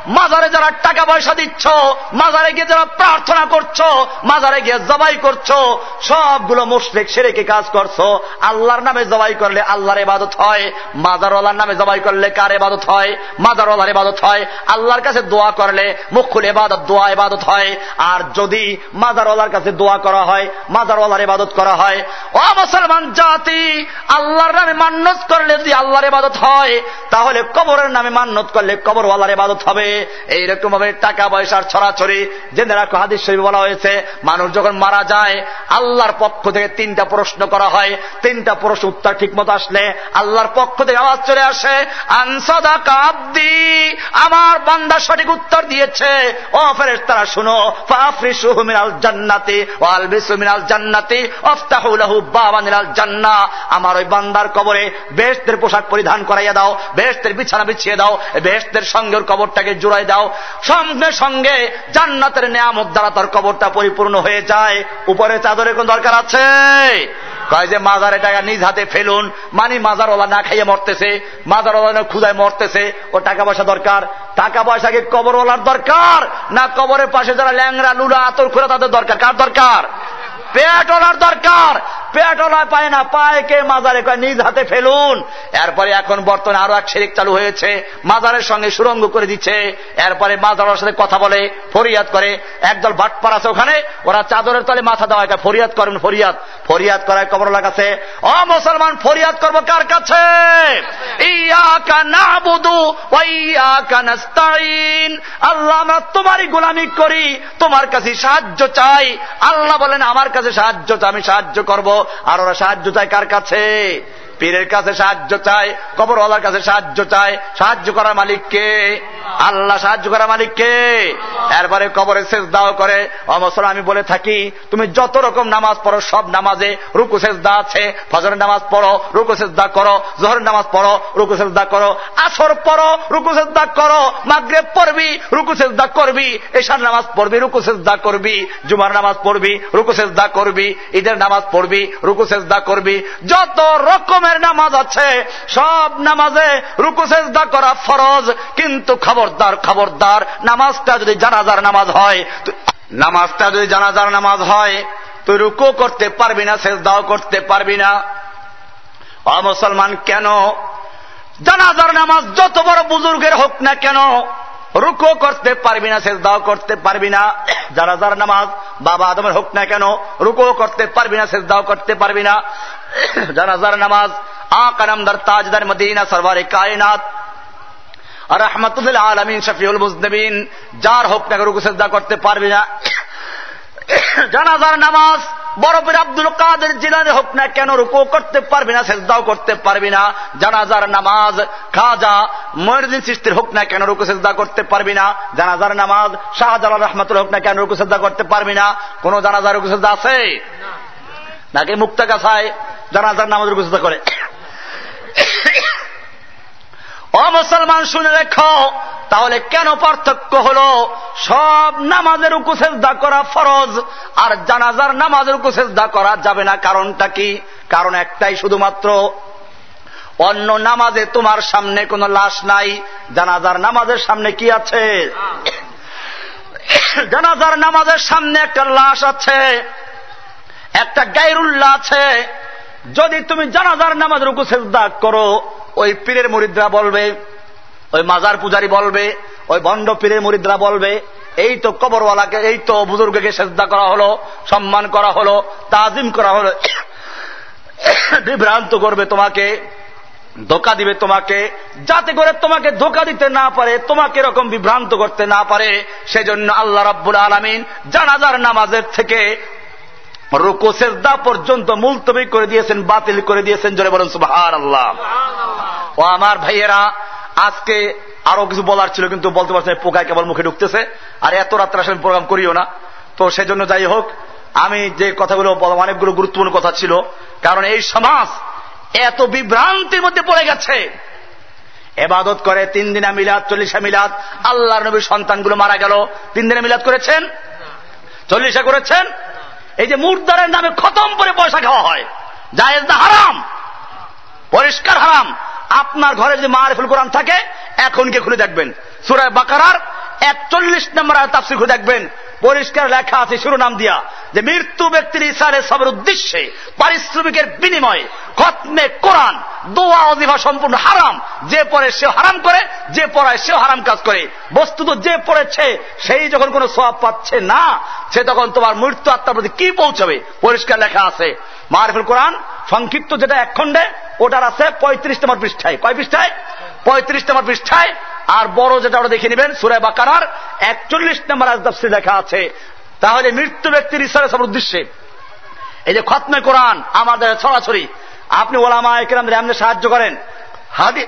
মাজারে যারা টাকা পয়সা দিচ্ছ, মাজারে গিয়ে যারা প্রার্থনা করছ, মাজারে গিয়ে জবাই করছ, সবগুলো মুশরেক, সেরেকে কাজ করছ। আল্লাহর নামে জবাই করলে আল্লাহর এবাদত হয়, মাজারওয়ালার নামে জবাই করলে কার এবাদত হয়? মাজারওয়ালার এবাদত হয়। আল্লাহর কাছে দোয়া করলে মুখুল এবাদত দোয়া এবাদত হয়। আর যদি মাজারওয়ালার কাছে দোয়া করা হয়, মাজারওয়ালার এবাদত করা হয়, ও মুসলমান জাতি, আল্লাহর নামে মান্যত করলে যদি আল্লাহর এবাদত হয়, তাহলে কবরের নামে মান্যত করলে কবরওয়ালার এবাদত হবে। এইরকম ভাবে টাকা পয়সার ছড়াছড়ি জেনে রাখো, হাদিস শরীফ বলা হয়েছে, মানুষ যখন মারা যায়, আল্লাহর পক্ষ থেকে তিনটা প্রশ্ন করা হয়। তিনটা প্রশ্ন উত্তর ঠিক মতো আসলে আল্লাহর পক্ষ থেকে আওয়াজ চলে আসে আনসাদা কাব্দি আমার বান্দা সঠিক উত্তর দিয়েছে। ও ফেরেস তারা শুনো ফাফরিসু মিনাল জান্নাতি ও আলবিসু মিনাল জান্নাতি অফতাহুলাহু বাবা মিনাল জান্না আমার ওই বান্দার কবরে বেশদের পোশাক পরিধান করাইয়া দাও, বেশদের বিছানা বিছিয়ে দাও বেশদের সঙ্গের কবরটাকে জোড়াই দাও। সঙ্গে সঙ্গে জান্নাতের নেয়ামত দ্বারা তার কবরটা পরিপূর্ণ হয়ে যায়। উপরে চাদরের কোন দরকার আছে? কয় যে, মাজারে টাকা নিজ হাতে ফেলুন। মানি মাজারওয়ালা না খাইয়ে মরতেছে। মাজারওয়ালা না ক্ষুদায় মরতেছে। ও টাকা পয়সা দরকার। টাকা পয়সাকে কবরওয়ালার দরকার? না কবরের পাশে যারা ল্যাংরা লুলা, আতর খুঁড়ে তাদের দরকার? কার দরকার? পেট ওনার দরকার। পেট ওনার পায় না, পায় কে মাজারে নিজ হাতে ফেলুন। এরপরে এখন বর্তমানে আরও এক শেরিক চালু হয়েছে, মাজারের সঙ্গে সুরঙ্গ করে দিচ্ছে। এরপরে মাজারের সাথে কথা বলে, ফরিয়াদ করে। একদল ভাটপার আছে ওখানে, ওরা চাদরের তলে মাথা দেওয়া হয় ফরিয়াদ করেন, ফরিয়াদ। ফরিয়াদ করায় কবরলা কাছে ও মুসলমান, ফরিয়াদ করব কার কাছে? আল্লাহ, আমরা তোমারই গোলামি করি, তোমার কাছে সাহায্য চাই। আল্লাহ বলেন, আমার কাছে সাহায্য চাই আমি সাহায্য করব। আর ওরা সাহায্য চায় কার কাছে? পীরের কাছে সাহায্য চায় কবরওয়ালার কাছে সাহায্য চায় সাহায্য করার মালিককে আল্লাহ সাহায্য করার মালিককে এরপরে কবরে শেষ দাও করে অবসর আমি বলে থাকি, তুমি যত রকম নামাজ পড়ো, সব নামাজে রুকু দা আছে। ফজরের নামাজ পড়ো, রুকু দা করো। জহরের নামাজ পড়ো, রুকু দা করো। আসর পড়ো, রুকু দা করো। মাগরে পড়বি, রুকু দা করবি। এশার নামাজ পড়বি, রুকু দা করবি। জুমার নামাজ পড়বি, রুকু দা করবি। ঈদের নামাজ পড়বি, রুকু দা করবি। যত রকমের রকমের নামাজ আছে, সব নামাজে রুকু সেজদা করা ফরজ, কিন্তু খবরদার খবরদার, নামাজটা যদি জানাজার নামাজ হয় নামাজটা যদি জানাজার নামাজ হয়, তুই রুকু করতে পারবি না, সেজদাও করতে পারবি না। অ মুসলমান, কেন? জানাজার নামাজ যত বড় বুজুর্গের হোক না কেন রুকো করতে পারবি না, সেজদাও করতে পারবি না। যারা যার নামাজ বাবা আদমের হোক না কেন, রুকো করতে পারবি না, সেজদাও করতে পারবি না। জানাজার নামাজ আকানামদার তাজদার মদিনা সরবারে আর রহমতুল আলমিন, শফিউল মুজনবিন, যার হোক না রুকু, সেজদা করতে পারবি না। জানাজার নামাজ বরফের আব্দুল কাদের জিলানে হোক না কেন রুকু করতে পারবি না সেজদাও করতে পারবি না। জানাজার নামাজ খাজা ময়ুদ্দিন সৃষ্টির হোক না কেন রুকু সেজদা করতে পারবি না। জানাজার নামাজ শাহজালাল রহমতুল হোক না কেন রুকু সেজদা করতে পারবি না। কোন জানাজার রুকু সেজদা আছে? নাকি মুক্তা কাছায় জানাজার নামাজ রুকু সেজদা করে? অ মুসলমান, শুনে রেখো। তাহলে কেন পার্থক্য হল? সব নামাজের উকুশেজদা করা ফরজ, আর জানাজার নামাজের উকুশেজদা করা যাবে না। কারণটা কি? কারণ একটাই শুধুমাত্র, অন্য নামাজে তোমার সামনে কোনো লাশ নাই। জানাজার নামাজের সামনে কি আছে? জানাজার নামাজের সামনে একটা লাশ আছে, একটা গাইরুল্লাহ আছে যদি তুমি জানাজার নামাজ রুকু, সেজদা করো, ওই পীরের মুরিদরা বলবে, ওই মাজার পূজারি বলবে, ওই বন্ড পীরের মুরিদরা বলবে, এই তো কবরওয়ালাকে, এই তো বুজুর্গকে সেজদা করা হলো, সম্মান করা হলো, তাজিম করা হলো, *coughs* বিভ্রান্ত করবে তোমাকে, ধোকা দিবে তোমাকে, যাতে করে তোমাকে ধোকা দিতে না পারে, তোমাকে এরকম বিভ্রান্ত করতে না পারে, সেজন্য আল্লাহ রাব্বুল আলমিন জানাজার নামাজের থেকে রুকু সেজদা পর্যন্ত মুলতবি করে দিয়েছেন, বাতিল করে দিয়েছেন, জোরে বলেন সুবাহ আল্লাহ ও আমার ভাইয়েরা, আজকে আরও কিছু বলার ছিল, কিন্তু বলতে পারছে পোকায় কেবল মুখে ঢুকতেছে। আর এত রাত্রে আসলে প্রোগ্রাম করিও না। তো সেজন্য যাই হোক, আমি যে কথাগুলো অনেকগুলো গুরুত্বপূর্ণ কথা ছিল। কারণ এই সমাজ এত বিভ্রান্তির মধ্যে পড়ে গেছে। এবাদত করে তিন দিনা মিলাদ, চল্লিশা মিলাদ, আল্লাহর নবীর সন্তানগুলো মারা গেল। তিন দিনে মিলাদ করেছেন? চল্লিশা করেছেন? এই যে মুর্দারের নামে খতম করে পয়সা খাওয়া হয়। জায়েজ না হারাম। পরিষ্কার হারাম। আপনার ঘরে যদি মারেফুল কোরআন থাকে, এখন গিয়ে খুলে দেখবেন। সুরায় বাকারার একচল্লিশ নম্বর তাফসির খুলে দেখবেন। পরিষ্কার লেখা আছে শিরোনাম দিয়া, যে মৃত্যু ব্যক্তির ইসারে সবের উদ্দেশ্যে পারিশ্রমিকের বিনিময়ে খতমে কোরআন, দোয়া অজিফা সম্পূর্ণ হারাম। যে পড়ে সে হারাম করে, যে পড়ায় সেও হারাম কাজ করে। বস্তুত যে পড়েছে, সেই যখন কোনো সব পাচ্ছে না, সে তখন তোমার মৃত্যু আত্মার প্রতি কি পৌঁছাবে? পরিষ্কার লেখা আছে। মারফুল কোরআন, সংক্ষিপ্ত যেটা এক খণ্ডে, ওটার আছে পঁয়ত্রিশ নম্বর পৃষ্ঠায়। কয় পৃষ্ঠায়? পঁয়ত্রিশ নম্বর পৃষ্ঠায় আর বড় যেটা ওরা দেখে নেবেন সুরায় বাকারার একচল্লিশ নম্বর আজদাবসি লেখা আছে, তাহলে মৃত্যু ব্যক্তির ঈশ্বরে সব উদ্দেশ্যে। এই যে খতমে কোরআন আমাদের ছড়াছড়ি, আপনি ওলামা একরামদের এমনি সাহায্য করেন, হাদি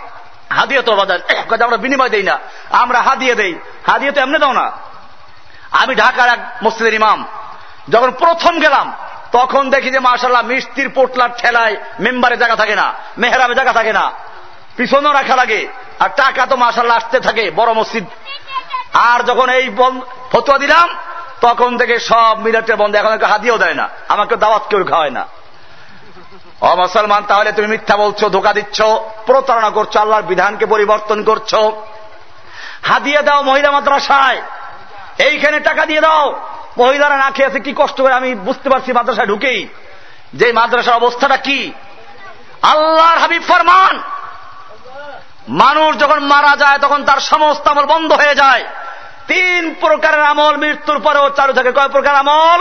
হাদিয়ে তো আমরা বিনিময় দেই না, আমরা হাদিয়ে দেই হাদিয়ে তো এমনি দাও না। আমি ঢাকার এক মসজিদের ইমাম, যখন প্রথম গেলাম, তখন দেখি যে মার্শাল্লাহ মিষ্টির পোটলার ঠেলায় মেম্বারে জায়গা থাকে না মেহরামে জায়গা থাকে না, পিছনেও রাখা লাগে আর টাকা তো মার্শাল্লাহ আসতে থাকে, বড় মসজিদ। আর যখন এই ফতুয়া দিলাম, তখন থেকে সব মিরাটের বন্ধ, এখন হাদিয়েও দেয় না, আমাকে দাওয়াত কেউ খাওয়ায় না। অ মুসলমান, তাহলে তুমি মিথ্যা বলছো, ধোকা দিচ্ছ, প্রতারণা করছ, আল্লাহর বিধানকে পরিবর্তন করছ। হাদিয়ে দাও মহিলা মাদ্রাসায়, এইখানে টাকা দিয়ে দাও। মহিলারা না খেয়ে আছে, কি কষ্ট করে আমি বুঝতে পারছি মাদ্রাসায় ঢুকেই। যে মাদ্রাসার অবস্থাটা কি? আল্লাহর হাবিব ফরমান মানুষ যখন মারা যায়, তখন তার সমস্ত আমল বন্ধ হয়ে যায়। তিন প্রকারের আমল মৃত্যুর পরেও চালু থাকে। কয় প্রকার আমল?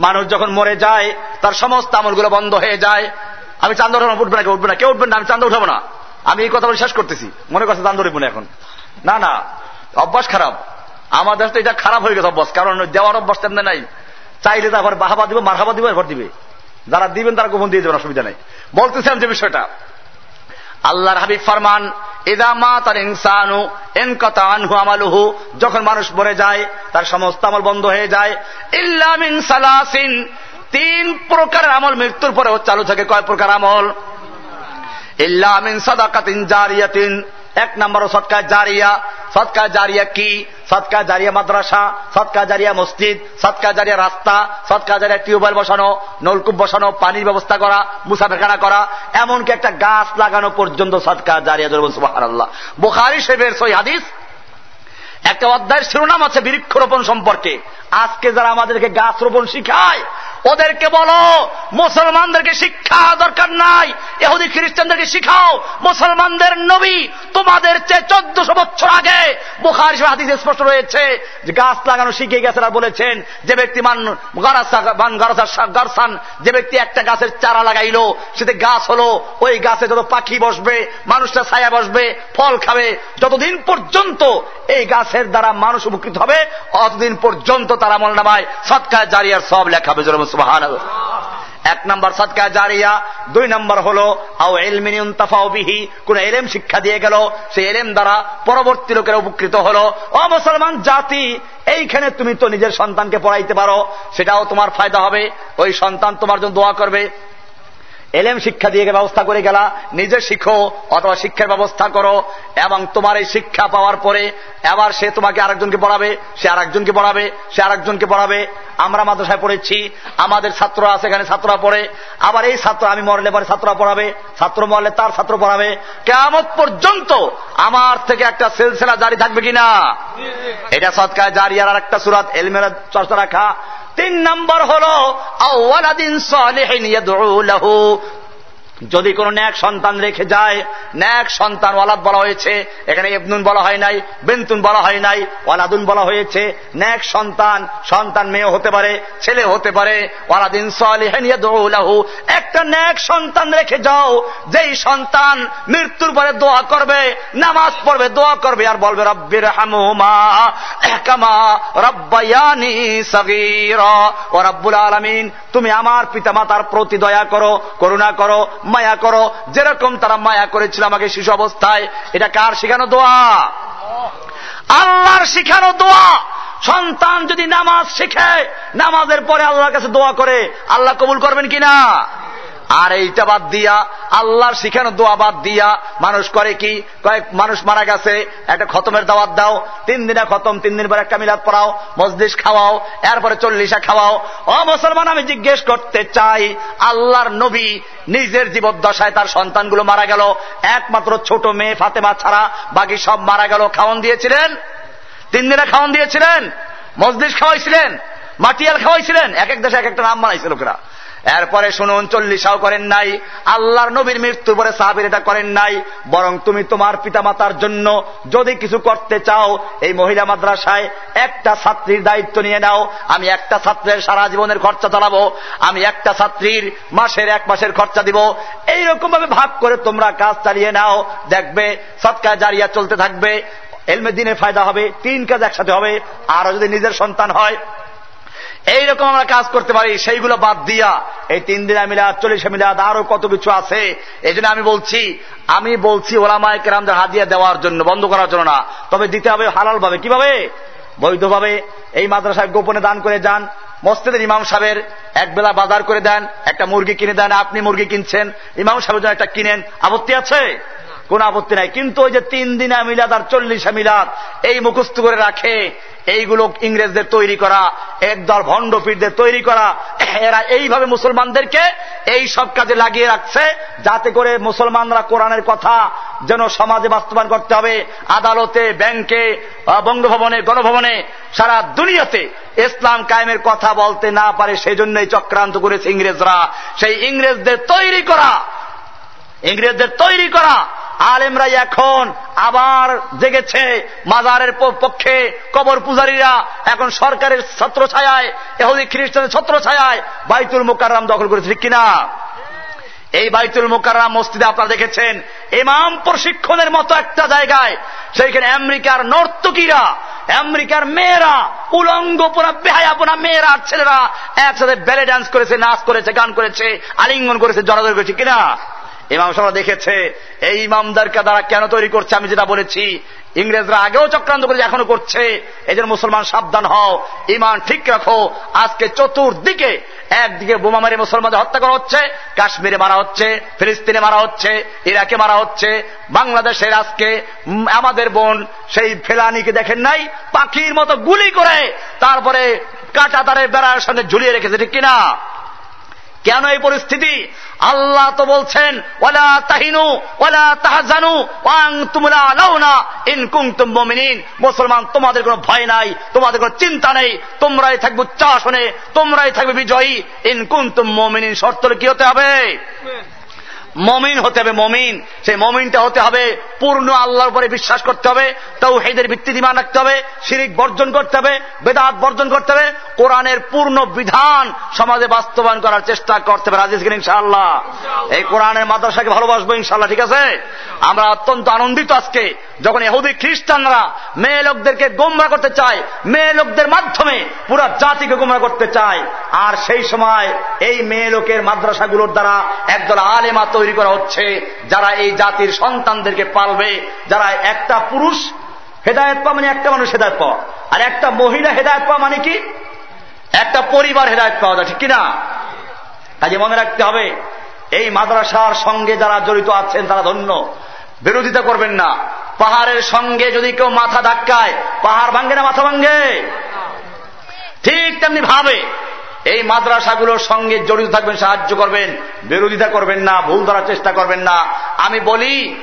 মানুষ যখন মরে যায়, তার সমস্ত আমলগুলো বন্ধ হয়ে যায়। আমি চান্দ উঠাবো উঠবে না, কেউ উঠবে না। কেউ উঠবেন না, আমি চান্দ উঠাবো না। আমি এই কথা বলে শেষ করতেছি। মনে করছে চান্দ উঠবো না এখন। না না, অভ্যাস খারাপ। আমাদের তো এটা খারাপ হয়ে গেছে অভ্যাস, কারণ দেওয়ার অভ্যাস তেমনি নাই। চাইলে তারপর বাহাবা দিব, মারহাবা দিব, এরপর দিবে। যারা দিবেন তারা গোপন দিয়ে দেবেন অসুবিধা নেই। বলতেছিলাম যে বিষয়টা, আল্লাহর হাবিব ফরমান মা তার ইনসানু এনকতা আনহু আমালুহু যখন মানুষ মরে যায়, তার সমস্ত আমল বন্ধ হয়ে যায়। ইল্লামিন সালাসিন তিন প্রকারের আমল মৃত্যুর পরেও চালু থাকে কয় প্রকার আমল? ইল্লামিন সাদাকাতিন জারিয়াতিন এক নম্বর সৎকা জারিয়া সৎকা জারিয়া কি? সৎকা জারিয়া মাদ্রাসা, সৎকা জারিয়া মসজিদ, সৎকা জারিয়া রাস্তা, সৎকা জারিয়া টিউবওয়েল বসানো, নলকূপ বসানো, পানির ব্যবস্থা করা মুসাফেখানা করা, এমনকি একটা গাছ লাগানো পর্যন্ত সৎকা জারিয়া আল্লাহ বোখারি শেবের সই হাদিস, একটা অধ্যায়ের শিরোনাম আছে বৃক্ষরোপণ সম্পর্কে। আজকে যারা আমাদেরকে গাছ রোপণ শিখায় ওদেরকে বলো, মুসলমানদেরকে শিক্ষা দরকার নাই। এহুদি খ্রিস্টানদেরকে শিখাও, মুসলমানদের নবী তোমাদের চেয়ে চোদ্দশো বছর আগে। বুখার হাদিসে স্পষ্ট রয়েছে যে গাছ লাগানো শিখে গেছে বলেছেন, যে ব্যক্তি মান গারসান, যে ব্যক্তি একটা গাছের চারা লাগাইলো, সেতে গাছ হলো, ওই গাছে যত পাখি বসবে, মানুষটা ছায়া বসবে, ফল খাবে, যতদিন পর্যন্ত এই গাছের দ্বারা মানুষ উপকৃত হবে, অতদিন পর্যন্ত তারা মনে নামায় সৎকার জারিয়ার সব লেখাবে এক নম্বর সৎকা জারিয়া, দুই নম্বর হল, আও এলমিনিয়ন কোন এলেম শিক্ষা দিয়ে গেল, সেই এলেম দ্বারা পরবর্তী লোকের উপকৃত হল। ও মুসলমান জাতি, এইখানে তুমি তো নিজের সন্তানকে পড়াইতে পারো, সেটাও তোমার ফায়দা হবে। ওই সন্তান তোমার জন্য দোয়া করবে। এলেম শিক্ষা দিয়ে ব্যবস্থা করে গেলা। নিজে শিখো অথবা শিক্ষার ব্যবস্থা করো এবং তোমার এই শিক্ষা পাওয়ার পরে এবার সে তোমাকে আরেকজনকে পড়াবে সে আরেকজনকে পড়াবে সে আরেকজনকে পড়াবে। আমরা মাদ্রাসায় পড়েছি আমাদের ছাত্র আছে এখানে ছাত্ররা পড়ে আবার এই ছাত্র আমি মরলে পরে ছাত্ররা পড়াবে ছাত্র মরলে তার ছাত্র পড়াবে। কেমন পর্যন্ত আমার থেকে একটা সিলসিলা জারি থাকবে কিনা? এটা সৎকার জারি আর একটা সুরাত এলমেরা চর্চা রাখা। তিন নম্বর হল যদি কোন ন্যাক সন্তান রেখে যায়, ন্যাক সন্তান ওয়ালাদ বলা হয়েছে, এখানে এবনুন বলা হয় নাই, বেন্তুন বলা হয় নাই, ওয়ালাদুন বলা হয়েছে, ন্যাক সন্তান সন্তান মেয়ে হতে পারে, ছেলে হতে পারে, ওয়ালাদিন সালেহু একটা ন্যাক সন্তান রেখে যাও, যেই সন্তান মৃত্যুর পরে দোয়া করবে, নামাজ পড়বে, দোয়া করবে, আর বলবে রব্বির হামুমা কামা রব্বায়ানি সগীরা। ও রব্বুল আলমিন, তুমি আমার পিতা মাতার প্রতি দয়া করো, করুণা করো মায়া করো। যেরকম তারা মায়া করেছিল আমাকে শিশু অবস্থায়, এটা কার শিখানো দোয়া? আল্লাহর শিখানো দোয়া। সন্তান যদি নামাজ শিখে, নামাজের পরে আল্লাহর কাছে দোয়া করে, আল্লাহ কবুল করবেন কিনা? আর এইটা বাদ দিয়া, আল্লাহর শিখানো দোয়া বাদ দিয়া, মানুষ করে কি? কয়েক মানুষ মারা গেছে, একটা খতমের দাওয়াত দাও, তিন দিনে খতম, তিন দিন পর একটা মিলাদ পড়াও মসজিদ খাওয়াও, এরপরে চল্লিশা খাওয়াও। ও মুসলমান, আমি জিজ্ঞেস করতে চাই, আল্লাহর নবী নিজের জীবদ্দশায় তার সন্তানগুলো মারা গেল, একমাত্র ছোট মেয়ে ফাতেমা ছাড়া বাকি সব মারা গেল, খাওয়ন দিয়েছিলেন? তিন দিনে খাওয়ন দিয়েছিলেন? মসজিদ খাওয়াইছিলেন? মাটিয়াল খাওয়াইছিলেন? এক এক দেশে এক একটা নাম বানাইছে লোকেরা। এরপরে শুনুন, চল্লিশাও করেন নাই, আল্লাহর নবীর মৃত্যুর পরে সাহাবির এটা করেন নাই, বরং তুমি তোমার পিতা মাতার জন্য যদি কিছু করতে চাও, এই মহিলা মাদ্রাসায় একটা ছাত্রীর দায়িত্ব নিয়ে নাও, আমি একটা ছাত্রের সারা জীবনের খরচা চালাবো, আমি একটা ছাত্রীর মাসের এক মাসের খরচা দিব এইরকম ভাবে ভাগ করে তোমরা কাজ চালিয়ে নাও, দেখবে সৎকার জারিয়া চলতে থাকবে, এলমে দিনে ফায়দা হবে, তিন কাজ একসাথে হবে আর যদি নিজের সন্তান হয় এইরকম আমরা কাজ করতে পারি, সেইগুলো বাদ দিয়া। এই তিন দিনা মিলাদ, চল্লিশে মিলাদ, আরও কত কিছু আছে এই আমি বলছি আমি বলছি ওলামায় কেরামদের হাদিয়া দেওয়ার জন্য, বন্ধ করার জন্য না। তবে দিতে হবে হালাল ভাবে কীভাবে? বৈধভাবে এই মাদ্রাসায় গোপনে দান করে যান। মসজিদের ইমাম সাহেবের এক বেলা বাজার করে দেন, একটা মুরগি কিনে দেন, আপনি মুরগি কিনছেন, ইমাম সাহেবের জন্য একটা কিনেন। আপত্তি আছে? কোন আপত্তি নাই। কিন্তু ওই যে তিন দিনা মিলাদ আর চল্লিশা মিলাদ, এই মুখস্থ করে রাখে এইগুলো ইংরেজদের তৈরি করা একদল ভণ্ডপীরদের তৈরি করা, এরা এইভাবে মুসলমানদেরকে এই সব কাজে লাগিয়ে রাখছে, যাতে করে মুসলমানরা কোরআনের কথা যেন সমাজে বাস্তবায়ন করতে হবে। আদালতে, ব্যাংকে বঙ্গভবনে, গণভবনে, সারা দুনিয়াতে ইসলাম কায়েমের কথা বলতে না পারে সেই জন্যই চক্রান্ত করেছে ইংরেজরা। সেই ইংরেজদের তৈরি করা, ইংরেজদের তৈরি করা আলেমরাই এখন আবার জেগেছে মাজারের পক্ষে কবর পূজারীরা। এখন সরকারের ছত্র ছায় এহুদি খ্রিস্টানের ছত্র ছায় বাইতুল মোকাররাম দখল করেছে, ঠিক কিনা? এই বাইতুল মোকাররাম মসজিদে আপনারা দেখেছেন, ইমাম প্রশিক্ষণের মতো একটা জায়গায়, সেইখানে আমেরিকার নর্তকীরা, আমেরিকার মেয়েরা উলঙ্গ পোনা বেহায়াপনা মেয়েরা ছেলেরা একসাথে ব্যালে ডান্স করেছে, নাচ করেছে, গান করেছে, আলিঙ্গন করেছে, জড়াজড়ি করেছে কিনা? ইমাম সাহেব দেখেছে, এই ইমামদারকে দ্বারা কেন তৈরি করছে? আমি যেটা বলেছি, ইংরেজরা আগেও চক্রান্ত করে এখনও করছে। এই মুসলমান সাবধান হও ইমান ঠিক রাখো। আজকে চতুর্দিকে একদিকে বোমা মারি মুসলমানদের হত্যা করা হচ্ছে, কাশ্মীরে মারা হচ্ছে, ফিলিস্তিনে মারা হচ্ছে, ইরাকে মারা হচ্ছে। বাংলাদেশের আজকে আমাদের বোন সেই ফেলানিকে দেখেন নাই? পাখির মতো গুলি করে তারপরে কাটা তারের বেড়ার সঙ্গে ঝুলিয়ে রেখেছে, ঠিক কিনা? কেন এই পরিস্থিতি? আল্লাহ তো বলছেন ওলা তাহিনু ওলা তাহাজানু ওয়াং তুমলা লাউনা ইনকুম তুমিন মুসলমান, তোমাদের কোনো ভয় নাই, তোমাদের কোনো চিন্তা নেই, তোমরাই থাকবে উচ্চাসনে, তোমরাই থাকবে বিজয়ী। ইনকুম তুম মমিনিন, শর্ত কি হতে হবে? মমিন হতে হবে মমিন। সেই মমিনটা হতে হবে পূর্ণ আল্লাহর উপরে বিশ্বাস করতে হবে তাও হেদের ভিত্তি দিমান রাখতে হবে শিরিক বর্জন করতে হবে বেদাত বর্জন করতে হবে কোরআনের পূর্ণ বিধান সমাজে বাস্তবায়ন করার চেষ্টা করতে হবে। রাজেশ ইনশাআল্লাহ? এই কোরআনের মাদ্রাসাকে ভালোবাসবো ইনশাল্লাহ ঠিক আছে? আমরা অত্যন্ত আনন্দিত আজকে যখন এহুদি খ্রিস্টানরা মেয়ে লোকদেরকে গোমরা করতে চায় মেয়ে লোকদের মাধ্যমে পুরো জাতিকে গোমরা করতে চায় আর সেই সময় এই মেয়ে লোকের মাদ্রাসাগুলোর দ্বারা একদল আলেমা তৈরি করা হচ্ছে, যারা এই জাতির সন্তানদেরকে পালবে, যারা একটা পুরুষ হেদায়ত পাওয়া মানে একটা মানুষ হেদায়ত পাওয়া। আর একটা মহিলা হেদায়ত পাওয়া মানে কি? একটা পরিবার হেদায়ত পাওয়া যায়, ঠিক কিনা? কাজে মনে রাখতে হবে, এই মাদ্রাসার সঙ্গে যারা জড়িত আছেন তারা ধন্য। বিরোধিতা করবেন না। পাহাড়ের সঙ্গে যদি কেউ মাথা ধাক্কায়, পাহাড় ভাঙ্গে না মাথা ভাঙ্গে? ঠিক তেমনি ভাবে। এই মাদ্রাসাগুলোর সঙ্গে জড়িত থাকবেন, সাহায্য করবেন, বিরোধিতা করবেন না, ভুল ধরার চেষ্টা করবেন না। আমি বলি,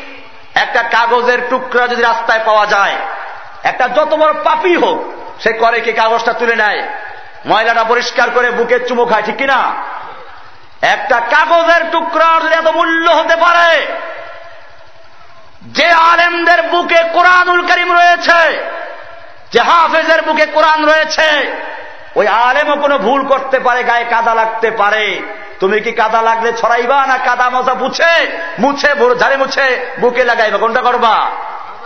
একটা কাগজের টুকরা যদি রাস্তায় পাওয়া যায়, একটা যত বড় পাপি হোক, সে করে কি কাগজটা তুলে নেয়? ময়লাটা পরিষ্কার করে বুকে চুমো খায়, ঠিক কিনা? একটা কাগজের টুকরা যদি এত মূল্য হতে পারে, যে আলেমদের বুকে কোরআনুল করিম রয়েছে, যে হাফেজের বুকে কোরআন রয়েছে ওই আলেমও কোনো ভুল করতে পারে, গায়ে কাদা লাগতে পারে। তুমি কি কাদা লাগলে ছড়াইবা না কাদা মজা মুছে? মুছে ঝাড়ে মুছে, বুকে লাগাইবা। কোনটা করবা?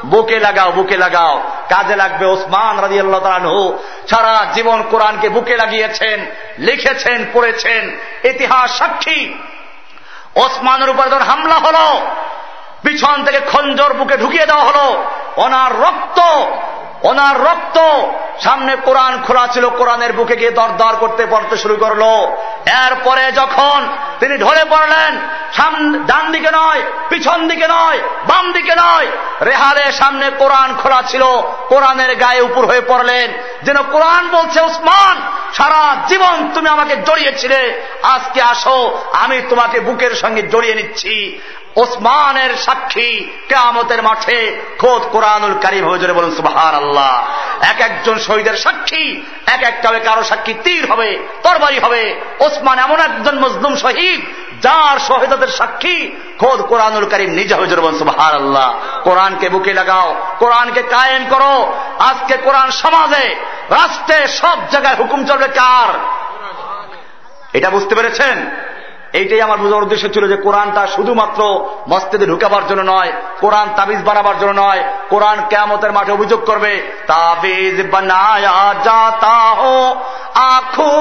বুকে লাগাও বুকে লাগাও। কাজে লাগবে ওসমান রাজি আল্লাহ সারা জীবন কোরআনকে বুকে লাগিয়েছেন, লিখেছেন, পড়েছেন। ইতিহাস সাক্ষী। ওসমানের উপর যখন হামলা হলো, পিছন থেকে খঞ্জর বুকে ঢুকিয়ে দেওয়া হলো, ওনার রক্ত ওনার রক্ত সামনে কোরআন খোলা ছিল, কোরআনের বুকে গিয়ে দরদর করতে পড়তে শুরু করল। এরপরে যখন তিনি ঢলে পড়লেন ডান দিকে নয়, পিছন দিকে নয়, বাম দিকে নয়, রেহালে সামনে কোরআন খোলা ছিল, কোরআনের গায়ে উপর হয়ে পড়লেন। যেন কোরআন বলছে উসমান সারা জীবন তুমি আমাকে জড়িয়েছিলে, আজকে আসো, আমি তোমাকে বুকের সঙ্গে জড়িয়ে নিচ্ছি। ওসমানের সাক্ষী কেয়ামতের মাঠে খোদ কোরআনুল কারিম হয়ে বলুন সুবাহার আল্লাহ এক একজন শহীদের সাক্ষী, এক একটা কারও সাক্ষী তীর হবে, তরবারি হবে। ওসমান এমন একজন মজলুম শহীদ, যার শহীদদের সাক্ষী খোদ কোরআনুল করিম নিজে হয়ে বলুন সুবাহার আল্লাহ কোরআনকে বুকে লাগাও, কোরআনকে কায়েম করো। আজকে কোরআন সমাজে, রাষ্ট্রে সব জায়গায় হুকুম চলবে কার? এটা বুঝতে পেরেছেন? এইটাই আমার বোঝার উদ্দেশ্য ছিল যে কোরআনটা শুধুমাত্র মস্তিদে ঢুকাবার জন্য নয়, কোরআন তাবিজ বানাবার জন্য নয়, কোরআন কেয়ামতের মাঠে অভিযোগ করবে, তাবিজ বানায়া যাতা হো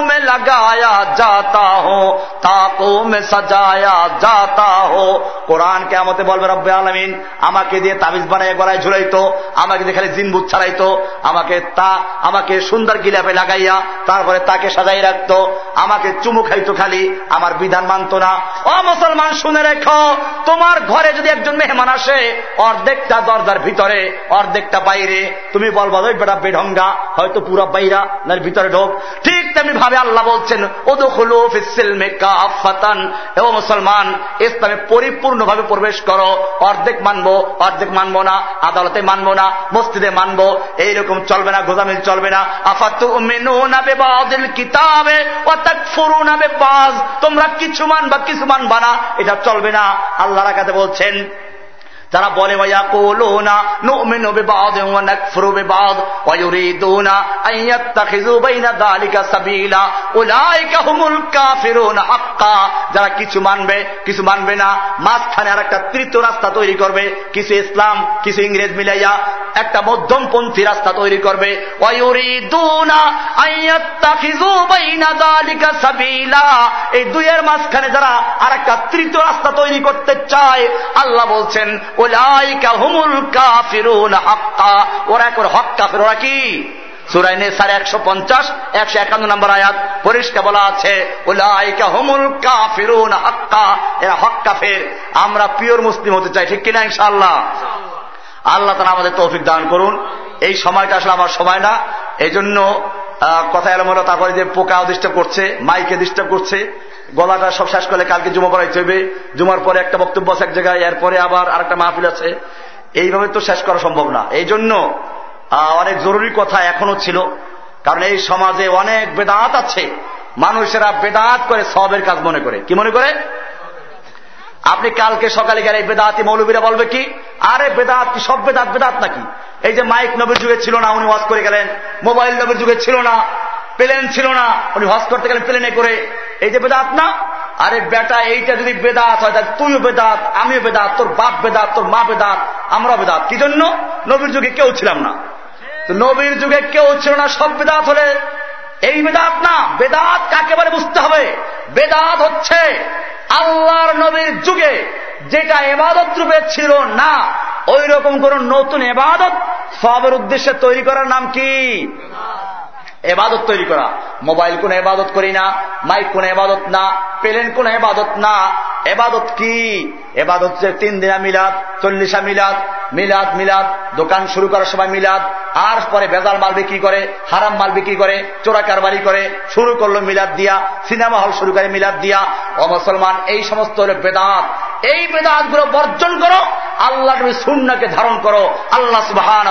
মে লাগায়া যাতা হো, তাকো মে সাজায়া যাতা হো। কোরআন কেয়ামতে বলবে, রব্বে আলমিন, আমাকে দিয়ে তাবিজ বানায় গলায় ঝুলাইতো, আমাকে দিয়ে খালি জিনবুত ছাড়াইতো, আমাকে তা, আমাকে সুন্দর গিলাপে লাগাইয়া, তারপরে তাকে সাজাই রাখতো, আমাকে চুমু খাইতো খালি, আমার বিধান মান মানত না ও মুসলমান, শুনে রেখো, তোমার ঘরে যদি একজন মেহমান আসে, অর্ধেকটা দরজার ভিতরে, অর্ধেকটা বাইরে, তুমি বলবা, ওই বেটা বেঢঙ্গা, হয়তো পুরো বাইরা, না ভিতরে ঢোক। ঠিক তেমনি ভাবে আল্লাহ বলছেন ও মুসলমান, ইসলামে পরিপূর্ণভাবে প্রবেশ করো, অর্ধেক মানবো অর্ধেক মানবো না, আদালতে মানবো না, মসজিদে মানবো, এইরকম চলবে না, গোজামিল চলবে না। আফাতু কিতাবে তোমরা কিছু মানবা বা কিছুমান বানা এটা চলবে না। আল্লাহ রাখাতে বলছেন যারা বলে যারা কিছু মানবে কিছু মানবে না, মাঝখানে আর একটা তৃতীয় রাস্তা তৈরি করবে, কিছু ইসলাম, কিছু ইংরেজ মিলাইয়া একটা মধ্যমপন্থী রাস্তা তৈরি করবে। এই দুইয়ের মাঝখানে যারা আর একটা তৃতীয় রাস্তা তৈরি করতে চায়, আল্লাহ বলছেন ওরা হক ওরা কি? একশো পঞ্চাশ, একশো একান্ন নম্বর আয়াত বলা আছে আমরা পিওর মুসলিম হতে চাই, ঠিক কিনা ইনশাআল্লাহ? আল্লাহ তারা আমাদের তৌফিক দান করুন। এই সময়টা আসলে আমার সময় না। এই জন্য কথা এলাম তারপরে যে পোকা ডিস্টার্ব করছে মাইকে ডিস্টার্ব করছে গলাটা সব শেষ করলে কালকে জুমা পড়াইতে হবে জুমার পরে একটা বক্তব্য আছে এক জায়গায়, এরপরে আবার আরেকটা মাহফিল আছে। এইভাবে তো শেষ করা সম্ভব না। এই জন্য অনেক জরুরি কথা এখনও ছিল। কারণ এই সমাজে অনেক বেদাত আছে। মানুষেরা বেদাত করে সবের কাজ মনে করে। কি মনে করে? আপনি কালকে সকালে গেলে বেদাতি মৌলবীরা বলবে কি, আরে বেদাত কি, সব বেদাত বেদাত নাকি? এই যে মাইক নবীর যুগে ছিল না, উনি ওয়াজ করে গেলেন। মোবাইল নবীর যুগে ছিল না। প্লেন ছিল না। উনি হজ করতে গেলেন প্লেনে করে। এই যে বেদাত না? আরে বেটা, এইটা যদি বেদাত হয়, তাহলে তুইও বেদাত, আমিও বেদাত, তোর বাপ বেদাত, তোর মা বেদাত আমরা বেদাত। কি জন্য? নবীর যুগে কেউ ছিলাম না। নবীর যুগে কেউ ছিল না, সব বেদাত হলে। এই বেদাত না, বেদাত কাকে বলে বুঝতে হবে? বেদাত হচ্ছে আল্লাহর নবীর যুগে যেটা এবাদত রূপে ছিল না ওই রকম কোন নতুন এবাদত। সবের উদ্দেশ্যে তৈরি করার নাম কি? এবাদত তৈরি করা। মোবাইল কোন এবাদত করি না, মাইক কোন এবাদত না, প্লেন কোন এবাদত না। এবাদত কি? এবাদত হচ্ছে তিন দিনা মিলাদ, চল্লিশা মিলাদ মিলাদ মিলাদ, দোকান শুরু করার সময় মিলাদ, আর পরে বেজাল মাল বিক্রি করে, হারাম মাল বিক্রি করে, চোরা কারবারি করে, শুরু করল মিলাদ দিয়া, সিনেমা হল শুরু করে মিলাদ দিয়া, ও মুসলমান, এই সমস্ত হলো বেদাত। এই বেদাতগুলো বর্জন করো, আল্লাহ নবী সুন্নাকে ধারণ করো, আল্লাহ সুবাহান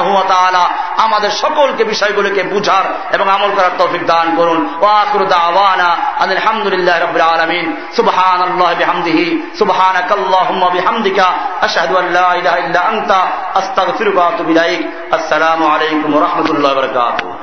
আমাদের সকলকে বিষয়গুলোকে বুঝার এবং আমল করার তৌফিক দান করুন। আলহামদুলিল্লাহ রবিল আলমিন। সুবহান আল্লাহ বিহামদিহি সুবহানাক আল্লাহুম্মা বিহামদিকা আশহাদু আন লা ইলাহা ইলাইক আসসালামু আলাইকুম ওয়া রাহমাতুল্লাহি